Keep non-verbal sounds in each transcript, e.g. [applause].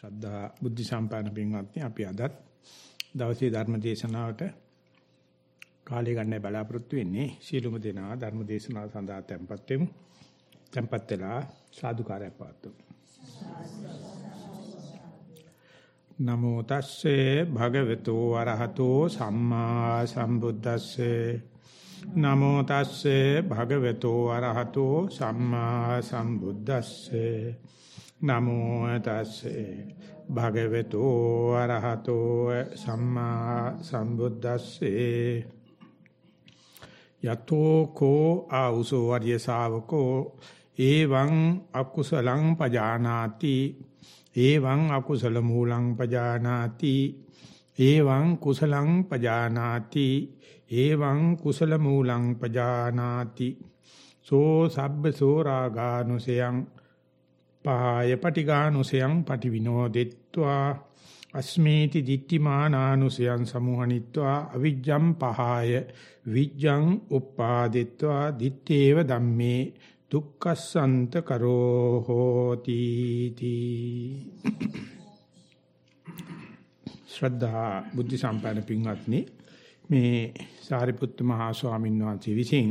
ශ්‍රද්ධා බුද්ධ සම්පන්න පින්වත්නි අපි අදත් දවසේ ධර්ම දේශනාවට කාලය ගන්න බලාපොරොත්තු වෙන්නේ සීලුම දෙනා ධර්ම දේශනාව සඳහා tempත් වෙමු. tempත් වෙලා සාදුකාරයක් පවත්වමු. නමෝ තස්සේ භගවතු වරහතෝ සම්මා සම්බුද්දස්සේ නමෝ තස්සේ භගවතු වරහතෝ සම්මා සම්බුද්දස්සේ නමෝ තස්සේ. භගවතු අරහතෝ සම්මා සම්බුද්දස්සේ. යතෝ කෝ ආවුසෝ වර්ය ශාවකෝ. එවං අකුසලං පජානාති. එවං අකුසල මූලං පජානාති. එවං කුසලං පජානාති. එවං කුසල මූලං පජානාති. සෝ සබ්බසෝ රාගානුසයං පහය පටිඝානුසයං පටිවිනෝදෙත්වා අස්මේති දිට්ඨිමානානුසයං සමුහනිත්වා. අවිජ්ජං පහය විජ්ජං උප්පාදෙත්වා. දිත්තේව ධම්මේ දුක්ඛසන්ත කරෝ හෝති තී. ශ්‍රද්ධා බුද්ධ සම්පන්න පින්වත්නි මේ සාරිපුත්ත මහා ස්වාමීන් වහන්සේ විසින්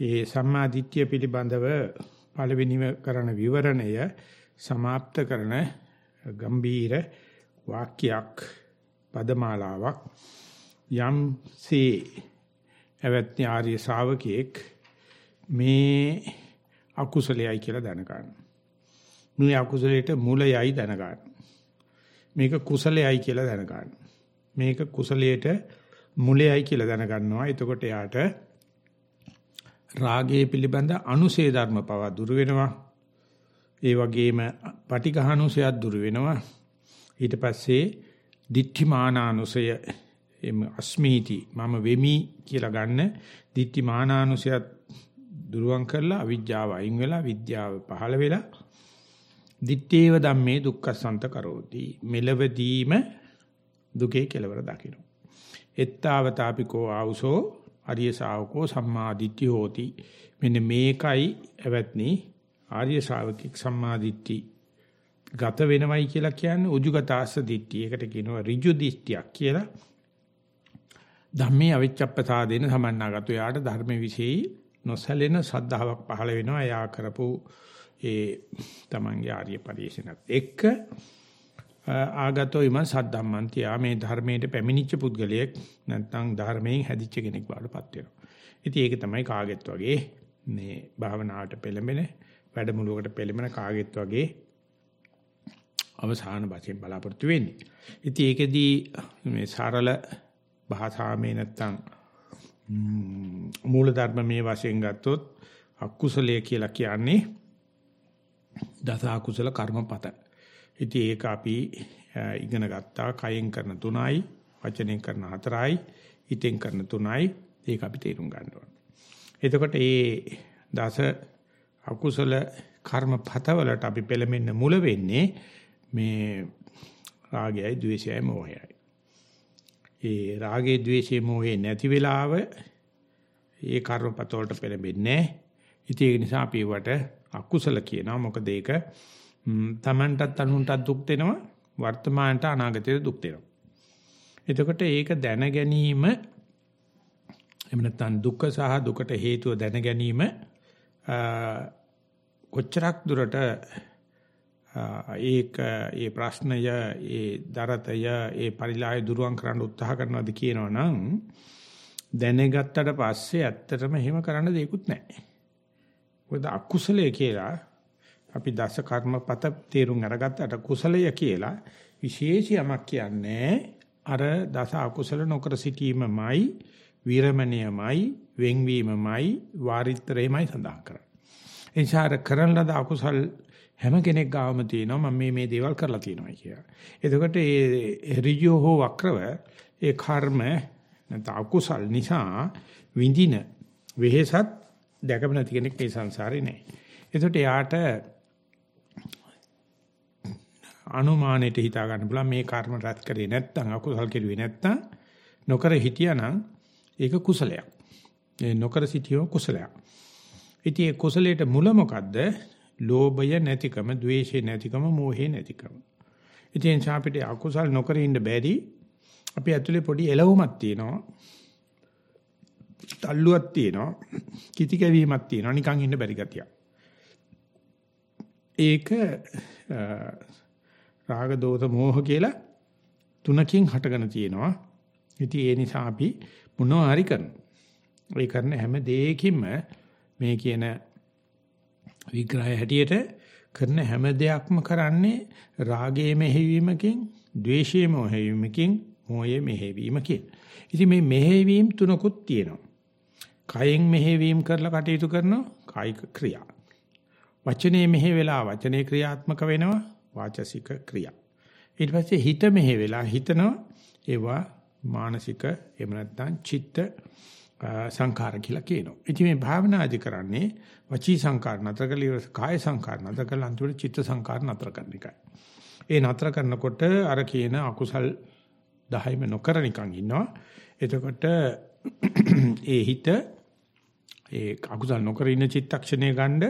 ඒ සම්මා දිට්ඨිය පිළිබඳව පළවෙනිම කරන විවරණය સમાપ્ત කරන ගම්බීර වාක්‍යයක් පදමාලාවක් යම්සේ එවත්නි ආර්ය ශාවකෙක් මේ අකුසලයයි කියලා දැනගන්න. මේ අකුසලයට මූලයයි දැනගන්න. මේක කුසලයයි කියලා දැනගන්න. මේක කුසලයට මුලයයි කියලා දැනගන්නවා. එතකොට යාට රාගයේ පිළිබඳ අනුසේ ධර්ම පවා දුර වෙනවා. ඒ වගේම පටිඝානුසයත් දුර වෙනවා. ඊට පස්සේ දිඨිමානානුසය එම අස්මීති මම වෙමි කියලා ගන්න දිඨිමානානුසයත් දුරුවන් කරලා අවිජ්ජාව අයින් වෙලා විද්‍යාව පහළ වෙලා දිත්තේව ධම්මේ දුක්ඛසන්ත කරෝති මෙලවදීම දුකේ කෙලවර දකින්න. එත්තාවතාපිකෝ ආවුසෝ ආර්ය ශාවකෝ සම්මාදිට්ඨි හෝති. මෙන්න මේකයි එවත්නි ආර්ය ශාවකික සම්මාදිට්ඨි ගත වෙනවයි කියලා කියන්නේ උජුගතාස්ස දිට්ඨි. ඒකට කියනවා ඍජු දිට්ඨියක් කියලා. ධම්මේ අවිච්ඡප්පසාදේන සමන්නාගතෝ යාට ධර්ම විශේෂයි නොසැලෙන සද්ධාාවක් පහළ වෙනවා. යා කරපු ඒ තමන්ගේ ආර්ය පරිශනත් එක්ක ආගතෝ ඉමන් සද්ධම්මන්ති ආ මේ ධර්මයට පැමිණිච්ච පුද්ගලයෙක් නැත්නම් ධර්මයෙන් හැදිච්ච කෙනෙක් බවටපත් වෙනවා. ඉතින් ඒක තමයි කාගෙත් වගේ මේ භාවනාවට පෙළඹෙන වැඩමුළුවකට පෙළඹෙන කාගෙත් වගේ අවසාන වශයෙන් බලාපොරොත්තු වෙන්නේ. ඉතින් ඒකෙදී මේ සරල භාෂාවේ නැත්නම් මූල ධර්ම මේ වශයෙන් ගත්තොත් අකුසලය කියලා කියන්නේ දස අකුසල කර්මපත. ඉතින් ඒක අපි ඉගෙන ගත්තා කයෙන් කරන තුනයි, වචනෙන් කරන හතරයි, හිතෙන් කරන තුනයි. ඒක අපි තේරුම් ගන්න ඕනේ. එතකොට මේ දස අකුසල කර්ම පතවලට අපි පෙළමෙන්න මුල වෙන්නේ මේ රාගයයි ద్వේෂයයි මෝහයයි. ඒ රාගේ ద్వේෂේ මෝහේ නැති වෙලාව ඒ කර්මපත වලට පෙළඹෙන්නේ නැහැ. ඉතින් ඒ නිසා අපි වට අකුසල කියනවා. මොකද ඒක තමන්ටත් අනුන්ටත් දුක් දෙනවා වර්තමානට අනාගතයට දුක් දෙනවා. එතකොට ඒක දැන ගැනීම එහෙම නැත්නම් දුක්ඛ සහ දුකට හේතුව දැන ගැනීම කොච්චරක් දුරට ඒක ඒ ප්‍රශ්නය ඒ දරතය ඒ පරිලාය දුරුවන් කරන්න උත්සාහ කරනවාද කියනවනම් දැනගත්තට පස්සේ ඇත්තටම එහෙම කරන්න දෙයක්වත් නැහැ. මොකද අකුසලයේ කියලා අපි දස කර්මපත තේරුම් අරගත්තට කුසලය කියලා විශේෂ යමක් කියන්නේ අර දස අකුසල නොකර සිටීමමයි විරමණයමයි වෙන්වීමමයි වාරිත්‍රයමයි සඳහන් කරන්නේ. ඒ නිසා කරන ලද අකුසල් හැම කෙනෙක් ගාවම තියෙනවා මම මේ මේ දේවල් කරලා තියෙනවා කියලා. එතකොට ඒ ඍජු හෝ වක්‍රව ඒ කර්ම නැත්නම් අකුසල් නිසා විඳින වෙහෙසත් දැකම නැති කෙනෙක් මේ සංසාරේ නැහැ. එතකොට යාට අනුමානෙට හිතා ගන්න පුළුවන් මේ කර්ම රැත් කරේ නැත්නම් අකුසල් කෙරුවේ නැත්නම් නොකර හිටියානම් ඒක කුසලයක්. ඒ නොකර සිටියෝ කුසලයක්. ඉතින් ඒ කුසලයට මුල මොකද්ද? ලෝභය නැතිකම, ద్వේෂය නැතිකම, මෝහය නැතිකම. ඉතින් අපිට අකුසල් නොකර ඉන්න බැරි අපි ඇතුලේ පොඩි එළවුමක් තියෙනවා. තල්ලුවක් තියෙනවා. කිති කැවීමක් තියෙනවා. නිකන් ඉන්න බැරි ගතියක්. ඒක රාග දෝෂ මෝහ කියලා තුනකින් හටගෙන තියෙනවා. ඉතින් ඒ නිසා අපි මොනවා හරි කරනවා. ඒ කරන හැම දෙයකින්ම මේ කියන විග්‍රහය හැටියට කරන හැම දෙයක්ම කරන්නේ රාගයේ මෙහෙවීමකින්, ද්වේෂයේ මෙහෙවීමකින්, මෝහයේ මෙහෙවීමකින්. ඉතින් මේ මෙහෙවීම තුනකුත් තියෙනවා. කයෙන් මෙහෙවීම කරලා කටයුතු කරනවා කායික ක්‍රියා. වචනේ මෙහෙ වෙලා වචනේ ක්‍රියාත්මක වෙනවා වාචසික ක්‍රියා. ඊට පස්සේ හිත මෙහෙ වෙලා හිතනවා ඒවා මානසික එහෙම නැත්නම් චිත්ත සංඛාර කියලා කියනවා. ඉතින් මේ භාවනාදි කරන්නේ වචී සංඛාර නතර කළ කාය සංඛාර නතර කළ අන්තිමට චිත්ත සංඛාර නතර කරන එකයි. ඒ නතර කරනකොට අර කියන අකුසල් 10ම නොකර නිකන් ඉන්නවා. එතකොට ඒ හිත ඒ අකුසල් නොකර ඉන්න චිත්තක්ෂණය ගන්න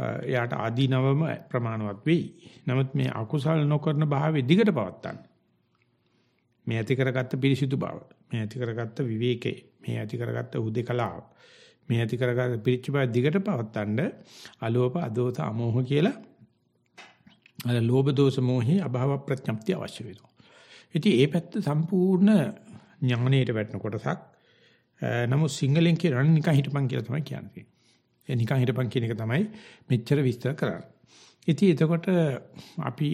එයාට ආදීනවම ප්‍රමාණවත් වෙයි. නමුත් මේ අකුසල් නොකරන භාවයේ දිගට පවත්තන්න. මේ ඇති කරගත්ත පිරිසිදු බව, මේ ඇති කරගත්ත විවේකේ, මේ ඇති කරගත්ත උදේකලාව, මේ ඇති කරගත්ත පිරිච්ච බව දිගට පවත්තන්න අලෝප අදෝස අමෝහ කියලා අර ලෝභ දෝෂ මොහි අභාව ප්‍රඥප්තිය අවශ්‍ය වෙනවා. ඉතින් මේ පැත්ත සම්පූර්ණ ඥානයට වැටෙන කොටසක්. නමුත් සිංහලෙන් කියනනම් නිකන් හිටපන් කියලා තමයි කියන්නේ. ඒ නිකන් හිටපන් කියන එක තමයි මෙච්චර විස්තර කරන්නේ. ඉතින් එතකොට අපි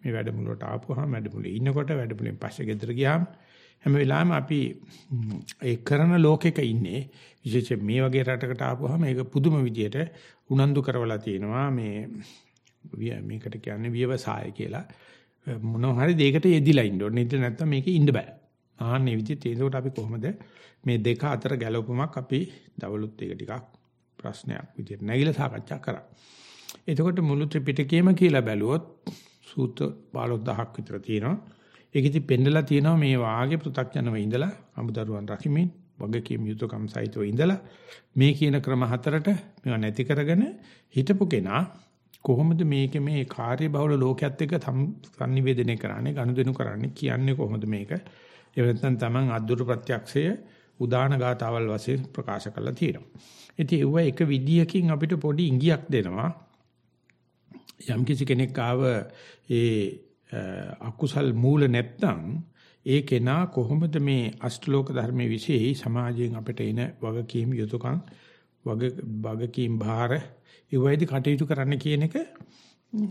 මේ වැඩමුළුවට ආපුවාම වැඩමුළුවේ ඉන්නකොට වැඩමුළුවෙන් පස්සේ ගෙදර ගියාම හැම වෙලාවෙම අපි ඒ කරන ලෝකෙක ඉන්නේ විශේෂයෙන් මේ වගේ රටකට ආපුවාම ඒක පුදුම විදියට උනන්දු කරවලා තියෙනවා මේ මේකට කියන්නේ ව්‍යවසාය කියලා. මොනවා හරි දෙයකට යෙදිලා ඉන්න ඕනේ. නේද නැත්නම් මේකේ ඉන්න බෑ. ආන්නේ විදිහට. ඒකට අපි කොහොමද මේ දෙක අතර ගැලවුමක් අපි දවලුත් ඒක ටිකක් ප්‍රශ්නයක් විදිහට නැගිලා සාකච්ඡා කරා එතකොට මුළු ත්‍රිපිටකයම කියලා බැලුවොත් සූත්‍ර 15000ක් විතර තියෙනවා. ඒකෙදි පෙන්නලා තියෙනවා මේ වාගේ පෘ탁ජනව ඉඳලා අමුදරුවන් රකිමින් වගකීම් යුතුයකම් සහිතව ඉඳලා මේ කියන ක්‍රම හතරට මේවා නැති කරගෙන හිටපු කෙනා කොහොමද මේක මේ කාර්ය බහුල ලෝකයක් එක්ක සංනිවේදනය කරන්නේ ගනුදෙනු කරන්නේ කියන්නේ කොහොමද මේක එහෙම නැත්නම් Taman අද්දුරු ප්‍රත්‍යක්ෂය උදාන ගාතාවල් වශයෙන් ප්‍රකාශ කරලා තියෙනවා. ඉතින් ඒව එක විදියකින් අපිට පොඩි ඉඟියක් දෙනවා. යම් කිසි කෙනෙක් ආව ඒ අකුසල් මූල නැත්තම් ඒ කෙනා කොහොමද මේ අෂ්ටලෝක ධර්මයේ විශේෂයි සමාජයෙන් අපිට එන වගකීම් යුතුයකම් වග වගකීම් භාර ඒ වයිදි කටයුතු කරන්න කියන එක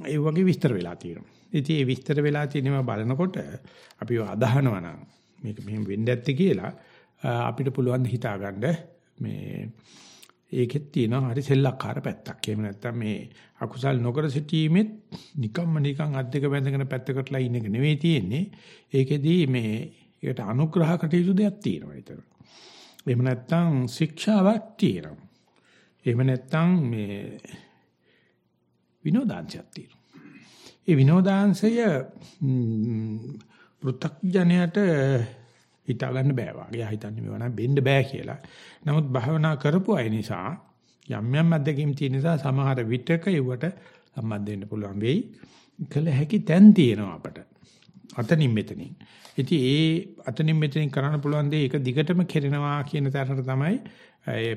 ඒ වගේ විස්තර වෙලා තියෙනවා. ඉතින් මේ විස්තර වෙලා තියෙනවා බලනකොට අපි අදහනවා නම් මේක මෙහෙම වෙන්න ඇත්තේ කියලා අපිට පුළුවන් හිතාගන්න මේ ඒකෙත් තියෙනවා හරි සෙල්ලක්කාර පැත්තක්. එහෙම නැත්නම් මේ අකුසල් නොකර සිටීමෙත් නිකම්ම නිකන් අත් දෙක බැඳගෙන පැත්තකටලා ඉන්න එක නෙවෙයි තියෙන්නේ. ඒකෙදී මේ ඒකට අනුග්‍රහ කටයුතු දෙයක් තියෙනවා ඒතර. එහෙම නැත්නම් ශික්ෂාවක් තියෙනවා. එහෙම නැත්නම් මේ විනෝදාංශයක් තියෙනවා. ඒ විනෝදාංශය පෘථග්ජනයට හිතා ගන්න බෑ වාගේ. හිතන්නේ මේවා නම් බෙන්න බෑ කියලා. නමුත් භාවනා කරපු අය නිසා යම් යම් අධ්‍යක්ීම් තියෙන නිසා සමහර විටක ඒවට සම්බන්ධ වෙන්න පුළුවන් වෙයි. කළ හැකි තැන් තියෙනවා අපට. අතනින් මෙතනින්. ඉතින් ඒ අතනින් මෙතනින් කරන්න පුළුවන් දේ ඒක දිගටම කෙරෙනවා කියන තරකට තමයි ඒ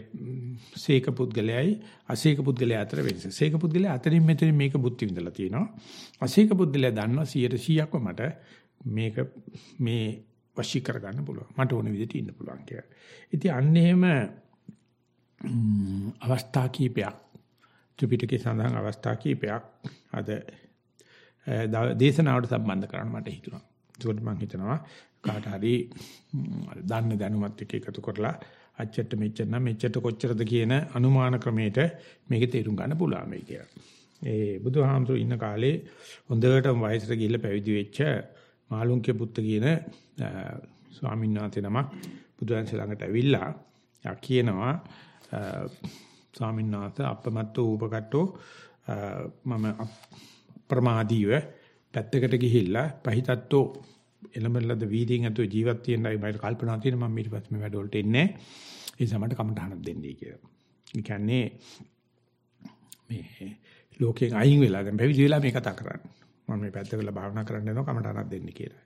සීක පුද්ගලයයි අසීක පුද්ගලයා අතර වෙනස. සීක පුද්ගලයා අතනින් මෙතනින් මේක බුද්ධි විඳලා තියෙනවා. අසීක පුද්ගලයා දන්නවා 100%ක්ම මට මේක මේ වශී කරගන්න පුළුවන්. මට ඕන විදිහට ඉන්න පුළුවන් කියලා. ඉතින් අන්න එහෙම අවස්ථා කීපයක් ත්‍රිපිටකයේ සඳහන් අවස්ථා කීපයක් අද දේශනාවට සම්බන්ධ කරන්න මට හිතුණා. ඒකට මම හිතනවා කාට හරි දන්න දැනුමත් එක්ක එකතු කරලා අච්චට මෙච්චර නම් මෙච්චරට කොච්චරද කියන අනුමාන ක්‍රමයට මේක තේරුම් ගන්න පුළුවන් වෙයි කියලා. ඒ බුදුහාමුදුරු ඉන්න කාලේ හොඳටම වයසට ගිහිල්ලා පැවිදි වෙච්ච මාළුන්ගේ පුත්ත කියන ස්වාමීන් වහන්සේ නමක් බුදුන්සේ ළඟට ඇවිල්ලා යා කියනවා ස්වාමීන් වහන්සේ අපමත්තෝ උපකට්ටෝ මම ප්‍රමාදීව පැත්තකට ගිහිල්ලා පහිතත්තෝ එළඹලද වීදියෙන් අතෝ ජීවත් වෙන්නයි මට කල්පනා තියෙනවා මම ඊට පස්සේ මේ වැඩවලට එන්නේ ඒ සමහරට කමටහනක් දෙන්නයි කියලා. ඒ කියන්නේ මේ ලෝකයෙන් අයින් වෙලා දැන් පැවිදි වෙලා මේ කතා කරන්නේ. මම මේ පැත්තකලා භාවනා කරන්න යනවා කමටහනක් දෙන්න කියලා.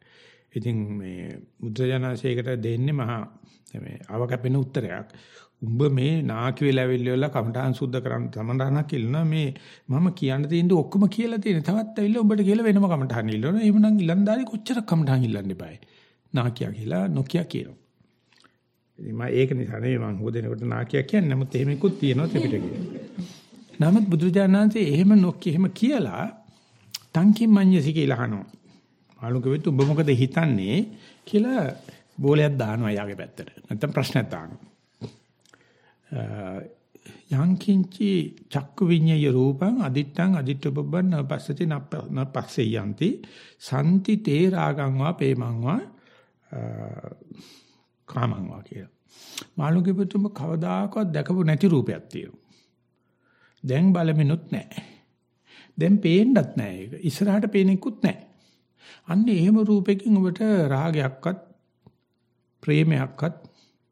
ඉතින් මේ මුද්‍රජනාසයකට දෙන්නේ මහා මේ අවකපෙන උත්තරයක්. උඹ මේ නාකි වෙලා ඇවිල්ලා කමටහන් සුද්ධ කරන්න තමන්රණක් ඉල්ලනවා මේ මම කියන්න තියෙන දේ ඔක්කොම කියලා තියෙන. තවත් ඇවිල්ලා උඹට කියලා වෙනම කමටහන් ඉල්ලනවා. එහෙමනම් ඉලන්දාරි කොච්චර කමටහන් ඉල්ලන්න එපායි. නාකියා කියලා නොකියා කියනවා. ඉතින් මම ඒක නිසා නෙවෙයි මම හොදෙනකොට නාකියා කියන්නේ. නමුත් එහෙම එකකුත් තියෙනවා ත්‍රිපිටකේ. නමුත් බුදුරජාණන්සේ එහෙම නොකිය එහෙම කියලා තංකින් මඤ්ඤසි කියලා අහනවා. මාළුකෙවිත් උඹ මොකද හිතන්නේ කියලා බෝලයක් දානවා යාගේ පැත්තට. නැත්තම් ප්‍රශ්නයක් දානවා. යංකින්චි චක්කු විඤ්ඤය රූපං අදිත්තං අදිත්තබබ්බන් නපස්සති නපස්සේ යන්ති සම්ති තේ රාගං වා පේමං වා කාමං වා කියලා. මාළුකෙවිතුම කවදාකවත් දැකපු නැති රූපයක් තියෙනවා. දැන් බලමිනුත් නැහැ. දැන් පේන්නත් නැහැ ඒක. ඉස්සරහට පේනෙකුත් නැහැ. අන්න එහෙම රූපයකින් ඔබට රාගයක්වත් ප්‍රේමයක්වත්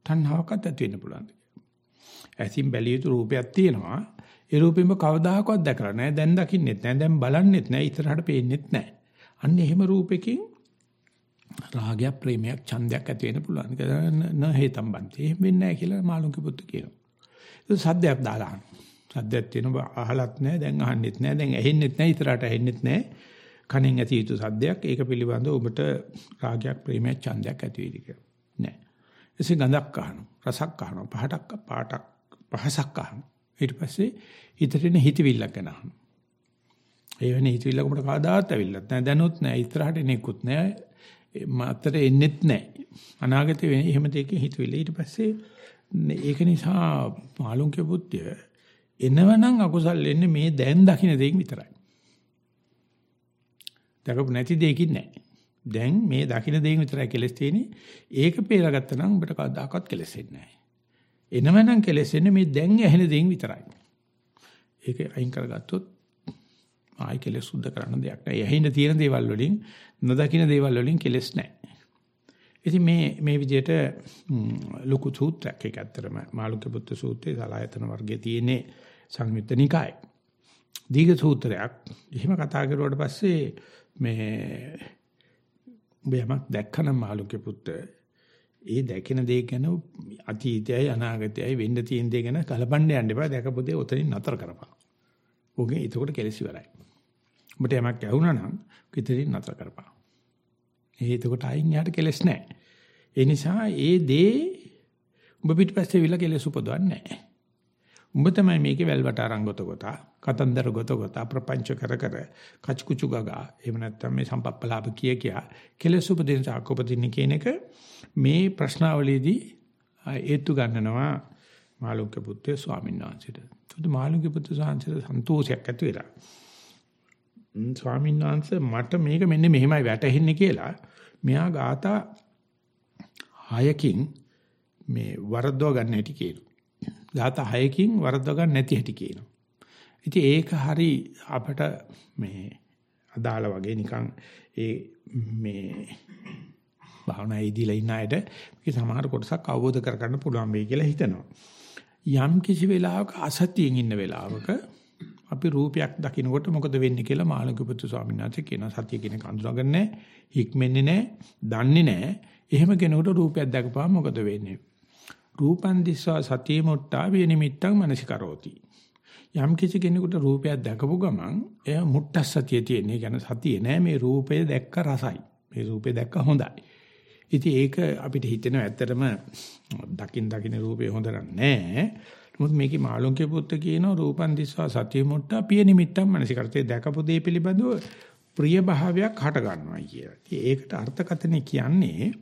තණ්හාවක්වත් ඇති වෙන්න පුළුවන්. ඇසින් බැලිය යුතු රූපයක් තියෙනවා. ඒ රූපෙම කවදාකවත් දැකලා නැහැ. දැන් දකින්නෙත් නැහැ. දැන් බලන්නෙත් නැහැ. ඉස්සරහට පේන්නෙත් නැහැ. අන්න එහෙම රූපෙකින් රාගයක් ප්‍රේමයක් ඡන්දයක් ඇති වෙන්න පුළුවන්. න හේතම් බන්ති. එහෙම වෙන්නේ නැහැ කියලා මාළුන්ගේ පුතු කියනවා. ඒක සද්දයක් දාලා අහනවා. සද්දයක් තියෙනවා අහලත් නැහැ දැන් අහන්නෙත් නැහැ දැන් ඇහෙන්නෙත් නැහැ ඉතරට ඇහෙන්නෙත් නැහැ කණෙන් ඇති යුතු සද්දයක්. ඒක පිළිබඳව ඔබට රාගයක් ප්‍රේමයක් ඡන්දයක් ඇති වෙයිද කියලා. නෑ. එසේ ගඳක් අහනවා රසක් අහනවා පහටක් පාටක් පහසක් අහනවා. ඊට පස්සේ හිතේන හිතවිල්ලක් ගැන අහනවා. ඒ වෙන හිතවිල්ලක උඹට කවදාවත් ඇවිල්ලත් නැහැ දැනුත් නැහැ ඉතරහට එනෙකුත් නැහැ මාතර එන්නෙත් නැහැ අනාගතේ වෙන්නේ එහෙම දෙයකින් හිතවිල්ල. ඊට පස්සේ ඒක නිසා මාළුන්ගේ බුද්ධිය එනවනම් අකුසල් එන්නේ මේ දැන් දකින්න දෙයකින් විතරයි. දකපු නැති දෙයකින් නැහැ. දැන් මේ දකින්න දෙයකින් විතරයි කෙලස් තියෙන්නේ. ඒක පේරගත්තා නම් ඔබට කවදාකවත් කෙලෙසෙන්නේ නැහැ. එනවනම් කෙලෙසෙන්නේ මේ දැන් ඇහෙන දෙයින් විතරයි. ඒක අයින් කරගත්තොත් ආයි කෙලෙස් සුද්ධ කරන්න දෙයක් නැහැ. ඇහෙන්න තියෙන දේවල් වලින් නොදකින්න දේවල් වලින් කෙලෙස් නැහැ. ඉතින් මේ මේ විදිහට ලොකු සූත්‍රයක් ඒක ඇත්තරම මාළුක්‍ය පුත්‍ර සූත්‍රයේ සලායතන වර්ගයේ තියෙන්නේ සංයුත්ත නිකායේ. දීඝ සූත්‍රයක්. එහෙම කතා කරුවාට පස්සේ මේ බයමක් දැක්කනම් මාළුක්‍ය පුත්‍ර ඒ දැකින දේ ගැන අතීතයයි අනාගතයයි වෙන්න තියෙන දේ ගැන කලබන්න යන්න එපා දැකපු දේ උතනින් නතර කරපන්. ඕකෙන් එතකොට කෙලස් ඉවරයි. ඔබට යමක් ඇහුණා නම් කිතරින් නතර කරපන්. ඒ එතකොට අයින් යාට කෙලස් නැහැ. ඒ නිසා ඒ දේ ඔබ පිටිපස්සේ විල කෙලස් උපදවන්නේ නැහැ. උඹ තමයි මේකේ වැල්වට අරන් ගොත ගොතා කතන්දර ගොත ගොතා ප්‍රපංච කර කර කචුකුචු ගගා එහෙම නැත්නම් මේ සම්පප්පලාප කිය කියා කෙලස් උපදින සාකෝපදින කියන එක මේ ප්‍රශ්නාවලියේදී ඒත්තු ගන්නනවා මාළුක්‍ය පුත්‍රය ස්වාමීන් වහන්සේට. ඒත් මාළුක්‍ය පුත්‍ර සාංශයට සන්තෝෂයක් ඇති වෙලා. ස්වාමීන් වහන්සේ මට මේක මෙන්න මෙහෙමයි වැටහෙන්නේ කියලා මෙයා ગાතා හයකින් මේ වරද්දව ගන්න හැටි කියනවා. ධාත 6කින් වරද්ද ගන්න නැති හැටි කියනවා. ඉතින් ඒක හරි අපට මේ අදාළ වගේ නිකන් ඒ මේ භාවනා ඉදිලා ඉන්න අයට මේක සමහර කොටසක් අවබෝධ කරගන්න පුළුවන් වෙයි කියලා හිතනවා. යම් කිසි වෙලාවක අසතියෙන් ඉන්න වෙලාවක අපි රූපයක් දකිනකොට මොකද වෙන්නේ කියලා මාළකපුත්තු ස්වාමීන් වහන්සේ කියනවා සතිය කියන කඳුරගන්නේ හික්මන්නේ නැහැ, දන්නේ නැහැ. එහෙම කෙනෙකුට රූපයක් දැකපුවාම මොකද වෙන්නේ? රූපං දිස්වා සතිය මුට්ටා වේ නිමිත්තං මනසිකරෝති. යම් කිසි කෙනෙකුට රූපයක් දැකපු ගමන් එයා මුට්ටස් සතිය තියෙන්නේ. කියන සතිය නෑ මේ රූපය දැක්ක රසයි. මේ රූපය දැක්ක හොඳයි. ඉතින් ඒක අපිට හිතෙනවා ඇත්තටම දකින් දකින්න රූපේ හොඳ නෑ. නමුත් මේකේ මාළුන්ගේ පුත්ත කියන රූපං දිස්වා සතිය මුට්ටා පිය නිමිත්තං මනසිකරතේ දැකපු දේ පිළිබඳව ප්‍රිය භාවයක් හට ගන්නවා කියලා. ඒකට අර්ථකථනය කියන්නේ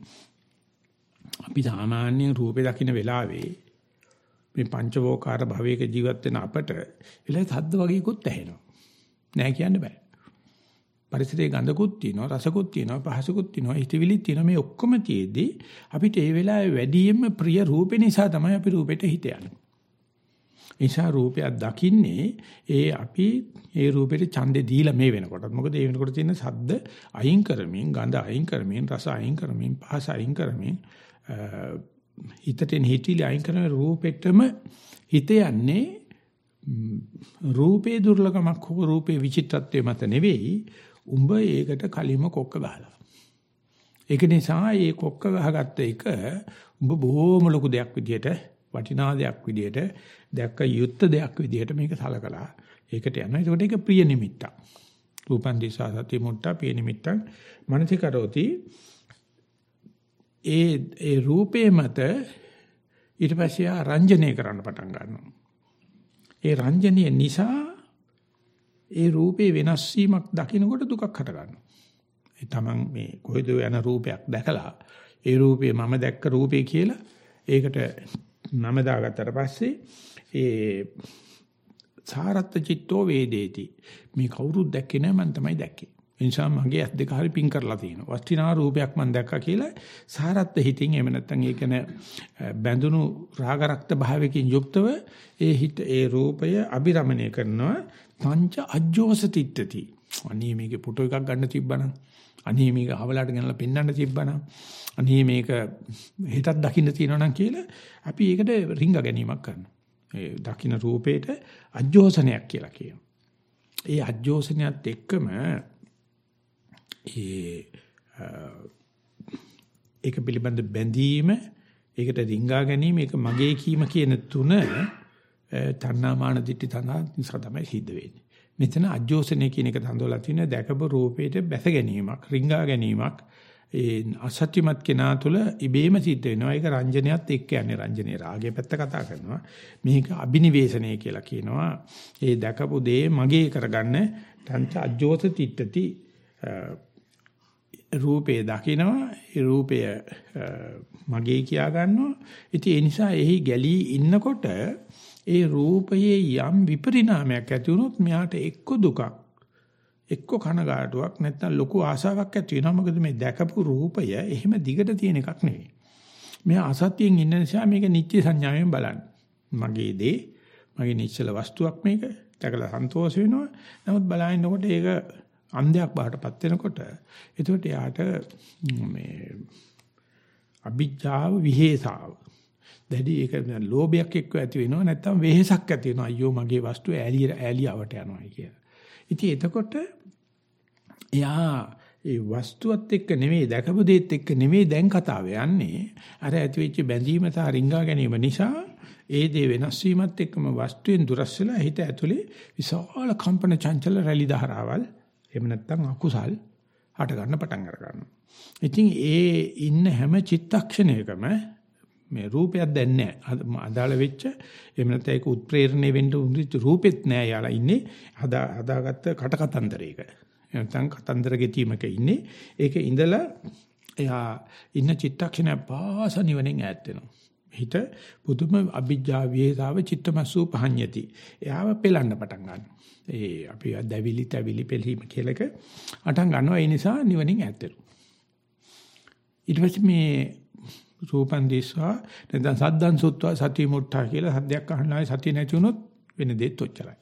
අපි සාමාන්‍ය රූපේ දකින්න වෙලාවේ මේ පංචවෝකාර භවයක ජීවත් වෙන අපට එළේ සද්ද වගේකුත් ඇහෙනවා. නෑ කියන්න බෑ. පරිසරයේ ගඳකුත් තියෙනවා, රසකුත් තියෙනවා, පහසකුත් තියෙනවා, හිතවිලිත් තියෙනවා. මේ ඔක්කොම තියේදී අපිට ඒ වෙලාවේ වැඩියෙන්ම ප්‍රිය රූපේ නිසා තමයි අපි රූපෙට හිත යන්නේ. නිසා රූපයක් දකින්නේ ඒ අපි ඒ රූපෙට ඡන්දේ දීලා මේ වෙනකොට. මොකද ඒ වෙනකොට තියෙන සද්ද අයින් කරමින්, ගඳ අයින් කරමින්, රස අයින් කරමින්, පහස අයින් කරමින් හිතටෙන් හිතිලි අයින් කරන රූපෙටම හිත යන්නේ රූපේ දුර්ලභමක් හෝ රූපේ විචිත්තත්වය මත නෙවෙයි උඹ ඒකට කලින්ම කොක්ක ගහලා. ඒක නිසා මේ කොක්ක ගහගත්ත එක උඹ බොහොම ලොකු දෙයක් විදියට වටිනා දෙයක් විදියට දැක්ක යුත්ත දෙයක් විදියට මේක සලකලා ඒකට යනවා. ඒකට ඒක ප්‍රිය නිමිත්තක්. රූපන් දිසා සති මුට්ටා ප්‍රිය නිමිත්තක් මනසි කරෝති. ඒ ඒ රූපේ මත ඊට පස්සේ රංජනය කරන්න පටන් ගන්නවා. ඒ රංජනීය නිසා ඒ රූපේ වෙනස් වීමක් දකිනකොට දුකක් හට ගන්නවා. ඒ තමන් මේ කොහෙද යන රූපයක් දැකලා ඒ රූපේ මම දැක්ක රූපේ කියලා ඒකට නම දාගත්තට පස්සේ ඒ සාරත්ත චිත්තෝ වේදේති මේ කවුරුත් දැක්කේ නැහැ මම තමයි දැක්කේ ඒ නිසා මගේ ඇස් දෙක හරි පින් කරලා තියෙනවා වස්තිනා රූපයක් මම දැක්කා කියලා සාරත්ත හිතින් එහෙම නැත්නම් ඒ කියන බැඳුණු රාග රක්ත භාවයකින් යුක්තව ඒ හිත ඒ රූපය අබිරමණය කරනවා පංච අජ්ජෝසතිට්ඨති අනේ මේකේ ෆොටෝ එකක් ගන්න තිබ්බනම් අනේ මේක අවලාට ගෙනලා පෙන්වන්න තිබ්බනම් අනේ මේක හෙටත් දකින්න තියෙනවනම් කියලා අපි ඒකට රිංග ගැනීමක් කරනවා. ඒ දකින්න රූපේට අජෝසනයක් කියලා කියනවා. ඒ අජෝසනයත් එක්කම ඒ ඒක පිළිබඳ බැඳීම ඒකට රිංගා ගැනීම ඒක මගේ කීම කියන තුන තණ්හාමාන දිටි තනා නිසා තමයි සිද්ධ වෙන්නේ. මෙතන අජෝසනය කියන එක හඳුල්ලා තියෙන දැකපු රූපේට බැස ගැනීමක්, රිංගා ගැනීමක් ඒ අසත්‍යමත් කෙනා තුළ ඉබේම සිද්ධ වෙනවා. ඒක රංජනයත් එක්ක යන්නේ රංජනේ රාගයේ පැත්ත කතා කරනවා. මේක අබිනිවේෂණය කියලා කියනවා. ඒ දැකපු දේ මගේ කරගන්න තංච අජෝස තිට්ඨති රූපේ දකිනවා ඒ රූපය මගේ කියා ගන්නවා. ඉතින් ඒ නිසා එහි ගැලී ඉන්නකොට ඒ රූපයේ යම් විපරිණාමයක් ඇති වුණොත් මෙයාට එක්ක දුකක් එක්ක කනගාටුවක් නැත්නම් ලොකු ආසාවක් ඇති වෙනවා. මොකද මේ දැකපු රූපය එහෙම දිගට තියෙන එකක් නෙවෙයි. මෙයා අසත්‍යයෙන් ඉන්න නිසා මේක නිත්‍ය සංඥාවෙන් බලන්න. මගේ දේ මගේ නිශ්චල වස්තුවක් මේක දැකලා සන්තෝෂ වෙනවා. නමුත් බලනකොට ඒක අන්ධයක් බාටපත් වෙනකොට එතකොට යාට මේ අභිජ්ජාව විහෙසාව. දැඩි ඒක ලෝභයක් එක්ක ඇති වෙනවා නැත්නම් වෙහෙසක් ඇති වෙනවා. අයියෝ මගේ වස්තුව ඈලිය ඈලියවට යනවා කියලා. ඉතින් එතකොට එයා ඒ වස්තුවත් එක්ක නෙමෙයි දැකපු දේත් එක්ක නෙමෙයි දැන් කතාව යන්නේ. අර ඇතිවෙච්ච බැඳීම සහ රිංගා ගැනීම නිසා ඒ දේ වෙනස් වීමත් එක්කම වස්තුවෙන් දුරස් වෙලා හිත ඇතුලේ විශාල කම්පන චංචල රැලි දහරාවල් එහෙම නැත්නම් අකුසල් හට ගන්න පටන් අර ගන්නවා. ඉතින් ඒ ඉන්න හැම චිත්තක්ෂණයකම මේ රූපයක් දැන් නැහැ. අදාළ වෙච්ච එහෙම නැත්නම් ඒක උත්ප්‍රේරණය වෙන්න උන්දිච්ච රූපෙත් නැහැ යාලා ඉන්නේ හදා හදාගත්ත කටකතන්දරයක. නැත්නම් කතන්දර ගෙතීමක ඉන්නේ. ඒක ඉඳලා එයා ඉන්න චිත්තක්ෂණය පාස නිවනෙන් ඈත් වෙනවා. හිත පුදුම අභිජ්ජා විහෙතාව චිත්තමසු පහඤ්ඤති. එයාව පෙලන්න පටන් ගන්නවා. ඒ අපි දැවිලි තැවිලි පෙලීම කියලක අටන් ගන්නවා. ඒ නිසා නිවනින් ඈත් වෙනවා. ඊට පස්සේ මේ රූපන් දිස්වා නැත්නම් සද්දන් සුත්වා සති මුට්ටා කියලා සද්දයක් අහනවා සතිය නැති වුණොත් වෙන දෙයක් ඔච්චරයි.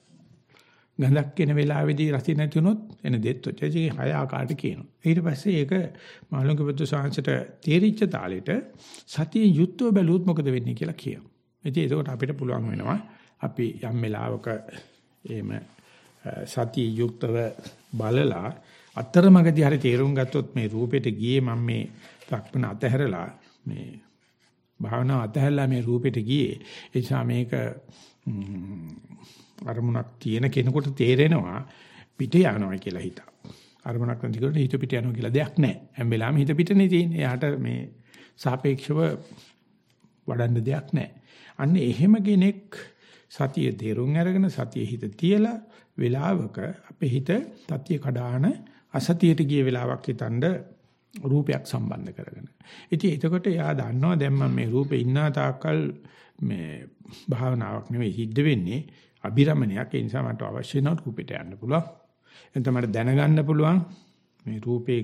ගඳක් එන වෙලාවේදී රසි නැති වුණොත් එන දෙයක් ඔච්චරයි. හය ආකාරයට කියනවා. ඊට පස්සේ ඒක මාළුන්ගේ පුදු සාංශට තේරිච්ච තාලෙට සතිය යුත්ව බැලුවොත් මොකද වෙන්නේ කියලා කියනවා. ඉතින් ඒකට අපිට පුළුවන් වෙනවා අපි යම් වෙලාවක එහෙම සතිය යුක්තව බලලා අතරමඟදී හරි තේරුම් ගත්තොත් මේ රූපෙට ගියේ මම මේ ලක්මන අතහැරලා මේ භාවනාව අතහැරලා මේ රූපෙට ගියේ. ඒ නිසා මේක අරමුණක් තියෙන කෙනෙකුට තේරෙනවා පිට යනවා කියලා හිතා. අරමුණක් නැති කෙනෙකුට හිත පිට යනවා කියලා දෙයක් නැහැ. හැම වෙලාවෙම හිත පිටනේ තියෙන්නේ. එයාට මේ සාපේක්ෂව වඩන්න දෙයක් නැහැ. අන්න එහෙම කෙනෙක් සතිය දේරුම් අරගෙන සතිය හිත තියලා වෙලාවක අපේ හිත සතිය කඩාන අසතියට ගිය වෙලාවක් හිතනද රූපයක් සම්බන්ධ කරගෙන. ඉතින් එතකොට එයා දන්නවා දැන් මම මේ රූපේ ඉන්නා තාක්කල් මේ භාවනාවක් නෙවෙයි සිද්ධ වෙන්නේ අබිරමණයක්. ඒ නිසා මට අවශ්‍ය වෙන රූපෙට යන්න පුළුවන්. එතන මට දැනගන්න පුළුවන් මේ රූපේ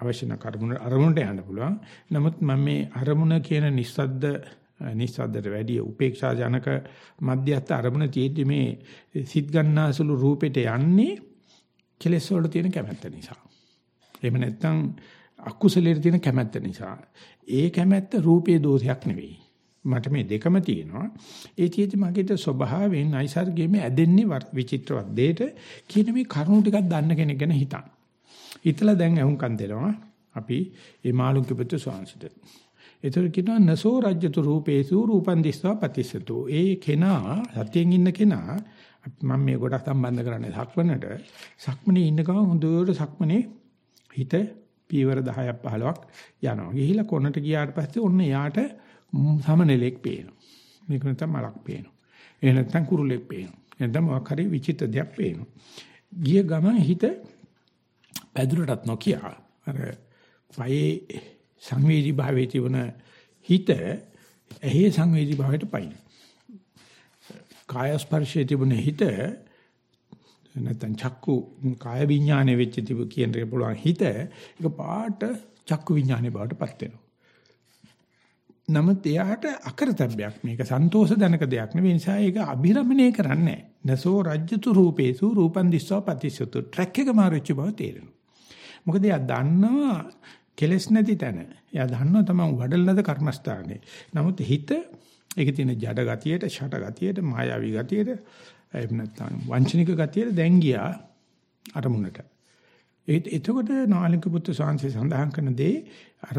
අවශ්‍ය නැ කර්මුණ අරමුණට යන්න පුළුවන්. නමුත් මම මේ අරමුණ කියන නිස්සද්ද නිස්සද්දට වැඩි උපේක්ෂා ජනක මධ්‍යස්ථ අරමුණ තියෙද්දි මේ සිත් ගන්නාසුළු රූපෙට යන්නේ කෙලෙස් වල තියෙන කැමැත්ත නිසා. එහෙම නැත්නම් අකුසලයේ තියෙන කැමැත්ත නිසා. ඒ කැමැත්ත රූපේ දෝෂයක් නෙවෙයි. මට මේ දෙකම තියෙනවා. ඒ තියෙදි මගේට ස්වභාවයෙන් අයිසර්ගයේ ඇදෙන්නේ විචිත්‍රවත් දෙයට කියන මේ කරුණු ටිකක් දන්න කෙනෙක් ගැන හිතන්න. හිතලා දැන් අහුම්කම් දෙනවා. අපි මේ මාළුන්ගේ පුත්‍ර ස්වාංශිත. ඒතර කියනවා නසෝ රජ්‍යතු රූපේසු රූපන් දිස්වා පතිස්සතු. ඒ කෙනා සතියෙන් ඉන්න කෙනා මම මේ කොටස් සම්බන්ධ කරන්නේ සක්මනට. සක්මනේ ඉන්න ගමන් හොඳට සක්මනේ හිත පීවර 10ක් 15ක් යනවා. ගිහිලා කොනට ගියාට පස්සේ ඔන්න යාට සමනෙලෙක් පේනවා. මේක නැත්තම් මලක් පේනවා. එහෙ නැත්තම් කුරුල්ලෙක් පේනවා. නැත්තම් මොකක් හරි විචිත්‍ර දෙයක් පේනවා. ගිය ගමන් හිත පැදුරටත් නොකිය අර පයේ සංවේදී භාවයේ තිබුණ හිත එහි සංවේදී භාවයට පයින්. කාය ස්පර්ශයේ තිබුණ හිත නැත්නම් චක්කු කාය විඥානයේ වෙච්ච තිබු කියන එක පුළුවන් හිත ඒක පාට චක්කු විඥානයේ බවට පත් වෙනවා. නමුත් එයාට අකරතැබ්බයක් මේක සන්තෝෂ දනක දෙයක් නෙවෙයි නිසා ඒක අභිරමණය කරන්නේ නසෝ රජ්‍යතු රූපේසු රූපන් දිස්වා පතිසතු ට්‍රැක් එක මාරුච්ච බව තේරෙනවා මොකද එයා දන්නවා කෙලස් නැති තැන. එයා දන්නවා තමන් වඩලනද කර්මස්ථානේ. නමුත් හිත ඒකේ තියෙන ජඩ ගතියට ෂට ගතියට මායාවී ගතියට එහෙම නැත්නම් වංචනික ගතියට දැන් ගියා අරමුණට. ඒත් එතකොට නාලික පුත්‍ර සාංශය සඳහන් කරන දේ අර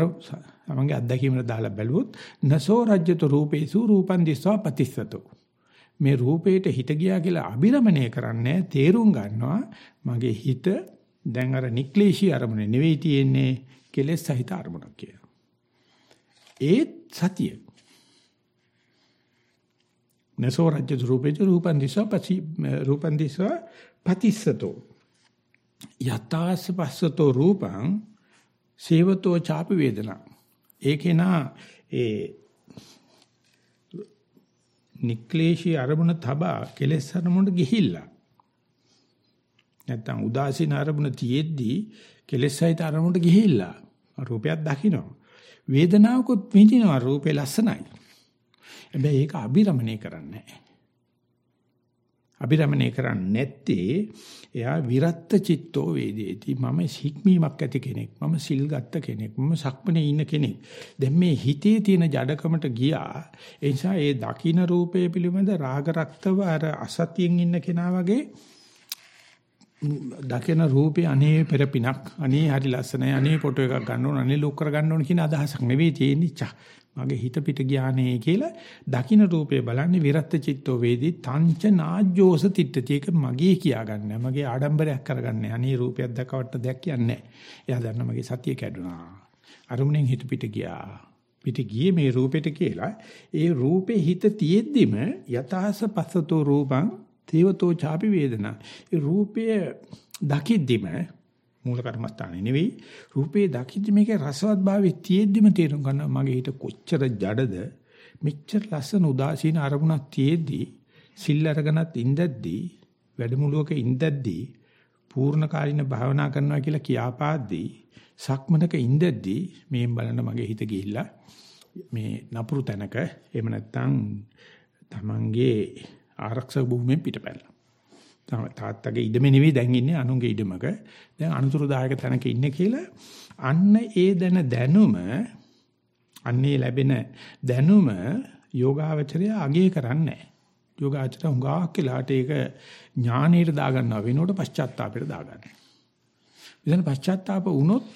තමන්ගේ අත්දැකීමට දාලා බැලුවොත් නසෝ රජ්‍යතු රූපේසු රූපන් දිස්වා පතිස්සතෝ. මේ රූපේට හිත ගියා කියලා අභිරමණය කරන්නේ තේරුම් ගන්නවා මගේ හිත දැන් අර නික්ලේශී අරමුණ නෙවෙයි තියෙන්නේ කෙලෙස් සහිත අරමුණක් කියලා. ඒත් සතිය. නසෝ රජ්‍යතු රූපේසු රූපන් දිස්වා පති රූපන් දිස්වා පතිස්සතෝ යතාස පස්සතෝ රූපං සේවතෝ ചാපි වේදනා ඒකේනා ඒ නික්ලේශී අරමුණ තබා කෙලෙස් අරමුණට ගිහිල්ලා නැත්තම් උදාසීන අරමුණ තියෙද්දී කෙලෙස් සහිත අරමුණට ගිහිල්ලා රූපයක් දකින්න වේදනාවකුත් විඳිනවා රූපේ ලස්සනයි. හැබැයි ඒක අභිරමණය කරන්නේ නැහැ. අභිරමණය කරන්නේ නැත්තේ එයා විරත්ත චිත්තෝ වේදේති. මම හික්මීමක් ඇති කෙනෙක්. මම සිල් ගත්ත කෙනෙක්. මම සක්මනේ ඉන්න කෙනෙක්. දැන් මේ හිතේ තියෙන ජඩකමට ගියා. ඒ නිසා ඒ දකින්න රූපය පිළිබඳ රාග රක්තව අර අසතියෙන් ඉන්න කෙනා වගේ දකින රූපේ අනේ පෙරපිනක් අනේ හරි ලස්සනයි අනේ ෆොටෝ එකක් ගන්න ඕන අනේ ලොක් කර ගන්න ඕන කියන අදහසක් නෙවෙයි තියෙන්නේ. මගේ හිත පිට ගියානේ කියලා දකින්න රූපේ බලන්නේ විරත් චිත්තෝ වේදී තංච නාජ්ජෝස තිට්ඨති. ඒක මගේ කියාගන්න මගේ ආඩම්බරයක් කරගන්නේ අනේ රූපයක් දැකවට දෙයක් කියන්නේ එයා දන්න මගේ සතිය කැඩුනා. අරුමුණෙන් හිත පිට ගියා. පිට ගියේ මේ රූපෙට කියලා. ඒ රූපේ හිත තියෙද්දිම යතහස පස්සතෝ රූපං තේවතෝ ചാපි වේදනා. ඒ රූපය දකිද්දිම මූල කර්මස්ථානේ නෙවෙයි රූපේ දකිද්දි මේකේ රසවත් භාවයේ තියෙද්දිම තේරුම් ගන්නවා මගේ හිත කොච්චර ජඩද මෙච්චර ලස්සන උදාසීන අරමුණක් තියෙද්දි සිල් අරගෙනත් ඉඳද්දී වැඩමුළුවක ඉඳද්දී පූර්ණ කාලින භාවනා කරනවා කියලා කියාපාද්දී සක්මනක ඉඳද්දී මේ බලන මගේ හිත ගිහිල්ලා මේ නපුරු තැනක එහෙම නැත්නම් තමන්ගේ ආරක්ෂක භූමියෙන් පිටපැල්ලා තාත්තගේ ඉඩමේ නෙවෙයි දැන් ඉන්නේ අනුන්ගේ ඉඩමක. දැන් අනුතුරුදායක තැනක ඉන්නේ කියලා අන්න ඒ දැන දැනුම අන්නේ ලැබෙන දැනුම යෝගාවචරය අගය කරන්නේ නැහැ. යෝගාචර හුඟක් කියලාට ඒක ඥානීයට දාගන්නවා වෙනකොට පශ්චාත්තාපයට දාගන්නවා. ඉතින් පශ්චාත්තාප වුණොත්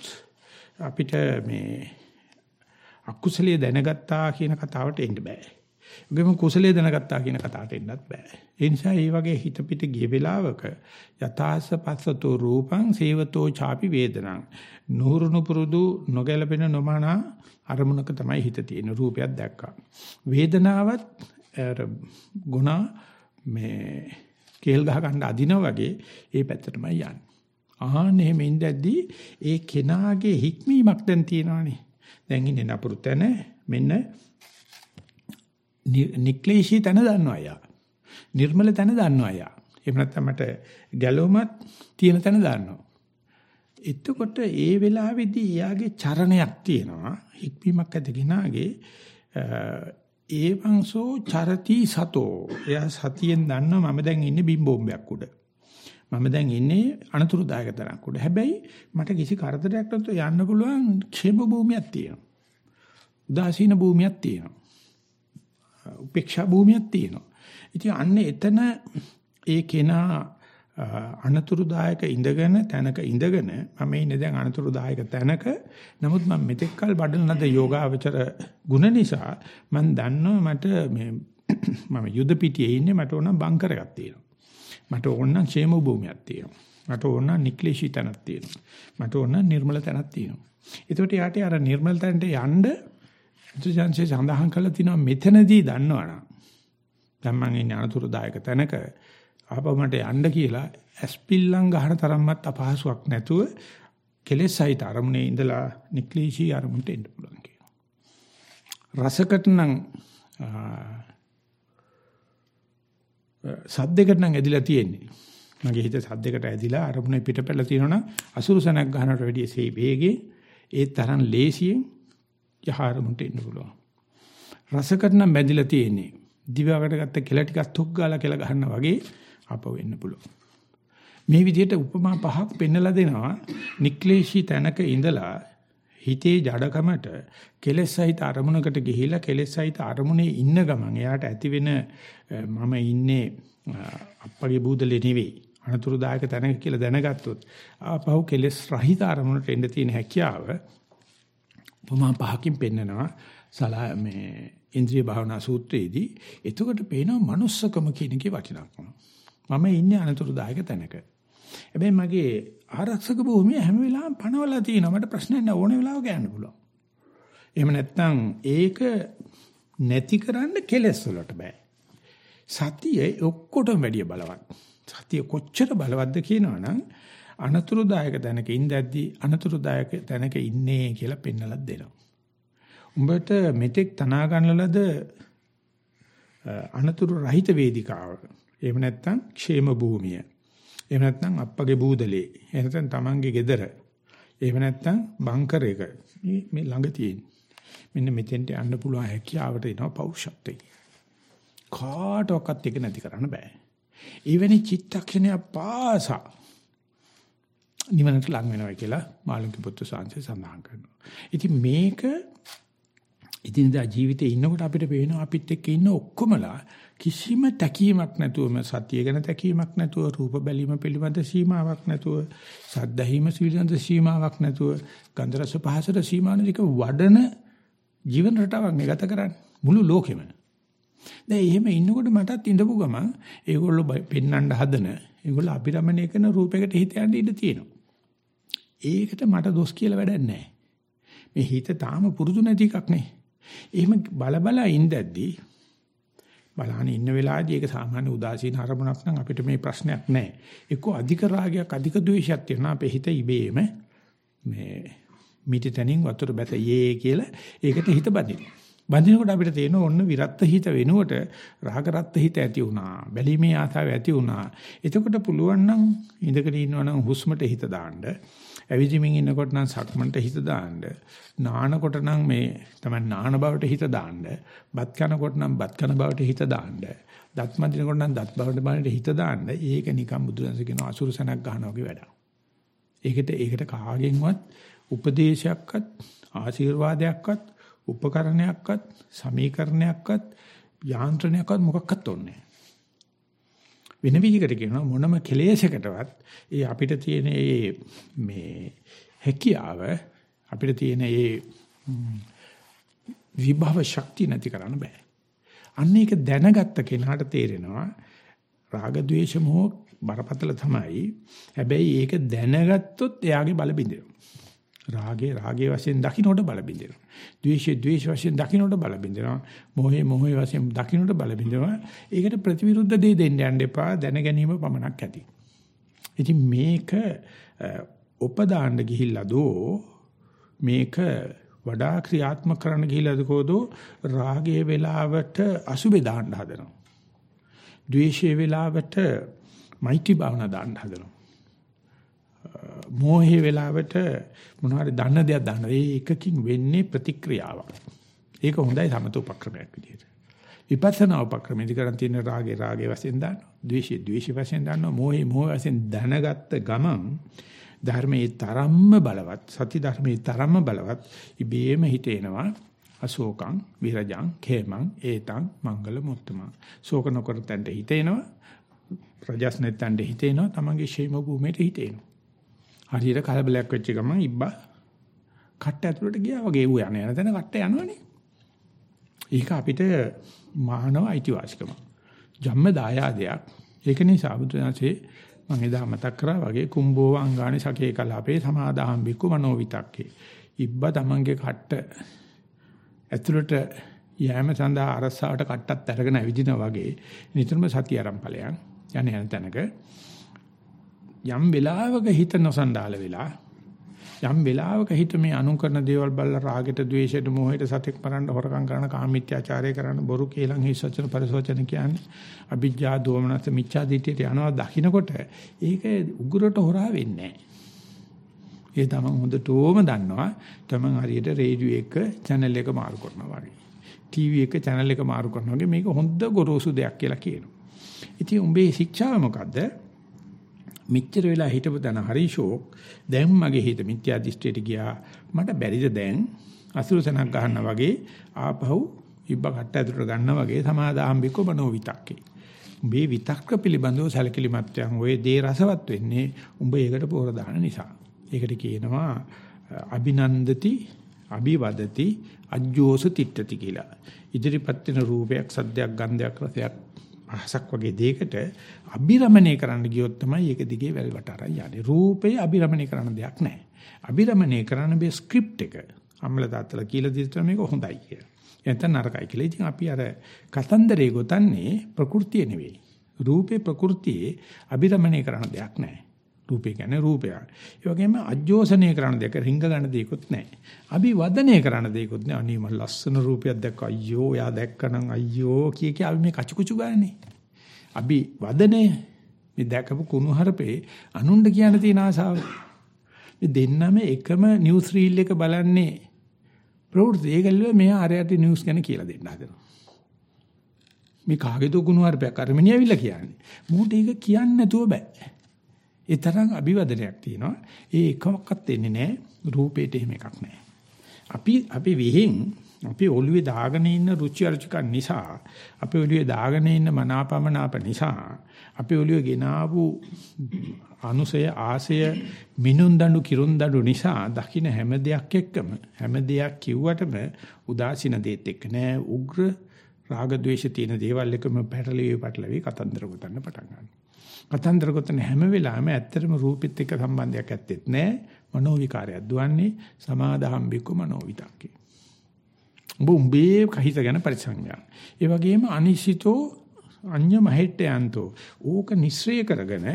අපිට මේ අකුසලයේ දැනගත්තා කියන කතාවට එන්න බෑ. ඒකම කුසලයේ දැනගත්තා කියන කතාවට එන්නත් බෑ. ඒ නිසා මේ වගේ හිත පිට ගිය වෙලාවක යථාස පස්සතෝ රූපං සේවතෝ ചാපි වේදනං නුහුරුණු පුරුදු නොගැලපෙන නොමනා අරමුණක තමයි හිත තියෙන රූපයක් දැක්කා. වේදනාවත් ගුණ මේ කේල් ගහ ගන්න අදිනා වගේ ඒ පැත්තටමයි යන්නේ. ආහන් එහෙම ඉඳද්දී ඒ කෙනාගේ හික්මීමක් දැන් තියෙනවානේ. දැන් ඉන්නේ නපුරු තැන මෙන්න නික්ලේශී තැන දන්නවා යා. නිර්මල තැන දන්නවා යා. එහෙම නැත්නම් මට ගැලවුමත් තියෙන තැන දන්නවා. එතකොට ඒ වෙලාවේදී එයාගේ චරණයක් තියෙනවා. හික්වීමක් ඇති කෙනාගේ ඒ වංශෝ චරති සතෝ. එයා සතියෙන් දන්නවා මම දැන් ඉන්නේ බිම් බෝම්බයක් උඩ. මම දැන් ඉන්නේ අනතුරුදායක තරක් උඩ. හැබැයි මට කිසි කරදරයක් නැතුව යන්න පුළුවන් ക്ഷേම භූමියක් තියෙනවා. උදාසීන භූමියක් තියෙනවා. උපේක්ෂා භූමියක් තියෙනවා. ඉතින් අන්න එතන ඒ කෙනා අනතුරුදායක ඉඳගෙන තැනක ඉඳගෙන මම ඉන්නේ දැන් අනතුරුදායක තැනක. නමුත් මම මෙතෙක් කල් බඩන ලද යෝගාවචර ගුණ නිසා මම දන්නවා මට මේ [coughs] මම යුද පිටියේ ඉන්නේ මට ඕන බංකර් එකක් තියෙනවා. මට ඕන නම් ക്ഷേම භූමියක් තියෙනවා. මට ඕන නම් නික්ලේශී තැනක් තියෙනවා. මට ඕන නම් නිර්මල තැනක් තියෙනවා. ඒකට යාට අර නිර්මල තැනට යන්න ඉන්ද්‍රජාන්සේ සඳහන් කළා තිනවා මෙතනදී දන්නවනම් දැන් මම ඉන්නේ අනතුරුදායක තැනක ආපහු මට යන්න කියලා ඇස්පිල්ලම් ගහන තරම්වත් අපහසුයක් නැතුව කෙලෙස් සහිත අරමුණේ ඉඳලා නික්ලීෂී අරමුණට එන්න පුළුවන් කියනවා. රසකට නම් සද්දයකට නම් ඇදිලා තියෙන්නේ. මගේ හිත සද්දයකට ඇදිලා අරමුණේ පිටපැල තියෙනවනම් අසුරුසනක් ගන්නට වැඩිය සේ වේගේ ඒ තරම් ලේසියෙන් යහරමුණට එන්න පුළුවන්. රසකට නම් බැඳිලා තියෙන්නේ. දිවකට ගත්ත කෙල ටිකක් තුක් ගාලා කියලා ගන්නවා වගේ ආපහු එන්න පුළුවන්. මේ විදිහට උපමා පහක් පෙන්නලා දෙනවා. නික්ලේශී තැනක ඉඳලා හිතේ ජඩකමට කෙලෙස් සහිත අරමුණකට ගිහිලා කෙලෙස් සහිත අරමුණේ ඉන්න ගමන් එයාට ඇති වෙන මම ඉන්නේ අප්පගේ බූදලේ නෙවෙයි අනතුරුදායක තැනක කියලා දැනගත්තොත් ආපහු කෙලෙස් රහිත අරමුණට එන්න තියෙන හැකියාව උපමා පහකින් පෙන්නනවා සලා මේ ඉන්ද්‍රිය භාවනා සූත්‍රයේදී එතකොට පේනවා manussකම කියන එකේ වටිනාකම. මම ඉන්නේ අනතුරුදායක තැනක. හැබැයි මගේ ආරක්ෂක භූමිය හැම වෙලාවෙම පනවලා තියෙනවා. මට ප්‍රශ්නයක් නැහැ ඕන වෙලාවක යන්න පුළුවන්. එහෙම නැත්නම් ඒක නැති කරන්න කෙලස් වලට බෑ. සතිය ඔක්කොටම වැඩිය බලවත්. සතිය කොච්චර බලවත්ද කියනවනම් අනතුරුදායක තැනක ඉඳද්දී අනතුරුදායක තැනක ඉන්නේ කියලා පෙන්නලා දෙනවා. උඹට මෙතෙක් තනා ගන්නලද අනතුරු රහිත වේදිකාව එහෙම නැත්නම් ക്ഷേම භූමිය. එහෙම නැත්නම් අප්පගේ බූදලේ. එහෙම නැත්නම් තමන්ගේ ගෙදර. එහෙම නැත්නම් බංකර් එක. මේ මේ ළඟ තියෙන. මෙන්න මෙතෙන්ට යන්න පුළුවන් හැකියාවට එනවා පෞෂත්වය. කාටවත් එක නැති කරන්න බෑ. ඊවෙනි චිත්තක්ෂණය පාසා නිවනට ලං වෙනවා කියලා මාළුන්ගේ පුත්තු සාංශය සඳහන් කරනවා. ඉතින් මේක ඉදිනදා ජීවිතේ ඉන්නකොට අපිට පේනවා අපිත් එක්ක ඉන්න ඔක්කොමලා කිසිම තැකීමක් නැතුවම සතිය ගැන තැකීමක් නැතුව රූප බැලීම පිළිබඳ සීමාවක් නැතුව සද්දැහිම පිළිබඳ සීමාවක් නැතුව ගන්ධ රස පහසට සීමානික වඩන ජීවන රටාවක් නේ ගත කරන්නේ මුළු ලෝකෙම. දැන් එහෙම ඉන්නකොට මටත් ඉඳපු ගමන් ඒගොල්ලෝ පෙන්වන්න හදන ඒගොල්ලෝ අභිරමණය කරන රූපයකට හිත යන්න ඉඩ තියෙනවා. ඒකට මට දොස් කියලා වැඩක් නැහැ. මේ හිත තාම පුරුදු නැති එකක් නේ. එහෙම බල බල ඉඳද්දී බලහන් ඉන්න වෙලාවේදී ඒක සාමාන්‍ය උදාසීන අරමුණක් නම් අපිට මේ ප්‍රශ්නයක් නැහැ. එක්ක අධික රාගයක් අධික ද්වේෂයක් තියෙනවා අපේ හිත ඉබේම මේ මිටිතනින් වතුර බැත යේ කියලා ඒකට හිත බඳිනවා. බඳිනකොට අපිට තේරෙන ඔන්න විරත් හිත වෙනුවට රාග රත් හිත ඇති වුණා. බැලීමේ ආසාව ඇති වුණා. එතකොට පුළුවන් නම් ඉඳගෙන ඉන්නවා නම් හුස්මට හිත දාන්න ඇවිදිමින් ඉන්නකොට නම් සක්මන්ට හිත දාන්න. නානකොට නම් මේ තමයි නාන බවට හිත දාන්න. බත් කනකොට නම් බත් කන බවට හිත දාන්න. දත් මදිනකොට නම් දත් බවට බලන්න හිත දාන්න. ඒක නිකන් බුදුරජාණන් කියන අසුරු සනක් ගන්නවා වගේ වැඩක්. ඒකට ඒකට කාගෙන්වත් උපදේශයක්වත් ආශිර්වාදයක්වත් උපකරණයක්වත් සමීකරණයක්වත් යාන්ත්‍රණයක්වත් මොකක්වත් ඕනේ නැහැ. වෙන විදිහකට කියනවා මොනම කෙලෙසකටවත් ඒ අපිට තියෙන ඒ මේ හැකියාව අපිට තියෙන ඒ විභව ශක්තිය නැති කරන්න බෑ. අන්න ඒක දැනගත්ත කෙනාට තේරෙනවා රාග ద్వේෂ මොහ බරපතල තමයි. හැබැයි ඒක දැනගත්තොත් එයාගේ බල බිඳෙනවා. රාගේ රාගේ වශයෙන් දකින්නට බල බින්දෙනවා. ද්වේෂයේ ද්වේෂ වශයෙන් දකින්නට බල බින්දෙනවා. මොහේ මොහේ වශයෙන් දකින්නට බල බින්දෙනවා. ඒකට ප්‍රතිවිරුද්ධ දේ දෙන්න යන්න එපා. දැන ගැනීම පමණක් ඇති. ඉතින් මේක උපදාන්න ගිහිල්ලා දෝ මේක වඩා ක්‍රියාත්මක කරන්න ගිහිල්ලාද කොහොදෝ රාගයේ වෙලාවට අසුබේ දාන්න හදනවා. ද්වේෂයේ වෙලාවට මෛත්‍රී භාවනා දාන්න හදනවා. මෝහේ වෙලාවට මොනවාරි දන්න දෙයක් දන්න. ඒ එකකින් වෙන්නේ ප්‍රතික්‍රියාවක්. ඒක හොඳයි සමත උපක්‍රමයක් විදිහට. විපස්සනා උපක්‍රමෙදි කරන් තියෙන රාගේ රාගේ වශයෙන් දානවා. ද්වේෂේ ද්වේෂේ වශයෙන් දානවා. මෝහේ මෝහ වශයෙන් දැනගත්ත ගමන් ධර්මයේ තරම්ම බලවත් සති ධර්මයේ තරම්ම බලවත් ඉබේම හිතේනවා අශෝකං විරජං khemං ඒතං මංගල මුත්තම ශෝක නොකර තැන්ට හිතේනවා ප්‍රජස්නෙත්තන්ට හිතේනවා තමන්ගේ ෂේම භූමියට හිතේනවා. හරියට කලබලයක් වෙච්ච ගමන් ඉබ්බා කට්ට ඇතුළට ගියා වගේ ඌ යන යන තැන කට්ට යනවනේ. ඒක අපිට මානව අයිතිවාසිකම. ජම්ම දායාදයක්. ඒක නිසා බුදුන්සේ මම එදා මතක් කරා වගේ කුම්භෝ අංගානි සකේ කලාපේ සමාදාහම් බික්කු මනෝවිතක්කේ. ඉබ්බා තමන්ගේ කට්ට ඇතුළට යෑම සඳහා අරසාවට කට්ටත් අරගෙන ඇවිදිනා වගේ නිතරම සතිය ආරම්භලයන් යන්නේ යන තැනක යම් වෙලාවක හිත නොසන්ඩාල වෙලා යම් වෙලාවක හිත මේ අනු කරන දේවල් බලලා රාගෙට ద్వේෂයට මොහයට සතෙක් මරන්න හොරකම් කරන කාමීත්‍යාචාරය කරන බොරු කේලම් හිස් වචන පරිසවචන කියන්නේ අභිජ්ජා දෝමනස මිච්ඡා දිටියට යනවා දකින්නකොට ඒක උගුරට හොරා වෙන්නේ ඒ තමන් හොඳටම දන්නවා තමන් හරියට රේඩියෝ එක channel එක මාරු කරනවා වගේ. ටීවී එක channel එක මාරු කරනවා වගේ මේක හොඳ ගොරෝසු දෙයක් කියලා කියනවා. ඉතින් උඹේ ශික්ෂාව මොකද්ද? මෙච්චර වෙලා හිටපු දන හරි ෂෝක්. දැන් මගේ හිත මිත්‍යා දෘෂ්ටියට ගියා. මට බැරිද දැන්? අසුරසනක් ගහන්න වගේ ආපහු ඉබ්බ කට්ට ඇතුලට ගන්න වගේ සමාදාම්බිකෝ මනෝ විතක්කේ උඹේ විතක්ක පිළිබඳව සැලකිලිමත්යන් ඔය දේ රසවත් වෙන්නේ උඹ ඒකට පොර දාන නිසා. ඒකට කියනවා අභිනන්දති අභිවදති අජ්ජෝස තිට්ඨති කියලා. ඉදිරිපත් වෙන රූපයක් සද්දයක් ගන්ධයක් රසයක් අහසක් වගේ දෙයකට අබිරමණය කරන්න ගියොත් තමයි ඒක දිගේ වැල් වටාරන් යන්නේ. රූපේ අබිරමණය කරන්න දෙයක් නැහැ. අබිරමණය කරන්න බේ ස්ක්‍රිප්ට් එක. අම්ල තාත්තලා කියලා දීලා මේක හොඳයි කියලා. එතන නරකයි කියලා. ඉතින් අපි අර කතන්දරේ ගොතන්නේ ප්‍රകൃතිය නෙවෙයි. රූපේ ප්‍රകൃතියේ අබිරමණය කරන්න දෙයක් නැහැ. රූපේ කියන්නේ රූපයක්. ඒ වගේම අජෝසනය කරන දෙයක් රිංග ගන්න දෙයක්වත් නැහැ. අභිවදනය කරන දෙයක්වත් නැහැ. අනේ මම ලස්සන රූපයක් දැක්ක අයියෝ එයා දැක්කනම් අයියෝ කිය කිය අපි මේ කචුකුචු ගන්නනේ. අභිවදනය මේ දැකපු කුණු හරපේ අනුණ්ඩ කියන තියෙන ආසාව. මේ දෙන්නම එකම නිවුස් රීල් එක බලන්නේ ප්‍රවෘත්ති ඒකල්ල මෙයා අරයට නිවුස් ගැන කියලා දෙන්න හදනවා. මේ කාගේද කුණු හරපයක් අරමිනිය ඇවිල්ලා කියන්නේ. මූට ඒක කියන්න නැතුව බෑ. ඒ තරම් අභිවදනයක් තියෙනවා. ඒ එකමක්වත් දෙන්නේ නැහැ. රූපේට එහෙම එකක් නැහැ. අපි අපි විහිං අපි ඔළුවේ දාගෙන ඉන්න රුචි අරුචිකන් නිසා අපි ඔළුවේ දාගෙන ඉන්න මනාපමනාප නිසා අපි ඔළුවේ ගෙනාවු අනුසය ආසය මිනුන් දඬු කිරුන් දඬු නිසා දකින්න හැම දෙයක් එක්කම හැම දෙයක් කිව්වටම උදාසීන දෙයක් එක්ක නෑ උග්‍ර රාග ద్వේෂ තියෙන දේවල් එකම පැටලෙවි පැටලෙවි කතන්දර ගොතන්න පටන් ගන්නවා කතන්දර ගොතන හැම වෙලාවෙම ඇත්තටම රූපෙත් එක්ක සම්බන්ධයක් ඇත්තෙත් නැහැ. මනෝ විකාරයක් දුවන්නේ සමාදාහම් බිකු මනෝ විතක්කේ. ඔබ උඹේ කහිත ගැන පරිසංඥා. ඒ වගේම අනිසිතෝ අඤ්ඤ මහෙට්ටයන්තෝ ඕක නිස්සය කරගෙන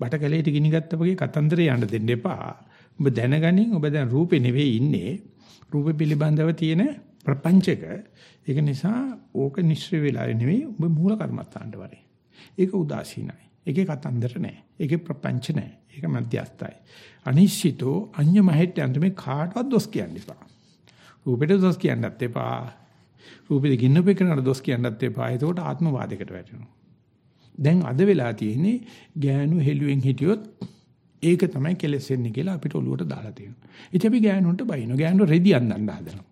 බටකලේට ගිනි ගත්තා වගේ කතන්දරේ යන්න දෙන්න එපා. ඔබ දැනගනින් ඔබ දැන් රූපේ නෙවෙයි ඉන්නේ. රූපේ පිළිබඳව තියෙන ප්‍රපංචක. ඒක නිසා ඕක නිස්සය වෙලා නෙවෙයි ඔබ මූල කර්මත්තාන්ට වරේ. ඒක උදාසීනයි. ඒකේ කතන්දර නැහැ. ඒකේ ප්‍රපංච නැහැ. ඒක මධ්‍යස්ථයි. අනිශ්චිතෝ අඤ්ඤ මහෙට්ට අන්ත මේ කාටවත් දොස් කියන්න එපා. රූපෙට දොස් කියන්නත් එපා. රූපෙද ගින්නපේ කරනට දොස් කියන්නත් එපා. ඒකට ආත්මවාදයකට වැටෙනවා. දැන් අද වෙලා තියෙන්නේ ගෑනු හෙළුවෙන් හිටියොත් ඒක තමයි කෙලෙස් වෙන්නේ කියලා අපිට ඔලුවට දාලා තියෙනවා. ඉතින් අපි ගෑනුන්ට බයිනවා. ගෑනු රෙදි අඳන්න හදනවා.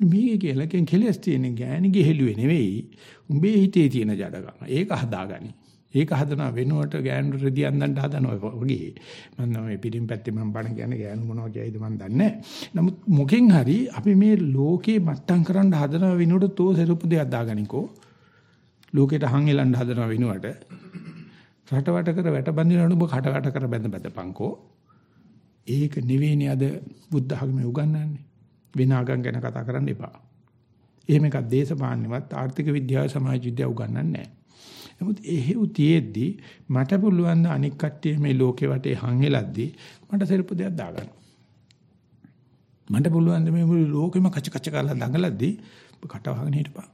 මේ කියලා කෙන් කෙලස් තියෙන ගෑණිගේ හෙළුවේ නෙවෙයි උඹේ හිතේ තියෙන ජඩකම. ඒක හදාගනි. ඒක හදන වෙනුවට ගෑනු රෙදි අඳන්න හදනවා වගේ. මම මේ පිටින් පැත්තේ මම බණ කියන්නේ ගෑනු මොනවා කියයිද මන් දන්නේ නමුත් මොකෙන් හරි අපි මේ ලෝකේ මට්ටම් කරන්න හදන වෙනුවට තෝ සරුපු දෙයක් දාගනිකෝ. ලෝකෙට හං එලන්න හදන වෙනුවට රටවට කර වැට බඳිනවලු ඔබ කටකට කර බැඳ බැඳපන්කෝ. ඒක නෙවෙයිනේ අද බුද්ධ ධර්මයේ උගන්වන්නේ. වෙන ආගම් ගැන කතා කරන්න එපා. එහෙම එකක් දේශපාලනවත් ආර්ථික විද්‍යාව සමාජ විද්‍යාව උගන්වන්නේ නැහැ. නමුත් එහෙව් තියෙද්දි මට පුළුවන් ද අනික් කට්ටිය මේ ලෝකේ වටේ හංගෙලද්දි මට සෙරපු දෙයක් දාගන්න. මට පුළුවන් ද මේ මුළු ලෝකෙම කච කච කරලා දඟලද්දි කට වහගෙන හිටපන්.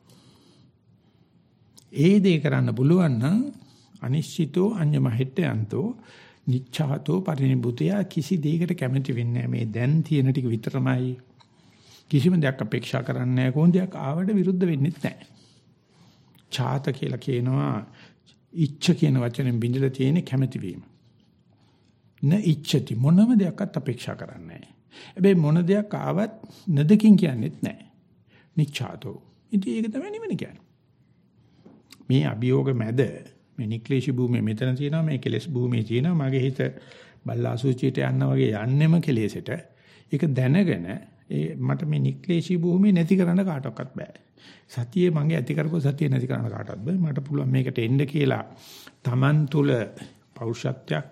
ඒ දේ කරන්න පුළුවන් නම් අනිශ්චිතෝ අඤ්ඤමහෙට්ටයන්තෝ නිච්ඡාතෝ පරිනිබුතය කිසි දෙයකට කැමති වෙන්නේ මේ දැන් තියෙන ටික විතරමයි කිසිම දෙයක් අපේක්ෂා කරන්නේ නැහැ. කොහොම දෙයක් ආවට විරුද්ධ වෙන්නේ නැහැ. ඡාත කියලා කියනවා ඉච්ඡ කියන වචනෙන් බිඳලා තියෙන කැමැති වීම. න ඉච්ඡති මොනම දෙයක්වත් අපේක්ෂා කරන්නේ නැහැ. හැබැයි මොන දෙයක් ආවත් නදකින් කියන්නේත් නැහැ. නිච්ඡාතෝ. ඉතින් ඒක තමයි නිවන කියන්නේ. මේ අභියෝග මැද මේ නික්ලේශී භූමිය මෙතන තියෙනවා මේ කෙලෙස් භූමිය තියෙනවා මගේ හිත බල්ලාසුචියට යන්න වගේ යන්නෙම කෙලෙසට ඒක දැනගෙන ඒ මට මේ නික්ලේශී භූමිය නැති කරන්න කාටවත් බෑ සතියේ මගේ ඇති කරපු සතිය නැති කරන්න කාටවත් බෑ මට පුළුවන් මේකට එන්න කියලා Taman තුල පෞරුෂත්වයක්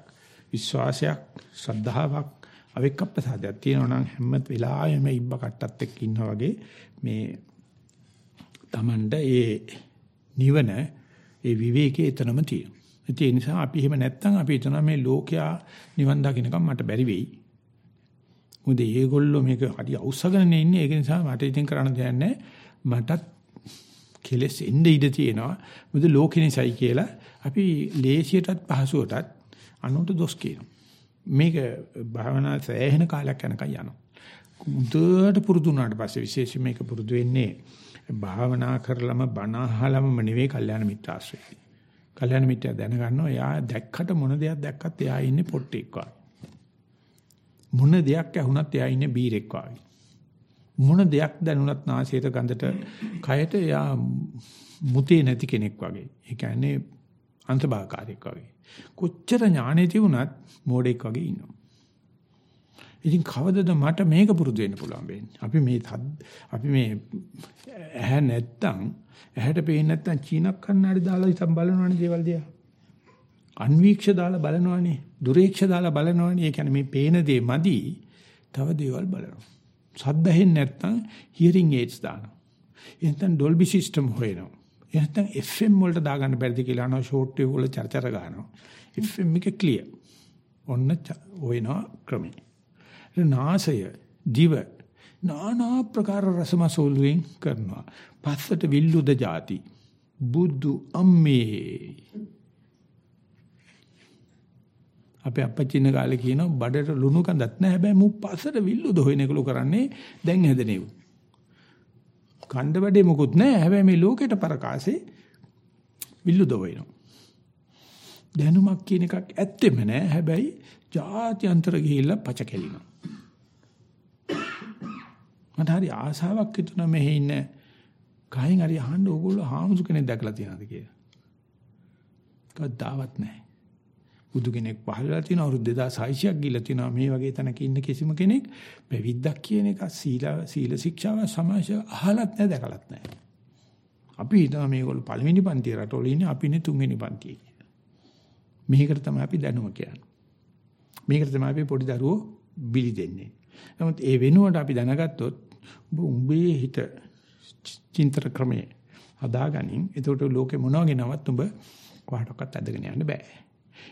විශ්වාසයක් ශ්‍රද්ධාවක් අවික්කප්පසාදයක් තියෙනවා නම් හැම වෙලාවෙම ඉබ්බ කට්ටත් එක්ක ඉන්නා වගේ මේ Tamanda ඒ නිවන ඒ විවේකයේ එතනම තියෙනවා. ඒ නිසා අපි එහෙම නැත්තම් අපි හිතනවා මේ ලෝකයා නිවන් දකින්නකම් මට බැරි වෙයි. මොකද ඒගොල්ලෝ මේක හරි අවශ්‍යගෙන ඉන්නේ ඒක නිසා මට ඉතින් කරන්න දෙයක් නැහැ. මටත් කෙලස් එන්න ඉඩ තියෙනවා. මොකද ලෝකෙ නිසායි කියලා අපි ලේසියටත් පහසුවටත් අනුන්ට දොස් කියනවා. මේක භාවනා සෑහෙන කාලයක් යනකම් යනවා. මුදුවට පුරුදු වුණාට පස්සේ විශේෂයෙන් මේක පුරුදු වෙන්නේ භාවනා කරලම බණ අහලම නෙවෙයි කල්යාණ මිත්‍ර ආශ්‍රයයි. කල්යාණ මිත්‍ර දැනගන්නවා එයා දැක්කට මොන දෙයක් දැක්කත් එයා ඉන්නේ පොට්ටෙක් වගේ. මොන දෙයක් ඇහුණත් එයා ඉන්නේ බීරෙක් වගේ. මොන දෙයක් දැනුණත් නාසයට ගඳට කයට එයා මුතේ නැති කෙනෙක් වගේ. ඒ කියන්නේ අන්තභාගකාරයෙක් වගේ. කොච්චර ඥානෙ තිබුණත් මෝඩෙක් වගේ ඉන්නවා. ඉතින් කවදද මට මේක පුරුදු වෙන්න පුළුවන් වෙන්නේ? අපි මේ අපි මේ ඇහැ නැත්තම් ඇහැට පේන්නේ නැත්තම් චීනක් කන්නාඩි දාලා ඉතින් බලනවනේ දේවල් දිහා. අන්වීක්ෂ දාලා බලනවනේ. දුරේක්ෂ දාලා බලනවනේ. ඒ කියන්නේ මේ පේන දේ මදි. තව දේවල් බලනවා. සද්ද ඇහෙන්නේ නැත්නම් hearing aids දානවා. එහෙනම් Dolby system හොයනවා. එහෙනම් FM වලට දාගන්න බැරිද කියලා අහනවා short wave වල චර්චර ගන්නවා. FM එක clear. ඔන්න හොයනවා ක්‍රමේ. නාසය, දිව නානා ප්‍රකාර රසමසෝලුවෙන් කරනවා. පස්සට විල්ලුද જાති. බුදු අම්මේ අපේ අපච්චින කාලේ කියනවා බඩට ලුණු කඳක් නැහැ හැබැයි මු පස්සට විල්ලුද හොයන එකලු කරන්නේ දැන් හැදෙනේව. කණ්ඩ බඩේ මොකුත් නැහැ හැබැයි මේ ලෝකෙට පරකාසේ විල්ලුද හොයනවා. දැනුමක් කියන එකක් ඇත්තෙම නැහැ හැබැයි ජාත්‍යන්තර ගිහිල්ලා පච කෙලිනවා. මට හරි ආසාවක් හිතුණා මෙහි ඉන්න කයින් හරි අහන්න ඕගොල්ලෝ හාමුදුර කෙනෙක් දැකලා තියෙනවද කියලා. කවදාවත් නැහැ. බුදු කෙනෙක් පහළලා තියෙන අවුරුදු 2600ක් ගිහිල්ලා තියෙනවා මේ වගේ තැනක ඉන්න කිසිම කෙනෙක් පැවිද්දක් කියන එක සීල සීල ශික්ෂාව සමාජ අහලත් නැහැ දැකලත් නැහැ. අපි හිතනවා මේගොල්ලෝ පළවෙනි පන්තිය රටවල ඉන්නේ අපි ඉන්නේ තුන්වෙනි පන්තියේ කියලා. මේකට තමයි අපි දැනුම කියන්නේ. මේකට තමයි අපි පොඩි දරුවෝ බිලි දෙන්නේ. නමුත් ඒ වෙනුවට අපි දැනගත්තොත් ඔබ උඹේ හිත චින්තන ක්‍රමයේ හදාගනින්. එතකොට ලෝකේ මොනවගේ නවත් උඹ කොහටවත් ඇදගෙන යන්න බෑ.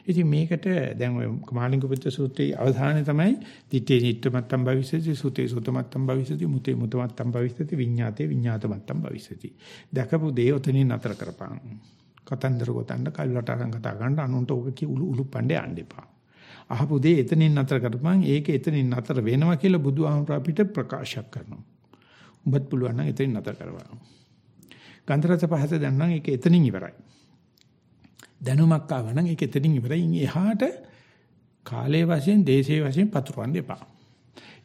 ඉතින් මේකට දැන් ඔය මාලිංග පුත්‍ර සූත්‍රයේ අවධානය තමයි දිත්තේ නිට්ඨමත්තම් භවිෂති සුතේ සුතමත්තම් භවිෂති මුතේ මුතමත්තම් භවිෂති විඤ්ඤාතේ විඤ්ඤාතමත්තම් භවිෂති. දැකපු දේ ඔතනින් නතර කරපන්. කතන්දර ගොතන්න කල්ලට අරන් කතා ගන්න අනුන්ට ඕක කි උළු උළු පණ්ඩේ යන්න එපා. අහපු දේ එතනින් නතර කරපන් ඒක එතනින් නතර වෙනවා කියලා බුදුහාමුදුර අපිට ප්‍රකාශ කරනවා. උඹත් පුළුවන් නම් එතනින් නතර කරවන්න. ගන්ධරස පහත දැනනම් ඒක එතනින් ඉවරයි. දැනුමක් ආව නම් ඒක එතනින් ඉවරයි. එහාට කාලයේ වශයෙන් දේශයේ වශයෙන් පතුරවන්න එපා.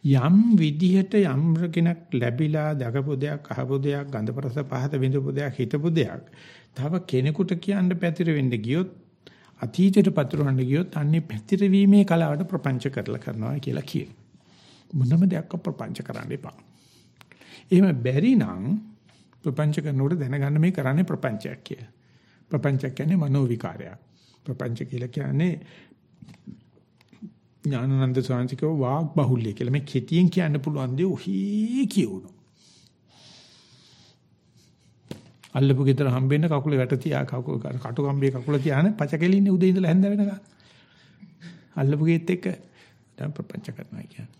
යම් විදිහට යම් කෙනෙක් ලැබිලා දකපු දෙයක් අහපු දෙයක් ගන්ධපරස පහත විඳපු දෙයක් හිතපු දෙයක් තව කෙනෙකුට කියන්න පැතිර වෙන්න ගියොත් අතීතයට පතුරවන්න ගියොත් අන්නේ පැතිරවීමේ කලාවට ප්‍රපංච කරලා කරනවා කියලා කියන. මොනම දෙයක් ප්‍රපංච කරන්න එපා. එහෙම බැරි නම් ප්‍රපංච කරනකොට දැනගන්න මේ කරන්නේ ප්‍රපංචයක් කියලා. ප්‍රපංච කියන්නේ මනෝ විකාරයක්. ප්‍රපංච කියලා කියන්නේ ඥානানন্দ සාංශිකව වාග් බහුල්‍ය කියලා. මේ කෙටියෙන් කියන්න පුළුවන් දේ ඔහි කියවුණා. අල්ලපු ගෙදර හම්බෙන්න කකුල වැට තියා කකුල කටු කම්බේ කකුල තියාන පචකෙලින්නේ උදේ ඉඳලා හැන්ද වෙනකන්. අල්ලපු ගෙත් එක දැන් ප්‍රපංච කරනවා කියන්නේ.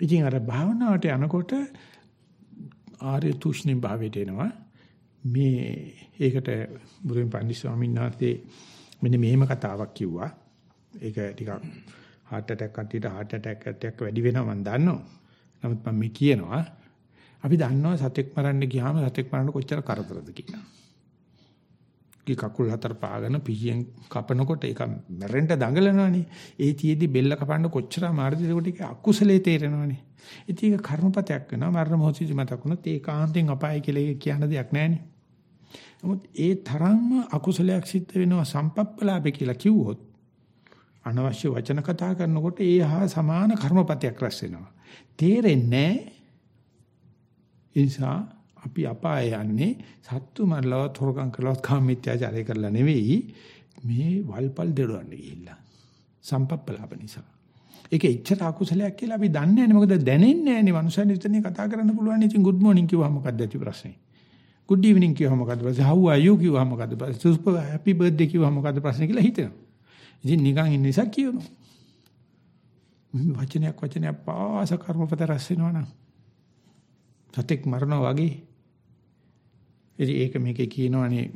ඉතින් අර භාවනාවට යනකොට ආර්ය තුෂ්ණි භාවයට එනවා. මේ ඒකට බුදුන් පන්දි ස්වාමීන් වහන්සේ මෙන්න මෙහෙම කතාවක් කිව්වා. ඒක ටිකක් heart attack කට්ටියට heart attack එකක් වැඩි වෙනවා මම දන්නවා. නමුත් මම මේ කියනවා අපි දන්නවා සතෙක් මරන්න ගියාම සතෙක් මරන්න කොච්චර කරදරද කියලා. කී කකුල් හතර පාගෙන පිහියෙන් කපනකොට ඒක මැරෙන්න දඟලනවනේ. ඒ තියේදි බෙල්ල කපන්න කොච්චර අමාරුද ඒකට ඒක අකුසලයේ තේරෙනවනේ. ඉතින් ඒක කර්මපතයක් වෙනවා. මරණ මොහොතදී මතක් වුණොත් ඒකාන්තයෙන් අපාය කියලා කියන දෙයක් නැහැනේ. නමුත් ඒ තරම්ම අකුසලයක් සිද්ධ වෙනවා සම්පප්පලාපේ කියලා කිව්වොත් අනවශ්‍ය වචන කතා කරනකොට ඒ හා සමාන කර්මපතයක් රැස් වෙනවා. තේරෙන්නේ නිසා අපි අපාය යන්නේ සත්තු මරලවත් හොරකම් කරලවත් කාමීත්‍යාචාරය කරලා නෙවෙයි මේ වල්පල් දෙරවන්න ගිහිල්ලා. සම්පප්පලාප නිසා. ඒක එච්චර අකුසලයක් කියලා අපි දන්නේ නැහැ. මොකද දැනෙන්නේ නැහැ නේ. මනුස්සයන් විතරනේ කතා කරන්න පුළුවන්. ඉතින් good morning කිව්වම මොකක්ද ඇති ප්‍රශ්නේ? good evening කිව්වම මොකද්ද ප්‍රශ්නේ? how are you කිව්වම මොකද්ද ප්‍රශ්නේ? super happy birthday කිව්වම මොකද්ද ප්‍රශ්නේ කියලා හිතෙනවා. ඉතින් නිකන් ඉන්න නිසා කියනවා. වචනයක් වචනයක් පාස කර්මපත රැස් වෙනවා නම් සතෙක් මරනවා වගේ. ඉතින් ඒක මේකේ කියනවනේ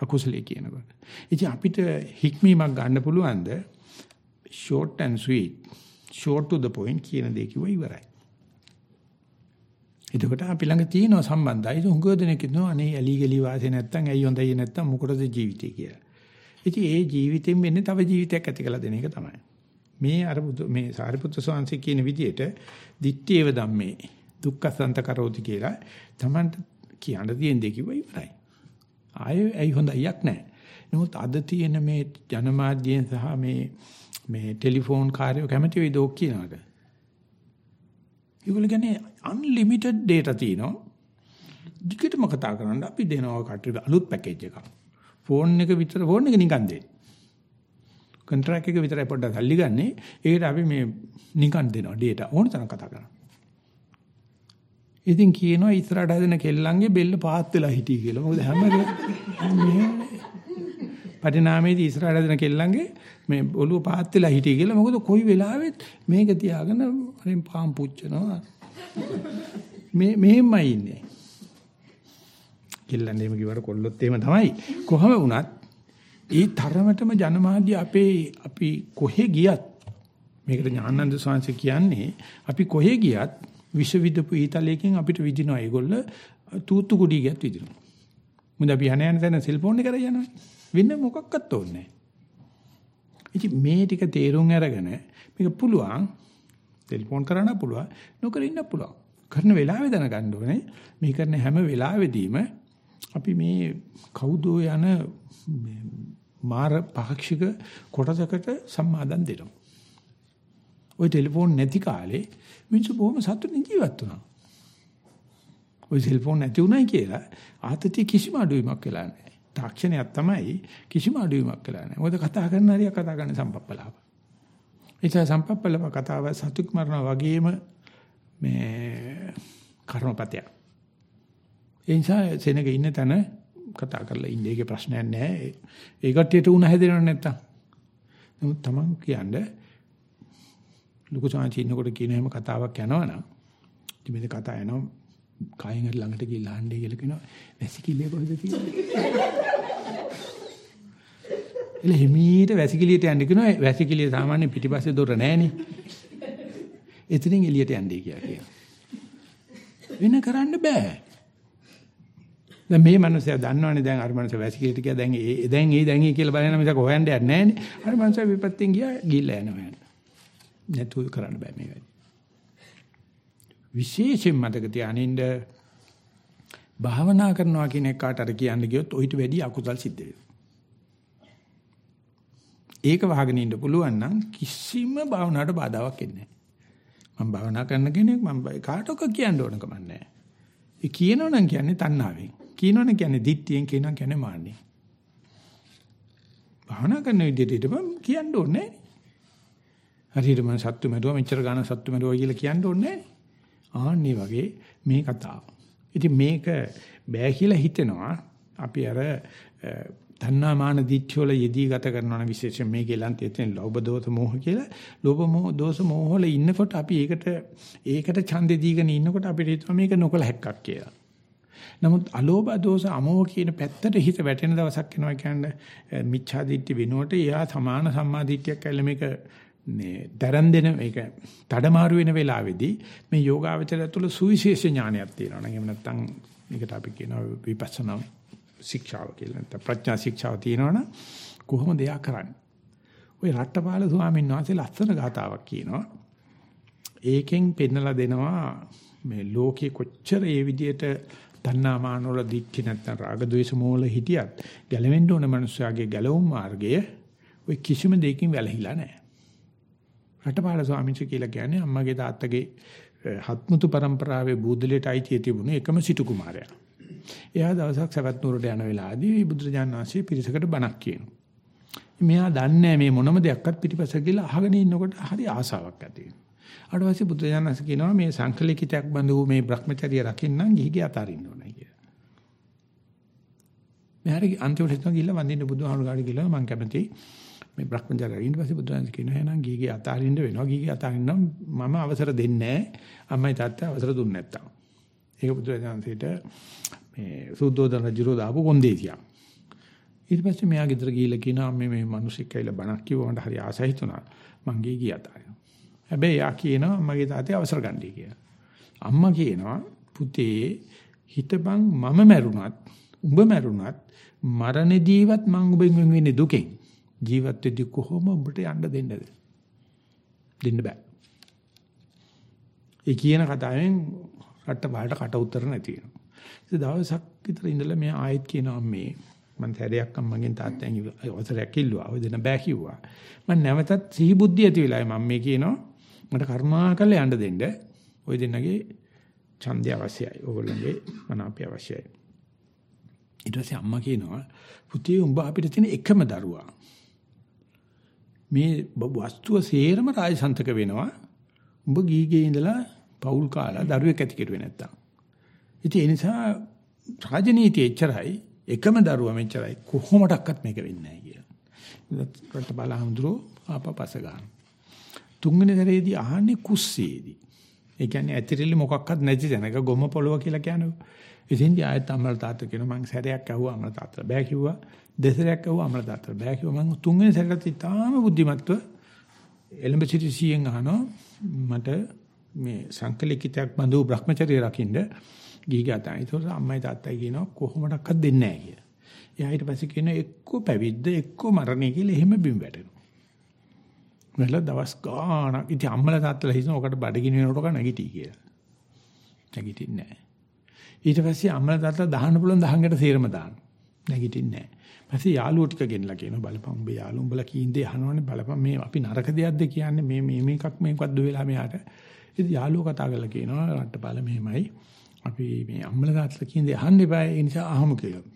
අකුසලයේ කියනකොට. ඉතින් අපිට හික්මීමක් ගන්න පුළුවන්ද? short and sweet short to the point කියන දේ කිව්ව ඉවරයි. එතකොට අපි ළඟ තියෙන සම්බන්ධයි හුඟ දෙනෙක් කියනවා අනේ ඇලි ගලි වාසේ නැත්තම් ඇයි හොඳයි නැත්තම් මොකටද ජීවිතය කියලා. ඉතින් ඒ ජීවිතෙන් වෙන්නේ තව ජීවිතයක් ඇති කළ දෙන එක තමයි. මේ අර මේ සාරිපුත්‍ර ස්වාමීන් කියන විදිහට දිත්තේව ධම්මේ දුක්ඛසන්ත කරෝති කියලා Tamanට කියන්න තියෙන දේ කිව්ව ඉවරයි. ආයේ ඇයි හොඳයියක් නැහැ. නමුත් අද තියෙන මේ ජනමාධ්‍යයෙන් සහ මේ මේ ටෙලිෆෝන් කාර්යය කැමති වෙයිද ඔක් කියනවාද? ඒගොල්ලෝ කියන්නේ unlimited data තියෙනවා. දිගටම කතා කරන්න අපි දෙනවා කටට අලුත් පැකේජ් එකක්. ෆෝන් එක විතර ෆෝන් එක නිකන් දෙන්න. කොන්ට්‍රැක්ට් එක විතරයි පොඩ්ඩක් අල්ලි ගන්නෙ. ඒකට අපි මේ නිකන් දෙනවා data ඕන තරම් කතා කරනවා. ඉතින් කියනවා ඉස්සරහට හදන කෙල්ලන්ගේ බෙල්ල පාත් වෙලා හිටී කියලා. මොකද හැම පරිණාමයේදී ඉස්සරහට හදන කෙල්ලන්ගේ මේ ඔළුව පාත් වෙලා හිටිය කියලා. මොකද කොයි වෙලාවෙත් මේක තියාගෙන හරින් පාම් පුච්චනවා. මේ මෙහෙමයි ඉන්නේ. කෙල්ලන් එහෙම කිව්වට කොල්ලොත් එහෙම තමයි. කොහම වුණත් ඒ තරමටම ජනමාධ්‍ය අපේ අපි කොහෙ ගියත් මේකට ඥානන්ද සාංශ කියන්නේ අපි කොහෙ ගියත් විශ්වවිද්‍යාපු ඊතලයකින් අපිට විදිනවා ඒගොල්ල තූත්තු කුඩි ගියත් විදිනවා. මුද අපි යන යන තැන සෙල්ෆෝන් එක කරගෙන යනවා. වෙන මොකක්වත් ඕනේ නැහැ. ඉතින් මේ ටික තේරුම් අරගෙන මේක පුළුවන් ටෙලිෆෝන් කරන්න පුළුවන් නොකර ඉන්න පුළුවන්. කරන වෙලාවෙ දැනගන්න ඕනේ මේ කරන හැම වෙලාවෙදීම අපි මේ කවුදෝ යන මාර පාක්ෂික කොටසකට සම්මාදම් දෙනවා. ওই ටෙලිෆෝන් නැති කාලේ මිනිස්සු බොහොම සතුටින් ජීවත් වුණා. ওই සෙල්ෆෝන් නැති උනායි කියලා ආතතිය කිසිම අඩුවීමක් වෙලා නැහැ. තාක්ෂණයක් තමයි කිසිම අඩුවීමක් කළා නැහැ. මොකද කතා කරන හරිය කතා කරන සම්පප්පලාව. ඒ සම්පප්පලාව කතාව සතුක් මරණ වගේම මේ කර්මපතය. ඒ නිසා සෙනග ඉන්න තැන කතා කරලා ඉන්නේ ඒකේ ප්‍රශ්නයක් නැහැ. ඒ කට්ටියට උණ හැදෙනව නැත්තම්. නමුත් Taman කියන්නේ ලොකු සාංචි ඉන්නකොට කියන හැම කතාවක් යනවනම් ඉතින් මේ කතා යනවා කයින් හරි ළඟට ගිහලා අහන්නේ කියලා කියනවා වැසිකිළිය කොහෙද තියෙන්නේ? එල හිමීට වැසිකිළියට යන්න කියනවා. වැසිකිළිය සාමාන්‍ය පිටිපස්සේ දොර නැහනේ එතනින් එළියට යන්නේ කියලා කියනවා. වෙන කරන්න බෑ. දැන් මේ මනුස්සයා දන්නවනේ දැන් අර මනුස්සයා වැසිකිළියට ගියා. දැන් ඒ දැන් ඒ දැන් ඒ කියලා බලන මිසක හොයන්න යන්නේ නැහනේ අර මනුස්සයා විපත්තින් ගියා ගිහිල්ලා යනවා. නැතුව කරන්න බෑ මේ වැඩේ විශේෂයෙන් මතක තියානින්න භාවනා කරනවා කියන එකට අර කියන්න ගියොත් ඔయిత වැඩි අකුසල් සිද්ධ වෙනවා. ඒක වහගෙන ඉන්න පුළුවන් නම් කිසිම භාවනාවට බාධාවක් එන්නේ නැහැ. මම භාවනා කරන කෙනෙක් මම කාටවත් කියන්න ඕන කමක් නැහැ. ඒ කියනවනම් කියන්නේ තණ්හාවෙන්. කියනවනම් කියන්නේ දිට්ඨියෙන් කියනවා කියන්නේ මාන්නේ. භාවනා කරන විදිහට මම කියන්න ඕනේ නැහැ. හරියට මම සත්තු මරුවා මෙච්චර ගාන සත්තු මරුවා කියලා කියන්න ඕනේ නැහැ. ආන්නේ වගේ මේ කතාව. ඉතින් මේක බෑ කියලා හිතෙනවා අපි අර තණ්හා මාන දිච්චෝල යෙදී ගත කරනවා නම් විශේෂයෙන් මේ කියලන්ත එතන ලෝභ දෝෂ මෝහ කියලා ලෝභ මෝහ දෝෂ මෝහ වල ඉන්නකොට අපි ඒකට ඒකට ඡන්දෙ දීගෙන ඉන්නකොට අපිට හිතනවා මේක නොකල හැක්කක් කියලා. නමුත් අලෝභ දෝෂ අමෝහ කියන පැත්තට හිත වැටෙන දවසක් එනවා කියන්නේ මිච්ඡා දිට්ඨි වෙනුවට එයා සමාන සම්මා දිට්ඨියක් කියලා මේක මේ දරන් දෙන මේක මාරු වෙන වෙලාවේදී මේ යෝගාවචරය තුළ සුවිශේෂ ඥානයක් තියෙනවා නේද? එහෙම නැත්නම් මේකට අපි කියනවා විපස්සනා ශික්ෂාව කියලා. නැත්නම් ප්‍රඥා ශික්ෂාව තියෙනවනම් කොහොමද එයා කරන්නේ? ওই රට්ටපාල ස්වාමීන් වහන්සේ ලස්සන ගාතාවක් කියනවා. ඒකෙන් පෙන්නලා දෙනවා මේ ලෝකේ කොච්චර ඒ විදිහට තණ්හාමාන වල දික්ටි නැත්නම් රාග ద్వේෂ මෝල හිටියත් ගැලවෙන්න ඕන මිනිස්යාගේ ගැලවුම් මාර්ගය ওই කිසිම දෙයකින් වැළහිලා නැහැ. රටපාල ස්වාමීන් කියලා කියන්නේ අම්මගේ තාත්තගේ හත්මුතු પરම්පරාවේ බූදලයට අයිතිය තිබුණු එකම සිටු කුමාරයා. එයා දවසක් සවැත් නුවරට යන වෙලාවේදී බුදුරජාණන් වහන්සේ පිරිසකට බණක් කියනවා. මෙයා දන්නේ මේ මොනම දෙයක්වත් පිටිපස්ස ගිහලා අහගෙන ඉන්නකොට හරි ආසාවක් ඇති වෙනවා. ඊට පස්සේ බුදුරජාණන් වහන්සේ කියනවා මේ සංකලිකිතයක් බඳු මේ Brahmacharya රකින්නම් ගිහිගේ අතාරින්න ඕනයි කියලා. මෙහරි අන්තිමට හිටන ගිහලා වඳින්න බුදුහාමුදුරු ගාඩි ගිහලා මම කැමති මේ Brahmacharya ඊට පස්සේ බුදුරජාණන් කියනවා එහෙනම් ගිහිගේ අතාරින්න වෙනවා. ගිහිගේ අතාරින්න මම අවසර දෙන්නේ නැහැ. අම්මයි තාත්තා අවසර දුන්නේ නැත්තම්. ඒක බුදුරජාණන්සේට මේ සුද්ධෝදන රජුරෝ දාපු කොන්දේසියක්. ඊට පස්සේ මෙයා ගෙදර ගිහිල්ලා කියනවා මේ මේ මිනිස්සෙක් කියලා බණක් කිව්ව මට හරි ආසයි හිතුණා. මං ගිහී ගියා තාරින්න. හැබැයි යා කියනවා මගේ තාත්තේ අවසර ගන්නයි කියලා. අම්මා කියනවා පුතේ හිතපන් මම මැරුණත් උඹ මැරුණත් මරණදීවත් මං ඔබෙන් වෙන්නේ දුකෙන්. ජීවත් වෙද්දි කොහොම උඹට යන්න දෙන්නද? දෙන්න බෑ. ඒ කියන කතාවෙන් රට බාලට කට උතර නැති වෙනවා. ඒ දවසක් විතර ඉඳලා මෙයා ආයෙත් කියනවා මේ මම සැරයක් අම්මගෙන් තාත්තෙන් අවසරයක් ඉල්ලුවා. ඔය දෙන්න බෑ කිව්වා. මම නැවතත් සිහි බුද්ධිය ඇති වෙලාවේ මම මේ කියනවා මට කරුණාකරලා යන්න දෙන්න. ওই දෙන්නගේ ඡන්දය අවශ්‍යයි. ඕගොල්ලන්ගේ මනාපය අවශ්‍යයි. ඊට පස්සේ අම්මා කියනවා පුතේ උඹ අපිට තියෙන එකම දරුවා. මේ වස්තුව සේරම රාජසන්තක වෙනවා. උඹ ගීගේ ඉඳලා පෞල් කාලා දරුවෙක් ඇති කෙරුවේ නැත්තම්. ඉතින් ඒ නිසා රාජනීතිය එච්චරයි එකම දරුවා මෙච්චරයි කොහොමඩක්වත් මේක වෙන්නේ නැහැ කියලා. රට බලහඳුරෝ ආපපස ගන්න. තුන්වෙනි සැරේදී අහන්නේ කුස්සේදී. ඒ කියන්නේ ඇතිරිලි මොකක්වත් නැති තැනක ගොම පොළව කියලා කියනවා. ඉතින්දී ආයෙත් අම්මලා තාත්තා කියනවා මං සැරයක් ඇහුවා අම්මලා තාත්තා බෑ කිව්වා. දෙසරයක් ඇහුවා අම්මලා තාත්තා බෑ කිව්වා. මං තුන්වෙනි සැරේට ඉතාම බුද්ධිමත්ව එලඹ සිටි සීයෙන් අහනවා මට මේ සංකලිකිතයක් බඳු Brahmacharya රකින්න ගිහිගතා. ඒතකොට අම්මයි තාත්තයි කියනවා කොහොමඩක්වත් දෙන්නේ නැහැ කියලා. එයා ඊට පස්සේ කියනවා එක්ක පැවිද්ද එක්ක මරණය කියලා එහෙම බිම් වැටෙනවා. මෙල දවස් ගාණක් ඉතින් අම්මලා තාත්තලා හිතන ඔකට බඩගිනි වෙනකොට නැගිටි කියලා. නැගිටින්නේ නැහැ. ඊට පස්සේ අම්මලා තාත්තලා දහන්න පුළුවන් දහංගට සේරම දාන. නැගිටින්නේ නැහැ. පස්සේ යාළුවෝ ටික ගෙන්නලා කියනවා බලපන් උඹ යාළුවෝ උඹලා කීන්දේ අහනවනේ බලපන් මේ අපි නරක දෙයක්ද කියන්නේ මේ මේ මේකක් මේකක්ද වෙලා මෙයාට. ඉතින් යාළුවෝ කතා කරලා කියනවා රට්ටපාල මෙහෙමයි. අපි මේ අම්මලා තාත්තලා කීන්දේ අහන්න එපා ඒ නිසා අහමු කියලා.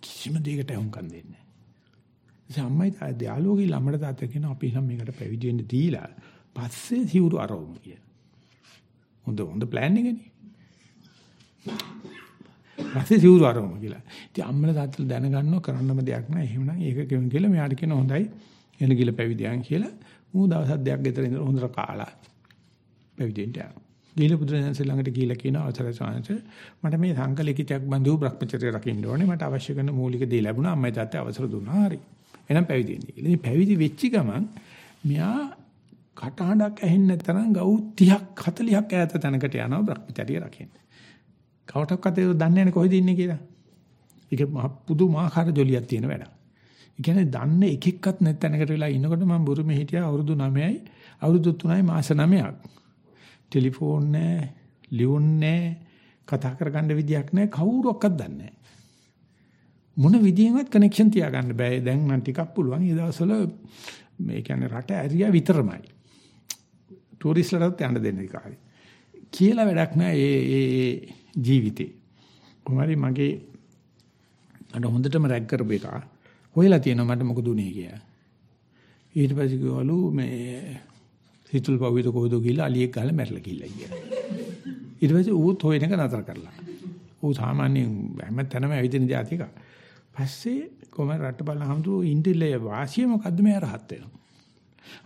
කිසිම දෙයකට වුන්කම් දෙන්නේ නැහැ. ඉතින් අම්මයි තාත්තයි යාළුවෝගේ ළමඩ තාත්තා කියනවා අපි නම් මේකට පැවිදි වෙන්න දීලා පස්සේ සිවුරු අරවමු කියලා. හොඳ හොඳ ප්ලෑන් එකනේ. පස්සේ සිවුරු අරවමු කියලා. ඉතින් අම්මලා තාත්තලා දැනගන්නව කරන්නම දෙයක් නැහැ. එහෙමනම් ඒක කියමු කියලා මෙයාට කියන හොඳයි. එන ගිල පැවිදියන් කියලා. මූ දවසක් දෙයක් ගෙදර ඉඳලා හොඳට කාලා පැවිදෙන්න යනවා. ගිහිල්ලා බුදුරජාණන් ළඟට ගිහිල්ලා කියන අවසරයි ස්වාමීන් මට මේ සංකලිකිතයක් බඳු Brahmacharya රකින්න ඕනේ. මට අවශ්‍ය කරන මූලික දේ ලැබුණා. අම්මයි තාත්තයි අවසර දුන්නා. හරි. එහෙනම් පැවිදි වෙන්න කියලා. ඉතින් පැවිදි වෙච්ච ගමන් මෙයා කටහඬක් ඇහෙන්නේ නැතරම් ගව් 30ක් 40ක් ඈත තැනකට යනවා Brahmacharya රකින්න. කවටක්වත් ඒක දන්නේ නැහැ කොහෙද ඉන්නේ කියලා. ඒක මහ පුදුමාකාර ජොලියක් තියෙන වැඩක්. ඒ කියන්නේ දන්නේ එක එක්කත් නැත්නම්කට වෙලා ඉනකොට මම බුරුමේ හිටියා අවුරුදු 9යි අවුරුදු 3යි මාස 9ක්. ටෙලිෆෝන් නැහැ, ලියුම් නැහැ, කතා කරගන්න විදියක් නැහැ කවුරුවක්වත් දන්නේ නැහැ. මොන විදියෙන්වත් කනෙක්ෂන් තියාගන්න බෑ. දැන් නම් ටිකක් පුළුවන්. ඒ දවස්වල මේ කියන්නේ රට ඇරියා විතරමයි. ටූරිස්ට්ලටත් යන්න දෙන්නේ කාරි. කියලා වැඩක් නෑ ඒ ඒ ජීවිතේ. කොහොමරි මගේ අර හොඳටම රැග් කරපු එක හොයලා තියෙනවා මට මොකද උනේ කියලා. ඊට පස්සේ කිව්වලු මේ හිතුල් පවිත කොහොද ගිහලා අලියෙක් ගහලා මැරලා ගිහලා කියලා. ඊට පස්සේ ඌත් හොයන එක නතර කරලා. ඌ සාමාන්‍යයෙන් හැම තැනම ඇවිදින જાතික. පස්සේ කොහම රට බලහම්තු ඉන්දිලේ වාසිය මොකද්ද මේ රහත් වෙනවා.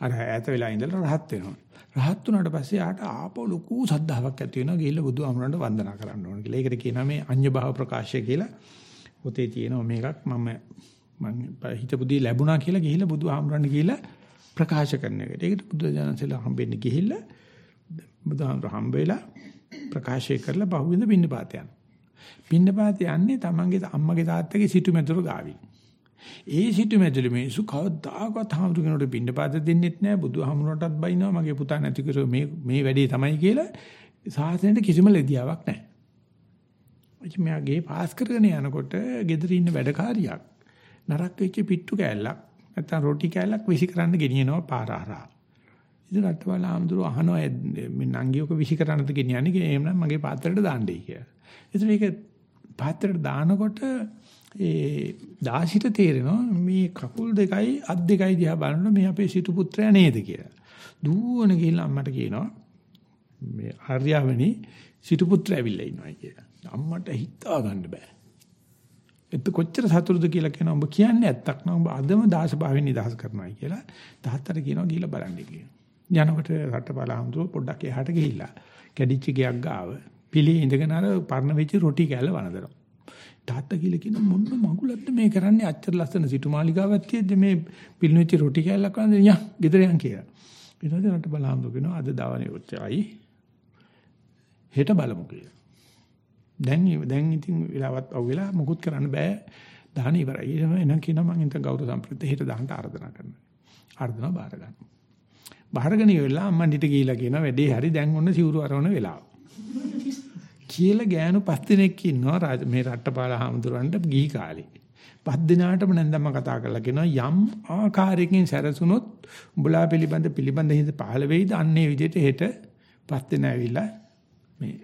අර ඈත වෙලා ඉඳලා රහත් වෙනවා. රහත් වුණාට පස්සේ ආට ආපෝ ලොකු සද්ධාාවක් ඇති වෙනවා ගිහිල්ලා බුදුහාමුදුරන්ට වන්දනා කරන්න ඕන කියලා. ඒකට කියනවා මේ අඤ්ඤ භාව ප්‍රකාශය කියලා. පොතේ තියෙනවා මේකක් මම මම හිතපු දේ ලැබුණා කියලා ගිහිල්ලා බුදුහාමුදුරන්ට ගිහිල්ලා ප්‍රකාශ කරන එකට. ඒකට බුදුජානසලා හම්බෙන්න ගිහිල්ලා බුදුහාමුදුර හම්බ වෙලා ප්‍රකාශය කරලා බහුවිඳ බින්නපාත යනවා. බින්නපාත යන්නේ තමන්ගේ අම්මගේ තාත්තගේ සිටු මැදුරු ගාවින්. ඒ සිටු මැදුරු මිනිස්සු කවදාකවත් හාමුදුර කෙනෙකුට බින්නපාත දෙන්නෙත් නෑ බුදුහාමුදුරටත් බයිනවා මගේ පුතා නැති කරෝ මේ මේ වැඩේ තමයි කියලා සාසනයට කිසිම ලෙදියාවක් නැහැ. ඉතින් මෙයාගේ පාස් කරගෙන යනකොට ගෙදර ඉන්න වැඩකාරියක් නරක් වෙච්ච පිට්ටු කෑල්ලක් නැත්නම් රොටි කෑල්ලක් විසි කරන්න ගෙනියනවා පාර හරහා. ඉතින් රටවල ආම්දුර අහනවා මේ නංගියක විසි කරන්නද ගෙනියන්නේ එහෙම නම් මගේ පාත්‍රයට දාන්නයි කියලා. ඉතින් මේක පාත්‍රයට දානකොට ඒ දාසිට තේරෙනවා මේ කකුල් දෙකයි අත් දෙකයි දිහා බලනකොට මේ අපේ සිටු පුත්‍රයා නේද කියලා. දුවන ගිහිල්ලා අම්මට කියනවා මේ ආර්යවනි සිටු පුත්‍රය ඇවිල්ලා ඉන්නවා කියලා. අම්මට හිතා ගන්න බෑ. එත් කොච්චර සතුටුද කියලා කියනවා ඔබ කියන්නේ ඇත්තක් නෝ ඔබ අදම දාස භාවයෙන් නිදහස් කරනවායි කියලා තාත්තට කියනවා ගිහිල්ලා බලන්න කියලා. යනකොට රටබලහම්තුව පොඩ්ඩක් එහාට ගිහිල්ලා කැඩිච්ච ගයක් ගාව පිළි ඉඳගෙන අර පරණ වෙච්ච රොටි කෑල්ල වනදනවා. තාත්තා කියලා කියන මොන්න මගුලක්ද මේ කරන්නේ අච්චර ලස්සන සිටුමාලිගාවක් තියෙද්දි මේ පිළිනුච්ච රොටි කෑල්ලක් වන්ද යා ගෙදර යන් කියලා. ඊට පස්සේ රට බලහම්තුව කියනවා අද දවනේ උච්චයි හෙට බලමු කියලා. දැන් දැන් ඉතින් වෙලාවත් අවු වෙලා මොකුත් කරන්න බෑ. දාන ඉවරයි. ඊටම එනම් කියනවා මම ඉතින් ගෞරව සම්ප්‍රදාය හෙට දාන්නට ආරාධනා කරනවා. ආරාධනා බාර ගන්න. බාරගෙන ඉවරලා අම්මන්ට ගිහිලා කියනවා වැඩේ හරි දැන් ඔන්න සිවුරු අරවන වෙලාව. කියලා ගෑනු පස් දිනක් ඉන්නවා මේ රට්ටපාල හාමුදුරන්ට ගිහි කාලේ. පස් දිනාටම නැන්දම්ම කතා කරලා කියනවා යම් ආකාරයකින් සැරසුනොත් උඹලා පිළිබඳ පිළිබඳ හිත පහළ වෙයිද අන්නේ විදිහට හෙට පස් දින ඇවිල්ලා මේ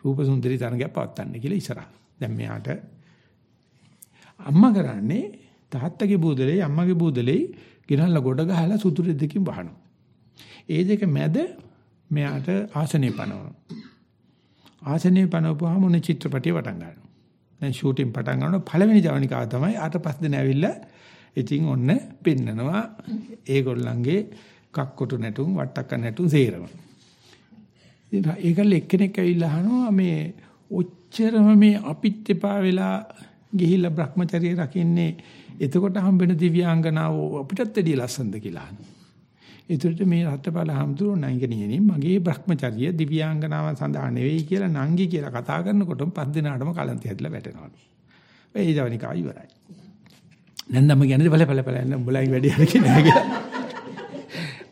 රූප සුන්දරී තරගයක් පවත්වන්න කියලා ඉස්සරහ. දැන් මෙයාට අම්මා කරන්නේ තාත්තගේ බූදලේ අම්මගේ බූදලේ ගෙනල්ලා ගොඩ ගහලා සුතුරු දෙකකින් වහනවා. ඒ දෙක මැද මෙයාට ආසනේ පනවනවා. ආසනේ පනවපුවාම මොන චිත්‍රපටිය වටන් ගන්නවා. දැන් ෂූටින් පටන් ගන්නකොට පළවෙනි ජවනිකාව තමයි අට පස් දින ඇවිල්ලා ඉතින් ඔන්න පෙන්නනවා ඒගොල්ලන්ගේ කක්කොටු නැටුම් වට්ටක්ක නැටුම් සේරම. ඒකල එක්කෙනෙක් ඇවිල්ලා අහනවා මේ ඔච්චරම මේ අපිත් එපා වෙලා ගිහිල්ලා Brahmacharya රකින්නේ එතකොට හම්බෙන දිව්‍යාංගනාව අපිටත් වැඩිය ලස්සනද කියලා අහනවා. ඒතරට මේ රත්පාල හම්දුර නංගනියනි මගේ Brahmacharya දිව්‍යාංගනාව සඳහා නෙවෙයි කියලා නංගි කියලා කතා කරනකොටම පස් දිනාටම කලන්තය හැදලා වැටෙනවලු. ඒ දවනිකා ඉවරයි. නැන්දම කියන්නේ බල බල බල උඹලයි වැඩි හරි කියන්නේ කියලා.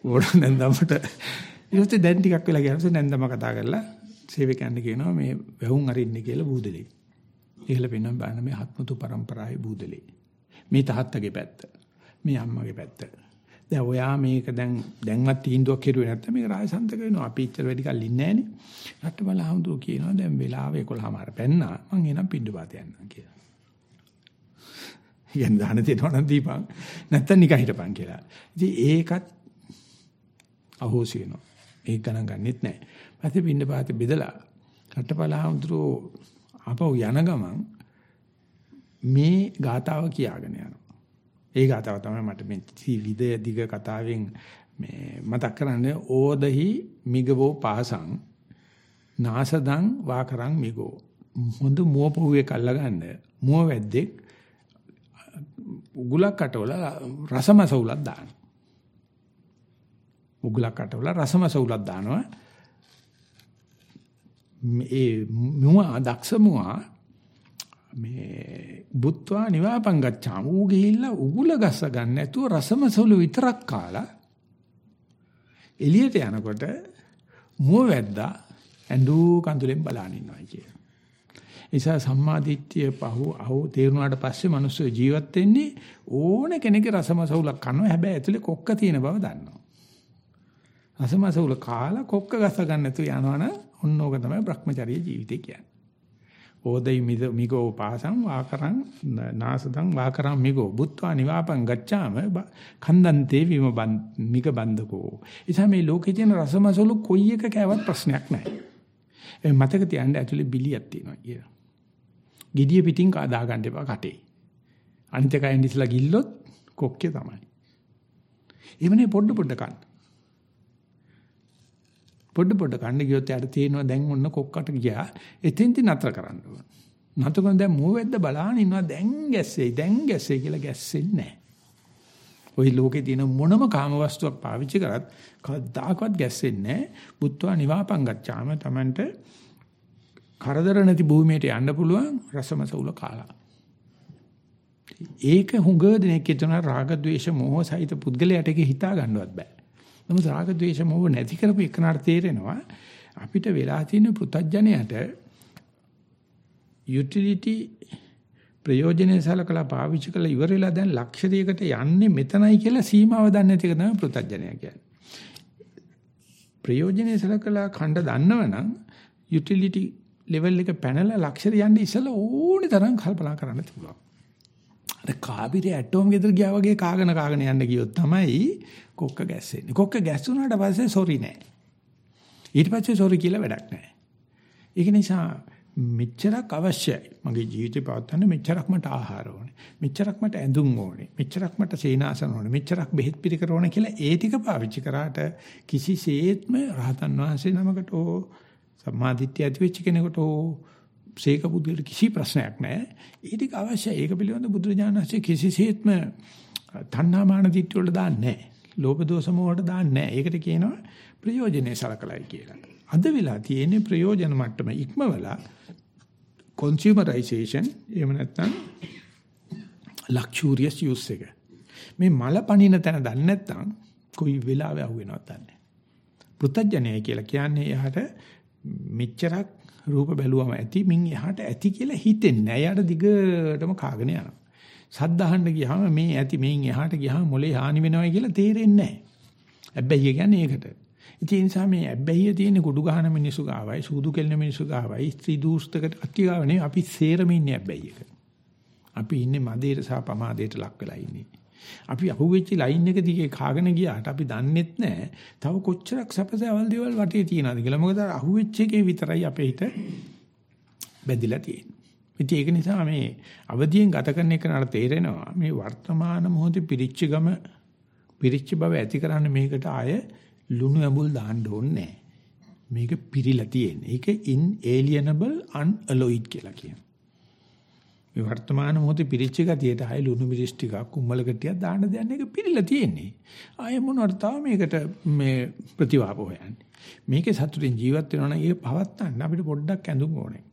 ඕන නැන්දමට ඊට දැන් ටිකක් වෙලා ගියාම නැන්දම කතා කරලා සේවකයන්ට කියනවා මේ වැහුම් අරින්නේ කියලා බූදලේ. ඒකල පෙන්වන්න බෑන මේ හත්මුතු પરම්පරාවේ බූදලේ. මේ තාත්තගේ පැත්ත. මේ අම්මගේ පැත්ත. දැන් ඔයා මේක දැන් දැන්වත් තීන්දුවක් කෙරුවේ නැත්නම් මේක රාජසන්තක වෙනවා. අපි ඉච්චර වැඩි කල් ඉන්නේ නැහනේ. රට්ටබලහමුදුර කියනවා දැන් වෙලාව 11මාර පෙන්නා. මං එනම් පින්ඩුපාත යන්නම් කියලා. යන් දාන දෙනවා නම් දීපන්. නැත්තම් නිකන් හිටපන් කියලා. ඉතින් ඒකත් අහෝසි වෙනවා. ඒක ගණන් ගන්නෙත් නැහැ. පස්සේ පින්න පාතේ බෙදලා රටපලහඳුරෝ ආපහු යන ගමන් මේ ගාතාව කියාගෙන යනවා. ඒ ගාතාව තමයි මට මේ විද දිග කතාවෙන් මේ මතක් කරන්නේ. ඕදහි මිගවෝ පාසං නාසදං වාකරං මිගෝ. හොඳ මුව පොහුවේ කල්ලා ගන්න මුව වැද්දෙක් උගුලක් කටවල රසමසවුලක් දානවා උගලක් අටවල රසමස උලක් දානවා. මේ මුවා දක්ෂ මුවා මේ බුත්වා නිවාපං ගච්ඡාම ඌ ගිහිල්ලා උගුල ගස්ස ගන්න නැතුව රසමසවුල විතරක් කාලා එළියට යනකොට මුව වැද්දා ඇඬු කඳුලෙන් බලන් ඉන්නවා කිය. නිසා සම්මාදිට්ඨිය පහු අහු තේරුණාට පස්සේ මිනිස්සු ජීවත් වෙන්නේ ඕන කෙනෙක්ගේ රසමසවුලක් කනවා හැබැයි ඇතුලේ කොක්ක තියෙන බව දන්නවා. අසමසවුල කාලා කොක්ක ගස ගන්න නැතු යනවනම් ඔන්න ඕක තමයි Brahmacharya ජීවිතය කියන්නේ. ඕදයි මිද මිගෝ පාසං වාකරං නාසදං වාකරං මිගෝ බුත්වා නිවාපං ගච්ඡාම කන්දන්තේ විම මිග බන්දකෝ. එතන මේ ලෝකේ තියෙන රසමසවුල කොයි එක කෑවත් ප්‍රශ්නයක් නැහැ. ඒ මතක තියන්න ඇතුලේ බිලියක් තියෙනවා කියලා. gediya පිටින් කදා ගන්න එපා කටේ. අනිත් එකෙන් ඉස්සලා ගිල්ලොත් කොක්කේ තමයි. එවනේ පොඩ පොඩ කන්න. පොඩ පොඩ කන්න ගියොත් යාට තේනවා දැන් ඔන්න කොක්කට ගියා. එතෙන්ති නතර කරන්න ඕන. නතර කරන දැන් මෝවැද්ද බලාගෙන ඉන්නවා දැන් ගැස්සෙයි දැන් ගැස්සෙයි කියලා ගැස්සෙන්නේ නැහැ. ওই ලෝකේ තියෙන මොනම කාම වස්තුවක් පාවිච්චි කරත් කවදාකවත් ගැස්සෙන්නේ නැහැ. බුද්ධවා නිවාපං ගච්ඡාම Tamanට කරදර නැති භූමියට යන්න පුළුවන් රසමසවුල කාලා. ඒක හුඟ දෙනෙක් හිතනවා රාග ద్వේෂ මෝහ සහිත පුද්ගලයාට ඒක හිතා ගන්නවත් බෑ. නමුත් රාග ద్వේෂ මොහ නැති කරපු එකනට තේරෙනවා අපිට වෙලා තියෙන පෘතජ්ජනයට යුටිලිටි ප්‍රයෝජනේ සලකලා පාවිච්චි කරලා ඉවර වෙලා දැන් ලක්ෂණයකට යන්නේ මෙතනයි කියලා සීමාව දන්නේ නැති එක තමයි පෘථජ්ජනය කියන්නේ. ප්‍රයෝජනේ සලකලා ඛණ්ඩ දන්නවනම් යුටිලිටි ලෙවල් එක පැනලා ලක්ෂණ යන්නේ ඉස්සලා ඕනේ තරම් කල්පනා කරන්න තිබුණා. අර කාබිරේ ඇටෝම් ගෙදර ගියා වගේ කාගෙන කාගෙන යන්න ගියොත් තමයි කොක්ක ගැස්සෙන්නේ. කොක්ක ගැස්සුණාට පස්සේ සෝරි නෑ. ඊට පස්සේ සෝරි කියලා වැඩක් නෑ. ඒක නිසා මෙච්චරක් අවශ්‍යයි. මගේ ජීවිතේ පවත්වන්න මෙච්චරක් මට ආහාර ඕනේ. මෙච්චරක් මට ඇඳුම් ඕනේ. මෙච්චරක් මට සේනාසන ඕනේ. මෙච්චරක් බෙහෙත් පිළිකර ඕනේ කියලා ඒ ටික පාවිච්චි කරාට කිසිසේත්ම රහතන් වහන්සේ නමකට ඕ සම්මාදිට්ඨිය ඇති වෙච්ච කෙනෙකුට ඕ සීක බුද්ධියට කිසි ප්‍රශ්නයක් නැහැ. ඒ ටික අවශ්‍යයි. ඒක පිළිබඳ බුදුරජාණන් වහන්සේ කිසිසේත්ම තණ්හාමාන දිට්ඨිය වල දාන්නේ නැහැ. ලෝභ දෝෂ මොහොට දාන්නේ නැහැ. ඒකට කියනවා ප්‍රයෝජනේ සලකලයි කියලා. අද වෙලා තියෙන්නේ ප්‍රයෝජන මට්ටම ඉක්මවලා consumerization එහෙම නැත්නම් luxurious use එක. මේ මල පණින තැන දන්නේ නැත්නම් කොයි වෙලාවෙ අහුවෙනවද දන්නේ. පෘතජ්ජනය කියලා කියන්නේ එයාට මෙච්චරක් රූප බැලුවම ඇති මින් එහාට ඇති කියලා හිතෙන්නේ නැහැ. එයාට දිගටම කාගෙන යනවා. සද්ද අහන්න ගියාම මේ ඇති මේන් එහාට ගියාම මොලේ හානි වෙනවා කියලා තේරෙන්නේ නැහැ. හැබැයි කියන්නේ ඒකට. ඉතින් ඒ නිසා මේ ඇබ්බැහිය තියෙන කුඩු ගහන මිනිස්සු ගාවයි සූදු කෙල්ල මිනිස්සු ගාවයි ස්ත්‍රී දූෂ්ටකට අට්ටි ගාව නෙවෙයි අපි සේරම ඉන්නේ ඇබ්බැහියක. අපි ඉන්නේ මදේට සහ පමාදේට ලක් වෙලා ඉන්නේ. අපි අහුවෙච්ච ලයින් එක දිගේ කාගෙන ගියාට අපි දන්නෙත් නැහැ. තව කොච්චරක් සැපසවල් දේවල් වටේ තියනවාද කියලා. මොකද අහුවෙච්ච එකේ විතරයි අපේ හිත බැඳිලා තියෙන්නේ. ඉතින් ඒක නිසා මේ අවදියෙන් ගත කරන එක නට තේරෙනවා මේ වර්තමාන මොහොතේ පිරිච්ච ගම පිරිච්ච බව ඇති කරන්න මේකට ආය ලුණු ඇඹුල් දාන්න ඕනේ මේක පිරිලා තියෙන්නේ. ඒක inalienable unalloyed කියලා කියනවා. මේ වර්තමාන මොහොතේ පිරිච්ච ගතියට ආය ලුණු මිරිස් ටිකක් කුම්මල කටියක් දාන්න දෙන්නේ ඒක පිළිලා තියෙන්නේ. ආය මොනවට තව මේකට මේ ප්‍රතිවාප හොයන්නේ. මේකේ සතුටින් ජීවත් වෙනවා නම් ඒක පවත්තන්න අපිට පොඩ්ඩක් ඇඳුම් ඕනේ.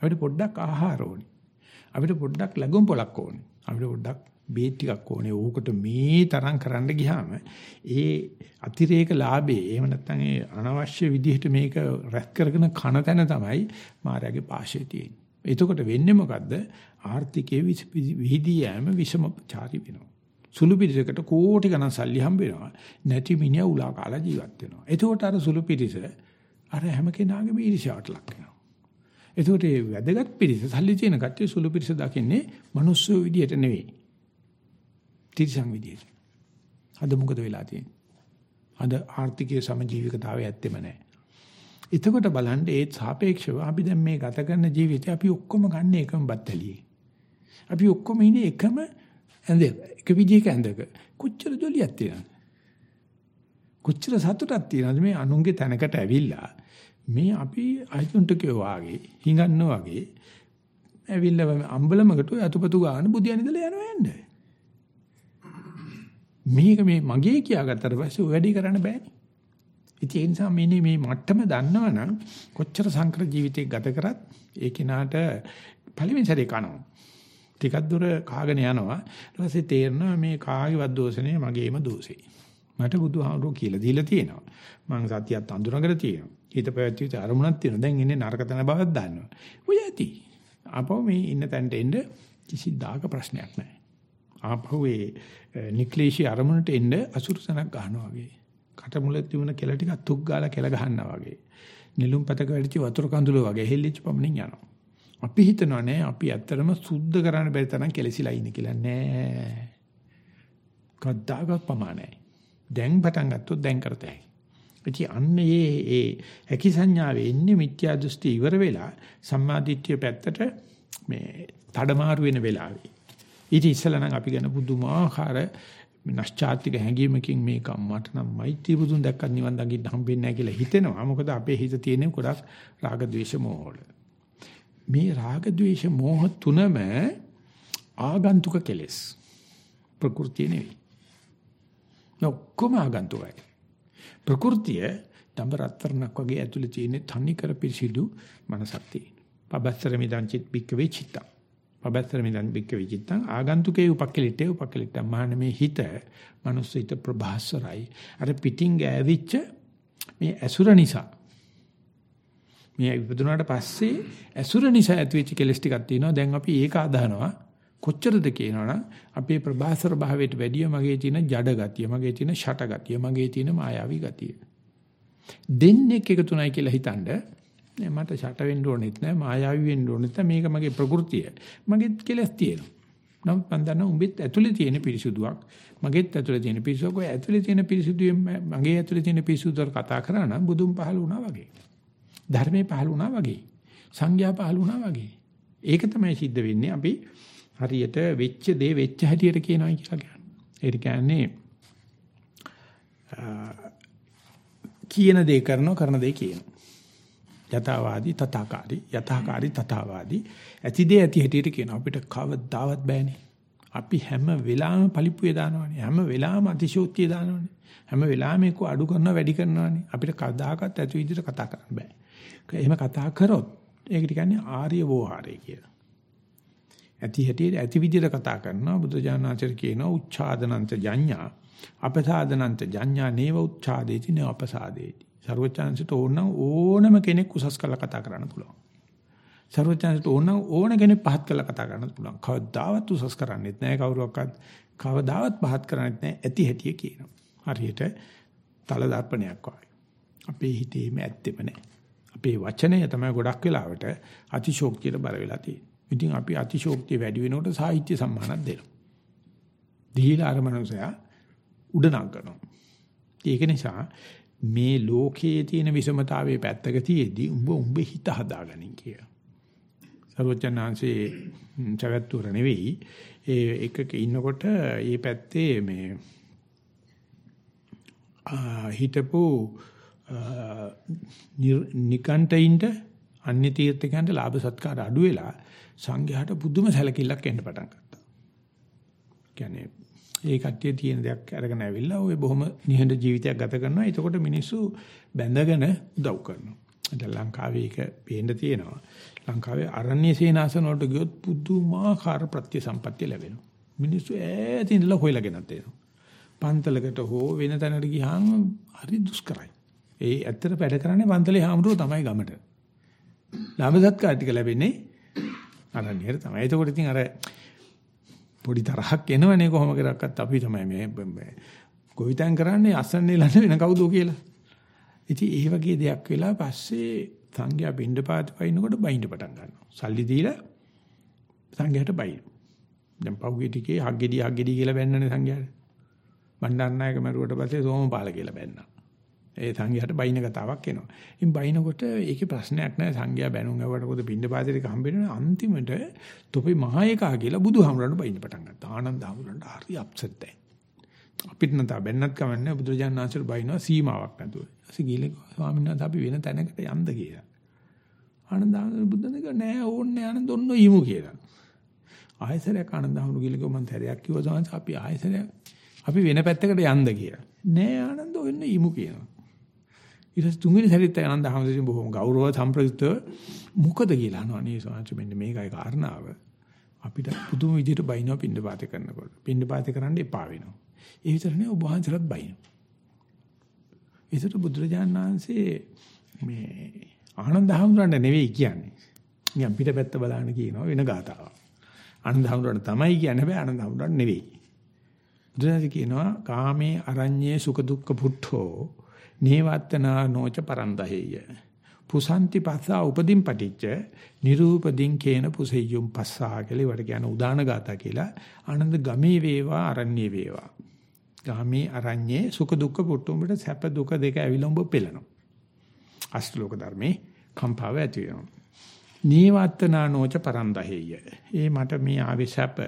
අපිට පොඩ්ඩක් ආහාර ඕනේ. අපිට පොඩ්ඩක් ලැබුම් පොලක් ඕනේ. අපිට පොඩ්ඩක් බේත් ටිකක් ඕනේ. ඕකට මේ තරම් කරන්න ගියාම ඒ අතිරේක ලාභේ එහෙම නැත්නම් ඒ අනවශ්‍ය විදිහට මේක රැස් කරගෙන කන තැන තමයි මායාවේ පාෂේ තියෙන්නේ. එතකොට වෙන්නේ මොකද්ද? ආර්ථිකයේ විහිදී යෑම විෂමචාරී වෙනවා. සුළු පිරිසකට කෝටි ගණන් සල්ලි හම්බ වෙනවා. නැති මිනිහා උලා කාලා ජීවත් වෙනවා. එතකොට අර සුළු පිරිස අර හැම කෙනාගේම ඊර්ෂ්‍යාවට ලක් වෙනවා. එතකොට මේ වැදගත් පිරිස සල්ලි තියෙන කට්ටිය සුළු පිරිස දකින්නේ මිනිස්සු විදියට නෙවෙයි. තිරසං විදියට. අද මොකද වෙලා තියෙන්නේ? අද ආර්ථිකයේ සමජීවිකතාවය ඇත්තෙම නැහැ. එතකොට බලන්න ඒ සාපේක්ෂව අපි දැන් මේ ගත කරන ජීවිතය අපි ඔක්කොම ගන්න එකම බත්තලියේ. අපි ඔක්කොම ඉන්නේ එකම ඇඳ එක විදිහක ඇඳක. කොච්චර ජොලියක් තියෙනවද? කොච්චර සතුටක් තියෙනවද මේ අනුන්ගේ තැනකට ඇවිල්ලා මේ අපි අයිතුන්ට කියවාගේ හිඟන්න වගේ ඇවිල්ලා අම්බලමකට අතුපතු ගන්න බුදියන් ඉඳලා යනවා යන්නේ. මේක මේ මගේ කියාගත්තට පස්සේ වැඩි කරන්න බෑනේ. ඉතින් ඒ නිසා මේ මේ මට්ටම දන්නවනම් කොච්චර සංකර ජීවිතයක් ගත කරත් ඒ කෙනාට පළවෙනි සැරේ කනවා. ටිකක් දුර කාගෙන යනවා. ඊට පස්සේ තේරෙනවා මේ කාගේවත් දෝෂනේ මගේම දෝෂේ. මට බුදුහාමුදුරුවෝ කියලා දීලා තියෙනවා. මං සතියත් අඳුරගෙන තියෙනවා. හිත පැවැත්විච්ච අරමුණක් තියෙනවා. දැන් ඉන්නේ නරක තැන බවක් දන්නවා. ඔය ඇති. අපෝ මේ ඉන්න තැනට එන්න කිසි දාක ප්‍රශ්නයක් නැහැ. ආපහු ඒ නික්ලේශී අරමුණට එන්න අසුරුසනක් ගන්නවා වගේ. කට මුල තිබුණ කෙල ටිකක් තුක් ගාලා කෙල ගහන්නා වගේ. නිලුම් පතක වැඩිච වතුර කඳුල වගේ හෙල්ලිච්ච පමණින් යනවා. අපි හිතනවා නෑ අපි ඇත්තටම සුද්ධ කරන්න බැරි තරම් කෙලසිලා ඉන්නේ කියලා නෑ. කද්දාගත් ප්‍රමාණයි. දැන් පටන් ගත්තොත් දැන් කරතයි. ඉතින් අන්න ඒ ඒ හැකි සංඥාවේ ඉන්නේ මිත්‍යා දෘෂ්ටි ඉවර වෙලා සම්මාදිට්ඨිය පැත්තට මේ තඩමාරු වෙන වෙලාවේ. ඊට ඉස්සෙල්ලා නම් අපි ගැන පුදුමාකාර නැස්චාත්තික හැඟීමකින් මේක මට නම් මෛත්‍රී බුදුන් දැක්කත් නිවන් දකින්න හම්බෙන්නේ නැහැ කියලා හිතෙනවා. මොකද අපේ හිත තියෙන ගොඩක් රාග ద్వේෂ මෝහවල. මේ රාග ద్వේෂ මෝහ තුනම ආගන්තුක කෙලෙස්. ප්‍රകൃතිය නෙවෙයි. ඔක්කොම ආගන්තුකයි. ප්‍රകൃතිය දඹරත්තරණක් වගේ ඇතුලේ තියෙන තනි කර පිරිසිදු මනසක් තියෙන. පබස්තර මිදං චිත් බික්කවේ චිත්තං පබත්තර මිදන් බික්ක විචිත්තං ආගන්තුකේ උපක්කලිටේ උපක්කලිට්ටම් මහාන මේ හිත මනුස්ස හිත ප්‍රභාස්වරයි අර පිටින් ගෑවිච්ච මේ ඇසුර නිසා මේ ඉපදුනාට පස්සේ ඇසුර නිසා ඇතිවෙච්ච කෙලස් ටිකක් තියෙනවා. දැන් අපි ඒක අදහනවා. කොච්චරද කියනවනම් අපේ ප්‍රභාසර භාවයට වැඩිය මගේ තියෙන ජඩ ගතිය, මගේ තියෙන ෂට ගතිය, මගේ තියෙන මායාවී ගතිය. දෙන්නේ එකතුණයි කියලා හිතනද මට ෂට වෙන්න ඕනෙත් නෑ, මායාවී වෙන්න ඕනෙත් නෑ. මේක මගේ ප්‍රകൃතිය. මගෙත් කෙලස් තියෙනවා. නමුත් මම දන්නවා උඹෙත් ඇතුලේ තියෙන පිරිසුදුවක් මගේත් ඇතුලේ තියෙන පිරිසුදුවක් ඔය ඇතුලේ තියෙන පිරිසුදුවෙන් මගේ ඇතුලේ තියෙන පිරිසුදුවට කතා කරා නම් බුදුන් පහළ වුණා වගේ ධර්මයේ පහළ වුණා වගේ සංඝයා පහළ වුණා වගේ ඒක තමයි සිද්ධ වෙන්නේ අපි හරියට වෙච්ච දේ වෙච්ච හැටියට කියනවා කියලා කියන්නේ ඒ කියන්නේ කියන දේ කරනවා කරන දේ කියනවා යථාවාදී තථාකාරී යථාකාරී තථාවාදී. ඇති දේ ඇති හැටියට කියනවා. අපිට කවදාවත් බෑනේ. අපි හැම වෙලාවෙම පලිප්පුවේ දානවනේ. හැම වෙලාවෙම අතිශෝක්තිය දානවනේ. හැම වෙලාවෙම ඒක අඩු කරනවා වැඩි කරනවානේ. අපිට කවදාකවත් ඇති විදිහට කතා කරන්න බෑ. එහෙම කතා කරොත් ඒකට කියන්නේ ආර්ය වෝහාරය කියලා. ඇති හැටියට ඇති විදිහට කතා කරනවා. බුදුජානනාචර කියනවා උච්ඡාදනන්ත ජඤ්ඤා. අපසාදනන්ත ජඤ්ඤා නේව උච්ඡාදේති නේ අපසාදේති. ਸਰවචන්සිට ඕනනම් ඕනම කෙනෙක් උසස් කරලා කතා කරන්න පුළුවන්. ਸਰවචන්සිට ඕනනම් ඕන කෙනෙක් පහත් කරලා කතා කරන්න පුළුවන්. කවදාවත් උසස් කරන්නේත් නැහැ කවුරුවක්වත්. කවදාවත් පහත් කරන්නේත් නැහැ. ඇති හැටිය කියනවා. හරියට තල දර්පණයක් වගේ. අපේ හිතේම ඇත්තෙම නැහැ. අපේ වචනය තමයි ගොඩක් වෙලාවට අතිශෝක්තියට බර වෙලා තියෙන්නේ. ඉතින් අපි අතිශෝක්තිය වැඩි වෙනකොට සාහිත්‍ය සම්මානක් දෙනවා. දීලා අර මනුස්සයා උඩ නංගනවා. ඒක නිසා මේ ලෝකයේ තියෙන විෂමතාවයේ පැත්තක තියේදී උඹ උඹ හිත හදාගනින් කිය. සර්වඥාන්සේ චවැත්තුර නෙවෙයි ඒ එකක ඉන්නකොට ඒ පැත්තේ මේ හිටපු නිකන්ටින්ට අන්‍ය තීර්ථකයන්ට ලාභ සත්කාර අඩු වෙලා සංඝයාට පුදුම සැලකිල්ලක් එන්න පටන් ගත්තා. කියන්නේ ඒ කට්ටිය තියෙන දෙයක් අරගෙන ඇවිල්ලා ඔය බොහොම නිහඬ ජීවිතයක් ගත කරනවා. එතකොට මිනිස්සු බැඳගෙන උදව් කරනවා. දැන් ලංකාවේ ඒක පේන්න තියෙනවා. ලංකාවේ අරණ්‍ය සේනාසන වලට ගියොත් පුදුමාකාර ප්‍රතිසම්පත්තිය ලැබෙනවා. මිනිස්සු ඈතින් ඉඳලා හොයලාගෙනත් එනවා. පන්තලකට හෝ වෙන තැනකට ගියාම හරි දුෂ්කරයි. ඒ ඇත්තට වැඩ කරන්නේ පන්තලේ හාමුදුරුවෝ තමයි ගමට. ලාභ සත්කාර ටික ලැබෙන්නේ අරණියට තමයි. ඒකෝට ඉතින් අර පොඩි තරහක් එනවනේ කොහොම කරක්වත් අපි තමයි මේ ගොවිතැන් කරන්නේ අසන්නේ ලන්න වෙන කවුද කියලා. ඉතින් ඒ වගේ දෙයක් වෙලා පස්සේ සංඝයා බින්දපාත වයින්කොට බයින්ද පටන් ගන්නවා. සල්ලි දීලා සංඝයාට බයින්. දැන් පහුගිය ටිකේ හග්ගෙඩි හග්ගෙඩි කියලා බැන්නනේ සංඝයාට. බණ්ඩාරනායක මරුවට පස්සේ සෝමපාල කියලා බැන්නා. ඒ සංඝයාට බයින කතාවක් එනවා. ඉතින් බයිනකොට ඒකේ ප්‍රශ්නයක් නැහැ සංඝයා බැනුම් ඇවට පොද පින්න පාතිරික හම්බෙන්නේ අන්තිමට තොපේ මහේකා කියලා බුදුහාමුදුරන්ට බයින්න පටන් ගත්තා. ආනන්ද හාමුදුරන්ට හරි අප්සෙට් දැන්. අපිට නම් තා බැන්නත් කමන්නේ බුදුරජාණන් වහන්සේට බයිනවා සීමාවක් නැතුව. ඊට ගිහලා ස්වාමීන් වහන්සේ අපි වෙන තැනකට යන්න කියලා. ආනන්ද හාමුදුරුවෝ බුදුන් දෙක නෑ ඕන්නේ ආනන්ද ඔන්න යමු කියලා. ආයසරයක් ආනන්ද හාමුදුරුවෝ ගිහලා මම තරයක් කිව්වා සමහර අපි ආයසරයක් අපි වෙන පැත්තකට යන්න කියලා. නෑ ආනන්ද ඔන්න යමු කියනවා. ඊට පස්සේ තුන්වෙනි සැරේත් ආනන්ද හැමදෙසින් බොහොම ගෞරව සම්ප්‍රයුක්තව මොකද කියලා අහනවා නේ සාංශ මෙන්න මේකයි කාරණාව. අපිට පුදුම විදිහට බයිනවා පින්න පාතේ කරනකොට. පින්න පාතේ කරන්න එපා වෙනවා. ඒ විතර නේ ඔබ වහන්සේලාත් බයිනවා. ඒසට බුදුරජාණන් වහන්සේ මේ ආනන්ද හැමදෙරන්න නෙවෙයි කියන්නේ. නිකන් පිටපැත්ත බලන්න කියනවා වෙන ගාතාවක්. ආනන්ද හැමදෙරන්න තමයි කියන්නේ හැබැයි ආනන්ද හැමදෙරන්න නෙවෙයි. බුදුරජාණන් කියනවා කාමේ අරඤ්ඤේ සුඛ දුක්ඛ පුට්ඨෝ නේවත්තනා නොච පරන්දහෙය. පුසන්ති පස්සා උපදීන් පටිච්ච නිරූපදීන් කේන පුසෙය්‍යුම් පස්සා කියලා වට කියන උදාන ගාථා කියලා ආනන්ද ගමේ වේවා අරණ්‍ය වේවා. ගාමේ අරඤ්ඤේ සුඛ දුක්ඛ පුට්ටුඹට සැප දුක දෙක ඇවිලඹ පෙළනවා. අෂ්ටලෝක ධර්මේ කම්පාව ඇති වෙනවා. නීවත්තනා නොච පරන්දහෙය. ඒ මට මේ ආවේ සැප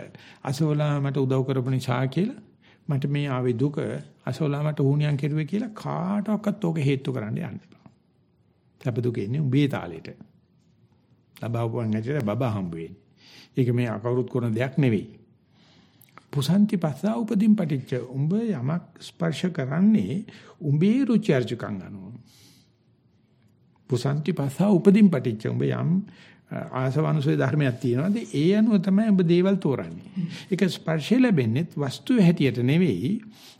අසෝලා මට උදව් කරපු නිසා කියලා මට මේ ආවේ දුක අසෝලා මට වුණියන් කෙරුවේ කියලා කාටවත් ඕක හේතු කරන්න යන්න එපා. සැප දුක ඉන්නේ උඹේ තාලෙට. ලබාවුවන් නැතිව බබා හම්බ වෙන්නේ. ඒක මේ අකවුරුත් කරන දෙයක් නෙවෙයි. පුසන්ති පස්සා උපදීන් පටිච්ච උඹ යමක් ස්පර්ශ කරන්නේ උඹේ රුචි අරුචිකම් අනුව. පුසන්ති පස්සා උපදීන් පටිච්ච උඹ යම් ආසවනුසේ ධර්මයක් තියෙනවාද ඒ අනුව තමයි ඔබ දේවල් තෝරන්නේ. ඒක ස්පර්ශය ලැබෙන්නේ වස්තුව හැටියට නෙවෙයි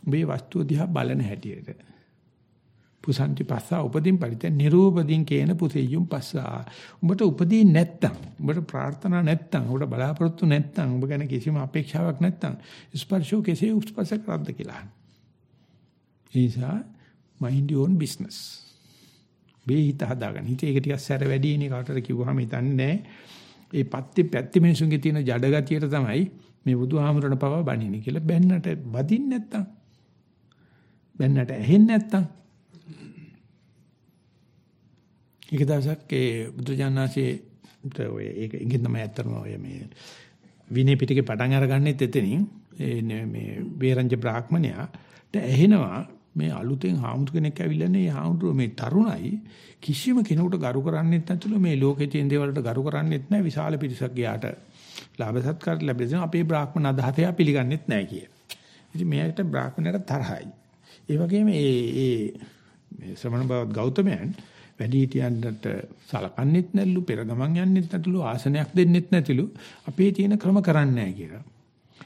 ඔබේ වස්තුව දිහා බලන හැටියට. පුසන්ති පස්සා උපදීන් පරිත නිරූපදීන් කේන පුසෙය්‍යුම් පස්සා. උඹට උපදීන් නැත්තම්, උඹට ප්‍රාර්ථනා නැත්තම්, උඹට බලාපොරොත්තු නැත්තම්, උඹ ගැන කිසිම අපේක්ෂාවක් නැත්තම් ස්පර්ශෝ කෙසේ උස්පර්ශ කරද්ද කියලා. ඒ නිසා mind your own business. මේ හිත හදාගන්න. හිතේ ඒක ටිකක් සැර වැඩි ඉන්නේ කාටද කිව්වහම හිතන්නේ නැහැ. ඒ පත්ති පැත්ති මිනිසුන්ගේ තියෙන ජඩ ගතියට තමයි මේ බුදුහාමුදුරණ පව බණින්නේ කියලා බැන්නට බදින්න නැත්තම් බැන්නට ඇහෙන්නේ නැත්තම් එක දවසක් ඒ බුදුජානනාංශයේ ඔය ඒක ඉංගින් තමයි ඇත්තම ඔය මේ විනය පිටකේ පටන් අරගන්නෙත් එතනින් ඒ මේ වේරංජ බ්‍රාහ්මණයාට ඇහෙනවා මේ අලුතෙන් හාමුදුර කෙනෙක් ඇවිල්ලා නේ හාමුදුර මේ තරුණයි කිසිම කෙනෙකුට ගරු කරන්නේත් නැතුළු මේ ලෝකේ තියෙන දේවල්ට ගරු කරන්නේත් නැහැ විශාල පිරිසක් ගියාට ලාභ සත්කාර ලැබෙන අපේ බ්‍රාහ්මණ අදහතේ පිළිගන්නේත් නැහැ කිය. ඉතින් මෙයාට බ්‍රාහ්මණයට තරහයි. ඒ වගේම ඒ ඒ මේ ශ්‍රමණ බවත් ගෞතමයන් වැඩි හිටියන්ට සලකන්නේත් නැල්ලු පෙර ගමන් යන්නෙත් නැතුළු ආසනයක් දෙන්නෙත් නැතිලු අපේ තියෙන ක්‍රම කරන්නේ නැහැ කියලා.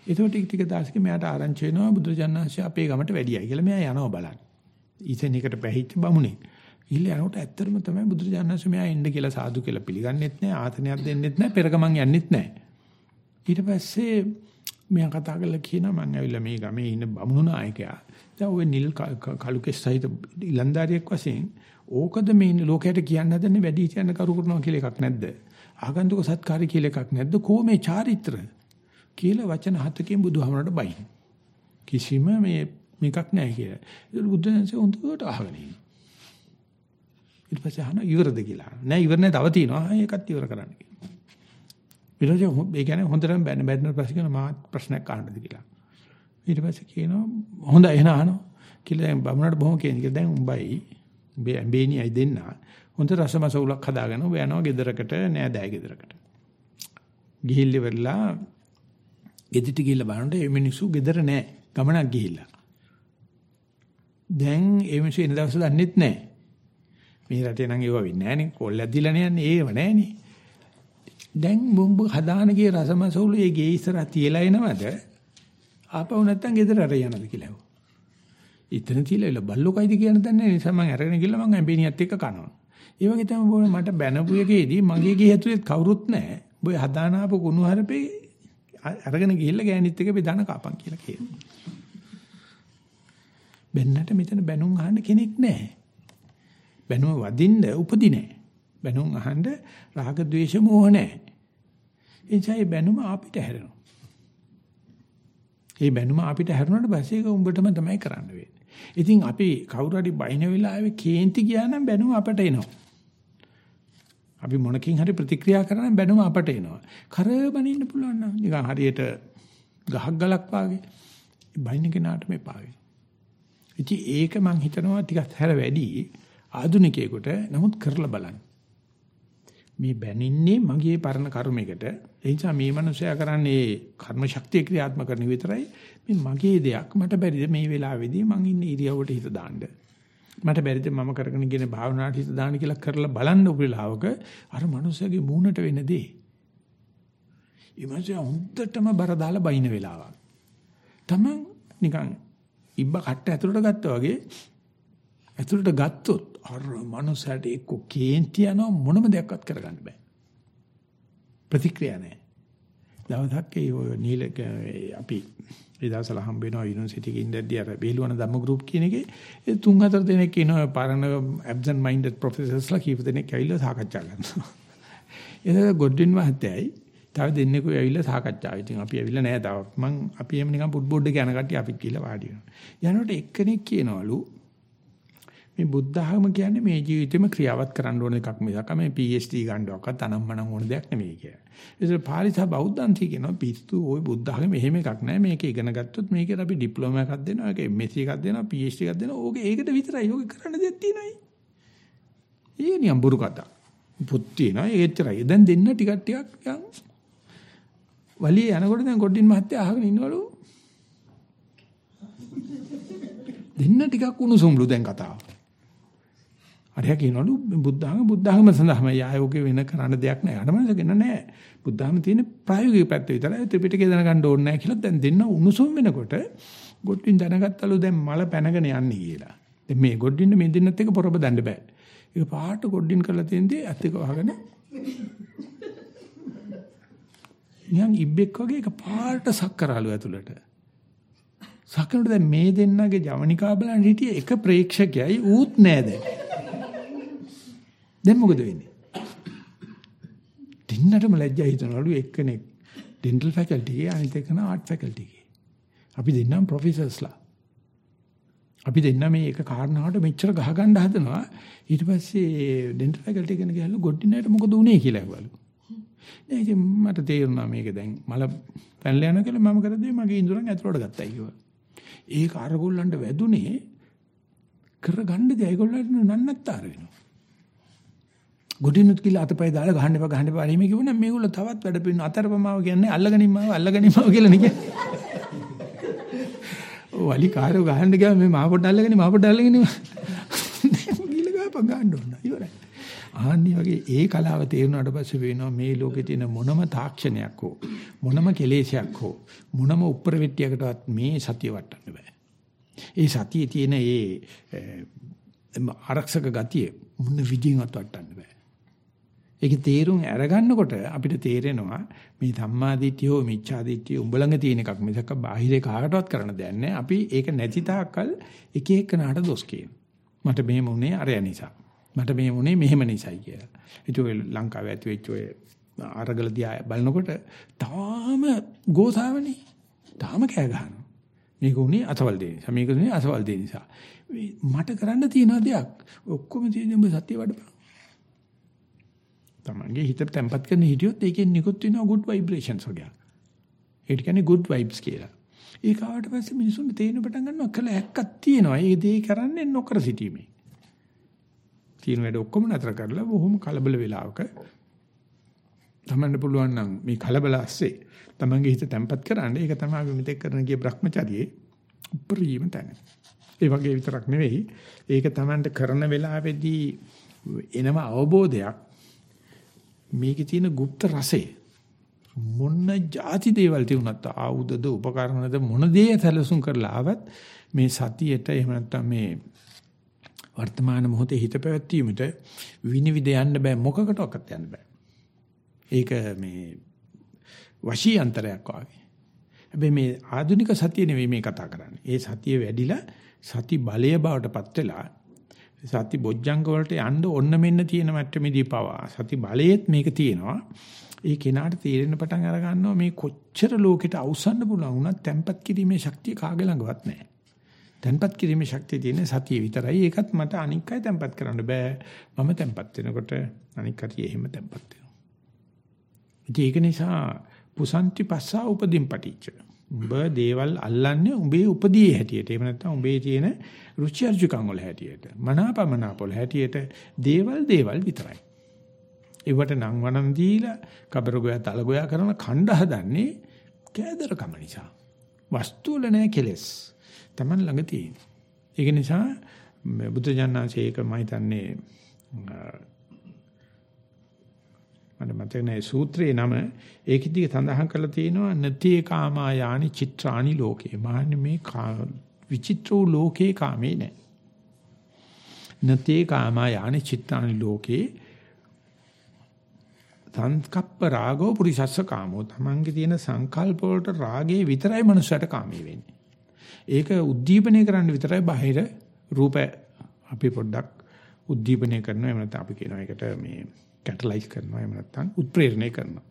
ඒකට ටික ටික දාසික මෙයාට ආරංචි වෙනවා බුදුජානනාංශය අපේ ගමට වැඩියයි කියලා මෙයා යනවා බලන්න. ඊසෙන් එකට පැහිච්ච බමුණේ. ඉල්ල යනකොට ඇත්තටම තමයි බුදුජානනාංශය මෙයා එන්න කියලා සාදු කියලා පිළිගන්නෙත් නැහැ ආතනයක් දෙන්නෙත් නැහැ පෙර ගමන් යන්නෙත් නැහැ. ඊට පස්සේ මෙයා කතා කරලා කියනවා මම ඇවිල්ලා මේ ගමේ ඉන්න බමුණු නායකයා. දැන් ওই නිල් කලු කෙස් සහිත ඉලන්දාරියෙක් වශයෙන් ඕකද මේ ලෝකයට කියන්න හදන්නේ වැඩි හිටියන්න කරු කරනවා කියලා එකක් නැද්ද? ආගන්තුක සත්කාරය කියලා එකක් නැද්ද? කෝ මේ චාරිත්‍ර කියලා වචන හතකින් බුදුහමරට බයින්. කිසිම මේ මේකක් නැහැ කියලා. ඒක බුදුන්සේ හොඳට අහගෙන ඉන්නවා. ඊට පස්සේ අහන ඉවරද කියලා. නෑ ඉවර නෑ තව තියෙනවා. ඒකත් ඉවර කරන්න කියලා. ඊට පස්සේ ඒ කියන්නේ හොඳටම බැන බැන පස්සේ කියන මා ප්‍රශ්නයක් අහන්නද කියලා. ඊට පස්සේ කියනවා හොඳයි එහෙනම් අහනවා. කියලා දැන් බමුණට බොහොම කියන්නේ. දැන් උඹයි උඹේ ඇඹේනියයි දෙන්න හොඳ රසමස උලක් හදාගෙන ඔබ යනවා ගෙදරකට නෑදෑ ගෙදරකට. ගිහිල්ලි වෙලා ගෙදිට ගිහිල්ලා බලනකොට මේ මිනිස්සු ගෙදර නෑ ගමනක් ගිහිල්ලා. දැන් ඒ මිනිස්සු එන දවස් දන්නෙත් නෑ. මේ රටේ නම් ඒව වෙන්නේ නෑනේ. කොල්ලක් දීලා නෑනේ ඒව නෑනේ. දැන් බොම්බ හදාන ගිය රසමසවුල ඒ ගේ ඉස්සරහ තියලා එනවද? ආපහු නැත්තම් ගෙදර අර යනද කියලා. ඉතන තියලා බල්ලෝ කයිද කියන දන්නේ නැහැ. නිසා මම අරගෙන ගිහලා මම ඇඹේනියත් එක්ක කනවා. ඒ වගේ තමයි මට බැනපු එකේදී මගේ ගේ හැතුවේත් කවුරුත් නැහැ. ඔය හදාන ආපු කුණු හරපේ අරගෙන ගිහිල්ලා ගෑනිත් එක බෙදාන කාපන් කියලා කියනවා. බෙන්නට මෙතන බැනුම් අහන්න කෙනෙක් නැහැ. බැනුම වදින්න උපදි නැහැ. බැනුම් අහන්න රාග ద్వේෂ මෝහ නැහැ. එනිසා බැනුම අපිට හැරෙනවා. ඒ බැනුම අපිට හැරුණාට පස්සේ ඒක උඹටම තමයි කරන්න වෙන්නේ. ඉතින් අපි කවුරු හරි බයින වෙලාවේ කේන්ති ගියා නම් බැනුම අපට එනවා. අපි මොනකින් හරි ප්‍රතික්‍රියා කරන බැනුම අපට එනවා. කරබනින්න පුළුවන් නම් නිකන් හරියට ගහක් ගලක් වාගේ බයින කෙනාට මේ පාවේ. ඉතින් ඒක මං හිතනවා ටිකක් හැර වැඩි ආධුනිකයෙකුට නමුත් කරලා බලන්න. මේ බැනින්නේ මගේ පරණ කර්මයකට. ඒ නිසා මේ මනුස්සයා කරන්නේ කර්ම ශක්තිය ක්‍රියාත්මක කරන විතරයි. මේ මගේ දෙයක් මට බැරිද මේ වෙලාවේදී මං ඉන්නේ ඉරියව්වට හිත දාන්න. මට බැරිද මම කරගෙන ගින භාවනාවට හිත දාන්න කියලා කරලා බලන්න උපලාවක අර මනුස්සයාගේ මූණට වෙන දේ. ඊමණසේ හොඳටම බර දාලා බයින වෙලාවක්. තමන් නිකන් ඉබ්බ කට්ට ඇතුලට ගත්තා වගේ ඇතුලට ගත්තොත් අර මනුස්සයාට එක්ක කේන්ති යනවා මොනම දෙයක්වත් කරගන්න බෑ. ප්‍රතික්‍රියා නැහැ. දවසක් ඒ ඔය නීල අපි ඒ දවස්වල හම්බ වෙනවා යුනිවර්සිටි එකේ ඉඳද්දී අර බේලුවන ධම්ම ගෲප් කියන එකේ ඒ තුන් හතර දෙනෙක් ඉනවා පරණ ඇබ්සන්ට් මයින්ඩඩ් ප්‍රොෆෙසර්ස්ලා කීප දෙනෙක් ඇවිල්ලා සාකච්ඡා කරනවා. [laughs] ඒක ගොඩින් මහත්තයයි තව දෙන්නෙකු ඇවිල්ලා සාකච්ඡා. ඉතින් අපි ඇවිල්ලා නැහැ තාම. මං අපි එහෙම නිකන් ෆුට් බෝඩ් එකේ යන කට්ටිය අපිත් කියලා වාඩි වෙනවා. යනකොට එක්කෙනෙක් කියනවලු මේ බුද්ධ ධර්ම කියන්නේ මේ ජීවිතෙම ක්‍රියාවත් කරන්න ඕන එකක් මිසක් මේ PhD ගන්නවක්වත් අනම්මනම් ඕන දෙයක් නෙමෙයි කියලා. ඒක පාලිසා බෞද්ධන්ති කියනවා පිස්සු ওই බුද්ධ ධර්ම එහෙම එකක් නෑ මේක ඉගෙන ගත්තොත් මේකට අපි ඩිප්ලෝමා එකක් දෙනවා ඒක MSc එකක් දෙනවා PhD එකක් දෙනවා ඕක ඒකට විතරයි ඕක කරන්න දෙයක් තියෙනයි. ඒ නියම් බුරු කතා. පුත් තියෙනවා ඒච්චරයි. දැන් දෙන්න ටිකක් ටිකක් යන් වලිය යනකොට දැන් ගොඩින් මහත්තයා අහගෙන ඉන්නවලු. දෙන්න ටිකක් උණුසුම්ලු දැන් කතාව. අරයා කියනවලු බුද්ධාගම බුද්ධාගම සඳහාමයි ආයෝගේ වෙන කරන්න දෙයක් නැහැ. අරමනස කියන නෑ. බුද්ධාගම තියෙන ප්‍රායෝගික පැත්ත විතරයි. ත්‍රිපිටකය දැනගන්න ඕනේ නැහැ කියලා දැන් දෙන්න උණුසුම් වෙනකොට ගොඩින් දැනගත්තලු දැන් මල පැනගෙන යන්නේ කියලා. දැන් මේ ගොඩින්න මේ දෙන්නත් එක පොරබ දන්න බෑ. ඒක පාට ගොඩින් කරලා තියෙනදී ඇත්ත එක වහගෙන නිකන් ඉබ්බෙක් වගේ එක පාට සක්කරාලු ඇතුළට. සක්කරට දැන් මේ දෙන්නගේ ජවනිකා බලන් හිටියේ එක ප්‍රේක්ෂකයයි ඌත් නෑ දැන්. දැන් මොකද වෙන්නේ? දෙන්නටම ලැජ්ජා හිතනවලු එක්කෙනෙක් ඩෙන්ටල් ෆැකල්ටි එකේ අනිත් එකන ආර්ට් ෆැකල්ටි එකේ. අපි දෙන්නම ප්‍රොෆෙසර්ස්ලා. අපි දෙන්න මේ එක කාරණාවට මෙච්චර ගහගන්න හදනවා. ඊට පස්සේ ඩෙන්ටල් ෆැකල්ටි එකන ගිහලා ගොඩිනේට මොකද උනේ කියලා ඇහුවලු. නෑ ඉතින් මට තේරුණා මේක දැන් මල පැනලා යනවා කියලා මම කරද්දී මගේ ඉඳුරන් ඇතුලට ගත්තා කිව්වා. ඒක අරගොල්ලන්ට වැදුනේ කරගන්න දේ ඒගොල්ලන්ට නන්නත්තර වෙනවා. ගොඩිනුත් කියලා අතපය දාලා ගහන්න එපා ගහන්න එපා එහෙම කිව්වනම් මේගොල්ලෝ තවත් වැඩ පින්න අතරපමාව කියන්නේ අල්ලගනින්මාව අල්ලගනින්මාව කියලා නේ කියන්නේ. වලි කාරෝ ගහන්න ගියාම මේ මා පොඩ්ඩ අල්ලගෙන මා පොඩ්ඩ අල්ලගෙන ගිල ගහපන් ගන්න ඕන ඉවරයි. ආන්නේ වගේ ඒ කලාව තේරුණාට පස්සේ වෙනවා මේ ලෝකේ තියෙන මොනම තාක්ෂණයක් හෝ මොනම කෙලෙසයක් හෝ මොනම උත්තර වෙට්ටියකටවත් මේ සතිය වටන්න බෑ. ඒ සතියේ තියෙන ඒ ආරක්ෂක ගතිය මොන විදිහින්වත් වටන්න බෑ. ඒකේ තේරුම් අරගන්නකොට අපිට තේරෙනවා මේ ධම්මාදිට්ඨිය හෝ මිච්ඡාදිට්ඨිය උඹ ළඟ තියෙන එකක් මිසක බාහිරේ කාටවත් කරන්න දෙයක් නැහැ. අපි ඒක නැති තාක්කල් එක එකනට දොස් කියන. මට මෙහෙම උනේ අරය නිසා. මට මෙහෙම උනේ මෙහෙම නිසායි කියලා. ඒක ලංකාවේ ඇති වෙච්ච ඔය අරගල දිහා බලනකොට තාම ගෝසාවනේ. තාම කෑ ගහනවා. මේක උනේ අසවල් දෙය නිසා. මේක උනේ අසවල් දෙය නිසා. මට කරන්න තියෙන දෙයක් ඔක්කොම තියෙන ඔබ සත්‍ය වඩපන්. තමන්ගේ හිත තැම්පත් කරන හිටියොත් ඒකෙන් නිකුත් වෙනවා good vibrations වගේ. ඒකට කියන්නේ good vibes කියලා. ඒක ආවට පස්සේ මිනිසුන්ට තේරෙන පටන් ගන්නවා කළ හැක්කක් තියෙනවා. ඒ දේ කරන්නේ නොකර සිටීමේ. තියෙන වැඩ ඔක්කොම නතර කරලා බොහොම කලබල වෙලාවක තමන්ට පුළුවන් නම් මේ කලබල ඇස්සේ තමන්ගේ හිත තැම්පත් කරන්න ඒක තමයි මෙතෙක් කරන ගිය Brahmacharye උපරිම තැන. ඒ වගේ විතරක් නෙවෙයි ඒක තමන්ට කරන වෙලාවේදී එනම අවබෝධයක් මේකේ තියෙන গুপ্ত රසය මොන જાති දේවල් තියුණත් ආයුධද උපකරණද මොන දේ සැලසුම් කරලා ආවත් මේ සතියට එහෙම නැත්නම් මේ වර්තමාන මොහොතේ හිත පැවැත්වීමට විනිවිද යන්න බෑ මොකකටවත් යන්න බෑ. ඒක මේ වශී අන්තරයක් වගේ. හැබැයි මේ ආධුනික සතිය නෙවෙයි මේ කතා කරන්නේ. ඒ සතිය වැඩිලා සති බලය බවටපත් වෙලා සති බොජ්ජංග වලට යන්න ඔන්න මෙන්න තියෙන මට්ටමේදී පවා සති බලයේත් මේක තියෙනවා. ඒ කෙනාට තීරණ පටන් අර ගන්නවා මේ කොච්චර ලෝකෙට අවසන්න පුළුවන් වුණත් තැම්පත් කිරීමේ ශක්තිය කාගේ ළඟවත් නැහැ. තැම්පත් කිරීමේ ශක්තිය තියෙන සතිය විතරයි. ඒකත් මට අනික් අය තැම්පත් කරන්න බෑ. මම තැම්පත් වෙනකොට අනික් කටිය එහෙම තැම්පත් වෙනවා. ඒක නිසා පුසන්ති පස්සා උපදින් පටිච්ච. උඹ දේවල් අල්ලන්නේ උඹේ උපදී හැටියට. එහෙම නැත්නම් උඹේ තියෙන රුචි අරුචිකම් වල හැටියට. මනාපමනාප වල හැටියට දේවල් දේවල් විතරයි. ඒවට නම් වනම් දීලා කබරගෝයා තලගෝයා කරන ඛණ්ඩ හදන්නේ කෑදරකම නිසා. වස්තු වල නැහැ කෙලස්. Taman ළඟ තියෙන. ඒක නිසා බුද්ධ ජානනාංශයේ ඒක මම හිතන්නේ මට මතක නැහැ සූත්‍රයේ නම ඒකෙදි සඳහන් කරලා තියෙනවා නතේ කාමා යානි චිත්‍රානි ලෝකේ. මාන්නේ මේ විචිත්‍ර වූ ලෝකේ කාමේ නැහැ. නතේ කාමා යානි චිත්‍රානි ලෝකේ සංකප්ප රාගෝ පුරිසස්ස කාමෝ තමන්ගේ තියෙන සංකල්ප වලට රාගේ විතරයි මනුස්සයට කාමී වෙන්නේ. ඒක උද්දීපනය කරන්න විතරයි බාහිර රූප අපි පොඩ්ඩක් උද්දීපනය කරනවා එහෙම නැත්නම් අපි කියනවා ඒකට මේ කැටලයිස් කරනවා එහෙම නැත්නම් උත්ප්‍රේරණය කරනවා.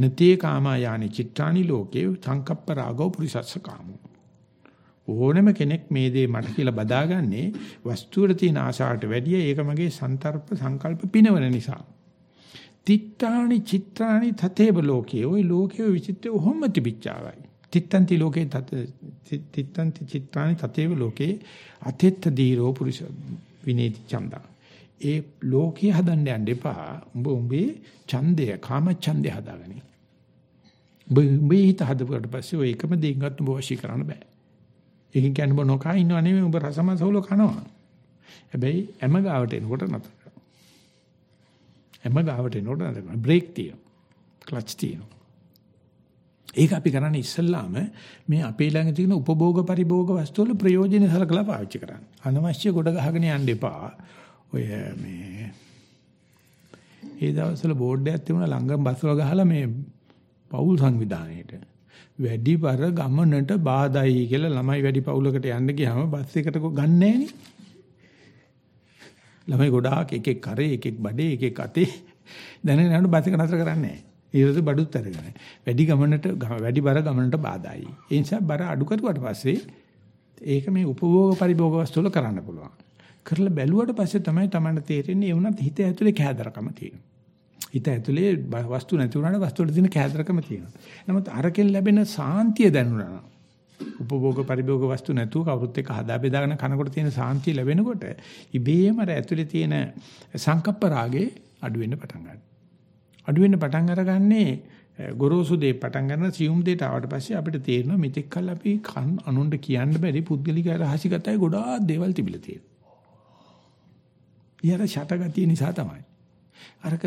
නතේ කාමා යානි චිත්තානි ලෝකේ සංකප්ප රාගෝ පුරිසස්ස කාමෝ. ඕනම කෙනෙක් මේ දේ මට කියලා බදාගන්නේ වස්තුවට තියෙන ආශාවට වැඩිය ඒක මගේ සන්තරප සංකල්ප පිනවන නිසා. තිත්තානි චිත්‍රානි තතේව ලෝකේ ওই ලෝකේ විචිත්‍රය ඔහොම තිබිච්චාවයි. තිත්තන්ති ලෝකේ තත තිත්තන්ති චිත්‍රානි තතේව ලෝකේ අතෙත්ත දීරෝ පුරුෂ විනේති චන්දා. ඒ ලෝකේ හදන්න යන්න එපා. උඹ උඹේ ඡන්දය, කාම ඡන්දය හදාගනි. උඹ උඹේ හිත හදපුවට පස්සේ ඔය එකම දෙයක්වත් උඹ වශී කරන්න බෑ. ඒකෙන් කියන්නේ උඹ නොකා ඉන්නව නෙමෙයි උඹ රසමසවල කනවා. හැබැයි හැම ගාවට එනකොට නතර කරනවා. හැම ගාවට එනකොට නතර කරනවා. බ්‍රේක් තියෙනවා. ක්ලච් තියෙනවා. ඒක අපි කරන්නේ ඉස්සල්ලාම මේ අපේ ළඟ තියෙන උපභෝග පරිභෝග වස්තු වල ප්‍රයෝජන සලකලා පාවිච්චි කරන්න. අනවශ්‍ය ගොඩ ගහගෙන යන්න එපා. ඔය මේ ඒ දවස්වල බෝඩ් එකක් තිබුණා ළඟම බස් වල ගහලා මේ පෞල් සංවිධානයේට වැඩිපර ගමනට බාධායි කියලා ළමයි වැඩි පවුලකට යන්න ගියාම බස් එකට ගන්නෑ නේ. ළමයි ගොඩාක් එක එක කරේ එක එක බඩේ එක එක අතේ දැනගෙන යනකොට බස් එක නතර කරන්නේ නැහැ. ඊට බඩුත් අරගෙන. වැඩි ගමනට වැඩි බර ගමනට බාධායි. ඒ නිසා බර අඩු කරුවාට පස්සේ ඒක මේ උපභෝග පරිභෝග වස්තු වල කරන්න පුළුවන්. කරලා බැලුවට පස්සේ තමයි Tamanට තේරෙන්නේ ඒ වුණත් හිත ඇතුලේ කෑදරකම තියෙනවා. හිත ඇතුලේ වස්තු නැති වුණාට වස්තු වල තියෙන කෑදරකම තියෙනවා. නමුත් අරකින් ලැබෙන සාන්තිය දැනුණා. උපභෝග පරිභෝග වස්තු නැතුව කවුරුත් එක්ක හදා බෙදාගෙන කනකොට තියෙන සාන්තිය ලැබෙනකොට ඉබේම අර ඇතුලේ තියෙන සංකප්ප රාගේ අඩු වෙන්න පටන් ගන්නවා. අඩු වෙන්න පටන් අරගන්නේ ගොරෝසු දේ පටන් ගන්න සියුම් දෙයට ආවට පස්සේ අපිට තේරෙනවා මෙතෙක් කල් අපි කන් අනුන්ට කියන්න බැරි පුද්ගලික රහසිගතයි ගොඩාක් දේවල් තිබිලා තියෙනවා. ඊයර ෂටගතිය නිසා තමයි. අරක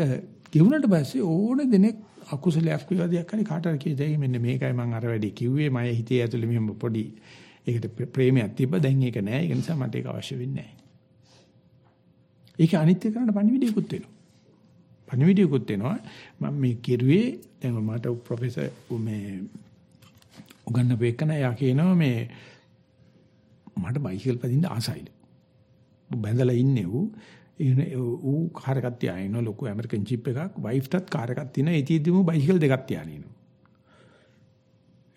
ගෙවුනට පස්සේ ඕන දෙනෙක් අකුසලයක් විවාදයක් හරි කාටද කියදයි මෙන්න මේකයි මම අර වැඩි කිව්වේ. මම හිතේ ඇතුලේ මෙහෙම පොඩි ඒකට ප්‍රේමයක් තිබ්බ. දැන් ඒක නෑ. ඒක නිසා මට ඒක අවශ්‍ය වෙන්නේ නෑ. ඒක අනිත්‍ය කරන්න පණිවිඩයකුත් වෙනවා. පණිවිඩයකුත් වෙනවා. මම මේ කිරුවේ දැන් මට ප්‍රොෆෙසර් මේ උගන්නපු එකන යා කියනවා මේ මට බයිසිකල් පදින්න ආසයිලු බැඳලා ඉන්නේ ඌ ඌ කාර් එකක් තියාගෙන ලොකු ඇමරිකන් ජීප් එකක් වයිෆ්ටත් කාර් එකක් තියෙනවා ඒ තියෙද්දිම බයිසිකල් දෙකක් තියාගෙන ඉන්නවා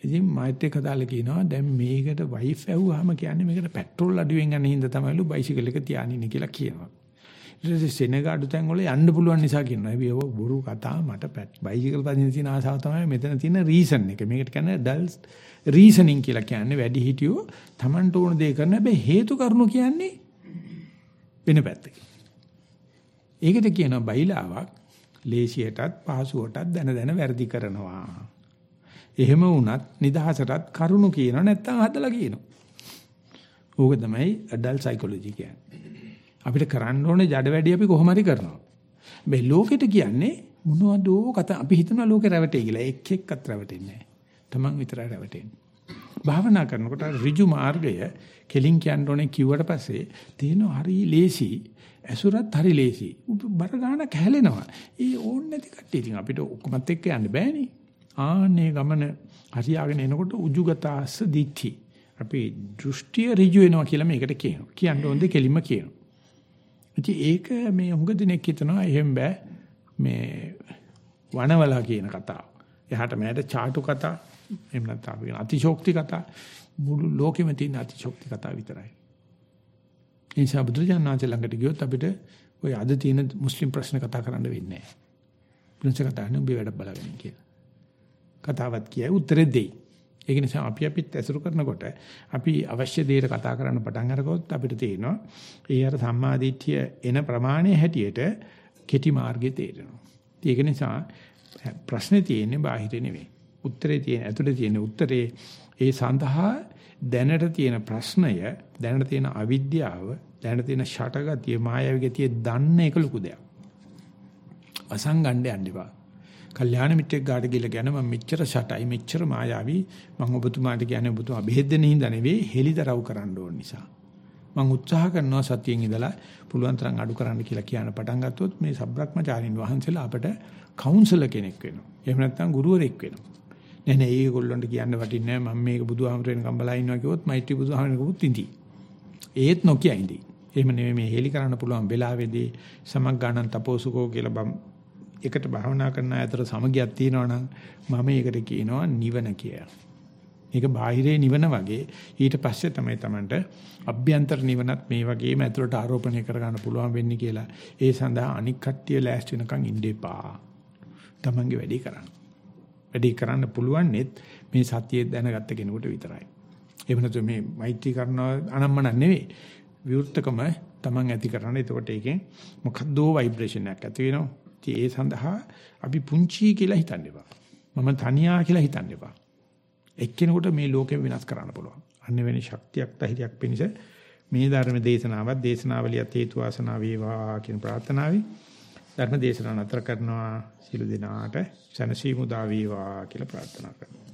ඉතින් මයිත් එක්ක දාලා කියනවා දැන් මේකට වයිෆ් ඇහුවාම කියන්නේ මේකට පෙට්‍රෝල් අඩුවෙන් යන හින්දා තමයිලු බයිසිකල් එක තියාගෙන ඉන්නේ කියලා කියනවා ඊට පස්සේ සෙනගාඩු තැන් වල යන්න පුළුවන් නිසා කියනවා. හැබැයි ඔය බොරු කතා මට බයිසිකල් පදින්න තියෙන ආසාව තමයි මෙතන තියෙන රීසන් එක. මේකට කියන්නේ ඩල්ස් රීසනින් කියලා කියන්නේ වැඩි හිටියෝ Tamanට ඕන දේ කරන හැබැයි හේතු කරුණු කියන්නේ වෙන පැත්තකින්. ඒකට කියනවා බයිලාවක් ලේසියටත් පහසුවටත් දැන දැන වැරදි කරනවා. එහෙම වුණත් නිදහසටත් කරුණු කියනවා නැත්තම් හදලා කියනවා. ඕක තමයි ඇඩල්ට් සයිකොලොජි කියන්නේ. අපිට කරන්න ඕනේ ජඩ වැඩි අපි කොහොම හරි කරනවා. මේ ලෝකෙට කියන්නේ මොනවද කතා අපි හිතනවා ලෝකේ රැවටේ කියලා. එක් එක්කත් රැවටෙන්නේ නැහැ. Taman විතරයි රැවටෙන්නේ. භාවනා කරනකොට ඍජු මාර්ගය කෙලින් කියන්න ඕනේ කිව්වට පස්සේ තියෙනවා හරි ලේසි. ඇසුරත් හරි ලේසි. බර ගන්න කැහැලෙනවා. ඒ ඕන් නැති කට්ටිය ඉතින් අපිට ඔක්කොමත් එක්ක යන්න බෑනේ. ආන්නේ ගමන හරියාගෙන එනකොට උජුගතාස්ස දිච්චි. අපි දෘෂ්ටිය ඍජු වෙනවා කියලා මේකට කියනවා. කියන්න ඕනේ කෙලින්ම කියනවා. ඉතින් ඒක මේ හුඟ දිනෙක හිතනවා එහෙම බෑ මේ වනවලා කියන කතාව. එහාට මෑට ചാටු කතා එහෙම නැත්නම් අපි අතිශෝක්ති කතා මුළු ලෝකෙම තියෙන අතිශෝක්ති කතා විතරයි. ඒ නිසා බුදුරජාණන් ළඟට ගියොත් අපිට ওই අද තියෙන මුස්ලිම් ප්‍රශ්න කතා කරන්න වෙන්නේ නැහැ. ප්‍රශ්න කතා කරන්න උඹේ වැඩ බලගෙන කියලා. කතාවත් කියයි උත්තරේ දෙයි. ඒක නිසා අපි අපිත් ඇසුරු කරනකොට අපි අවශ්‍ය දේට කතා කරන්න පටන් අරගොත් අපිට තේරෙනවා ඒ අර සම්මාදිට්ඨිය එන ප්‍රමාණය හැටියට කෙටි මාර්ගය තේරෙනවා. ඒක නිසා ප්‍රශ්නේ තියෙන්නේ බාහිර නෙවෙයි. උත්තරේ තියෙන ඇතුලේ තියෙන උත්තරේ ඒ සඳහා දැනට තියෙන ප්‍රශ්නය දැනට තියෙන අවිද්‍යාව දැනට තියෙන ෂටගතිය මායාවී ගතිය දන්න එක ලොකු දෙයක්. අසංගණ්ඩ යන්න එපා. කල්යාණ මිත්‍රෙක් ගාට ගිහලා කියන මම මෙච්චර ෂටයි මෙච්චර මායාවි මම ඔබතුමාට කියන්නේ ඔබතුමා බෙහෙත් දෙන්න හින්දා නෙවෙයි හෙලිදරව් කරන්න ඕන නිසා මම උත්සාහ කරනවා සතියෙන් ඉඳලා පුළුවන් තරම් අඩු කරන්න කියලා කියන පටන් ගත්තොත් මේ සබ්‍රක්‍මචාරින් වහන්සේලා අපට කවුන්සලර් කෙනෙක් වෙනවා එහෙම නැත්නම් ගුරුවරයෙක් වෙනවා නෑ නෑ ඒගොල්ලන්ට කියන්න වටින්නේ නෑ මම මේක බුදුහාමරෙන් කම්බලා ඉන්නවා කිව්වොත් මෛත්‍රී බුදුහාමරෙන් කිව්වොත් ඉඳී ඒත් නොකිය ඉඳී එහෙම නෙමෙයි මේ හෙලි කරන්න පුළුවන් වෙලාවේදී සමග්ගාණන් තපෝසුකෝ කියලා එකට භාවනා කරන අතර සමගියක් තියෙනවා නම් මම ඒකට කියනවා නිවන කියලා. මේක බාහිරේ නිවන වගේ ඊට පස්සේ තමයි Tamanට අභ්‍යන්තර නිවනත් මේ වගේම ඇතුළට ආරෝපණය කරගන්න පුළුවන් වෙන්නේ කියලා. ඒ සඳහා අනික් කට්ටිය ලෑස්ති වෙනකන් ඉන්න එපා. Tamange වැඩි කරන්න. වැඩි කරන්න පුළුවන්නෙත් මේ සතියේ දැනගත්ත කෙනෙකුට විතරයි. එහෙම නැත්නම් මේ මෛත්‍රී කරනවා අනම්මන නෙවෙයි. විවෘතකම Taman ඇති කරන්න. එතකොට ඒකෙන් මොකද්දෝ ভাইබ්‍රේෂන් එකක් ඇති වෙනවා. ඒ සඳහා අපි පුංචි කියලා හිතන්න එපා. මම තනියා කියලා හිතන්න එපා. එක්කෙනෙකුට මේ ලෝකෙ වෙනස් කරන්න පුළුවන්. අන්න වෙන ශක්තියක් ධෛර්යයක් පිණිස මේ ධර්ම දේශනාවත් දේශනාවලියත් හේතු වාසනා වේවා කියන ප්‍රාර්ථනාවයි ධර්ම දේශනාව නතර කරනවා සිළු දිනාට සනසීමු දා වේවා කියලා ප්‍රාර්ථනා කරනවා.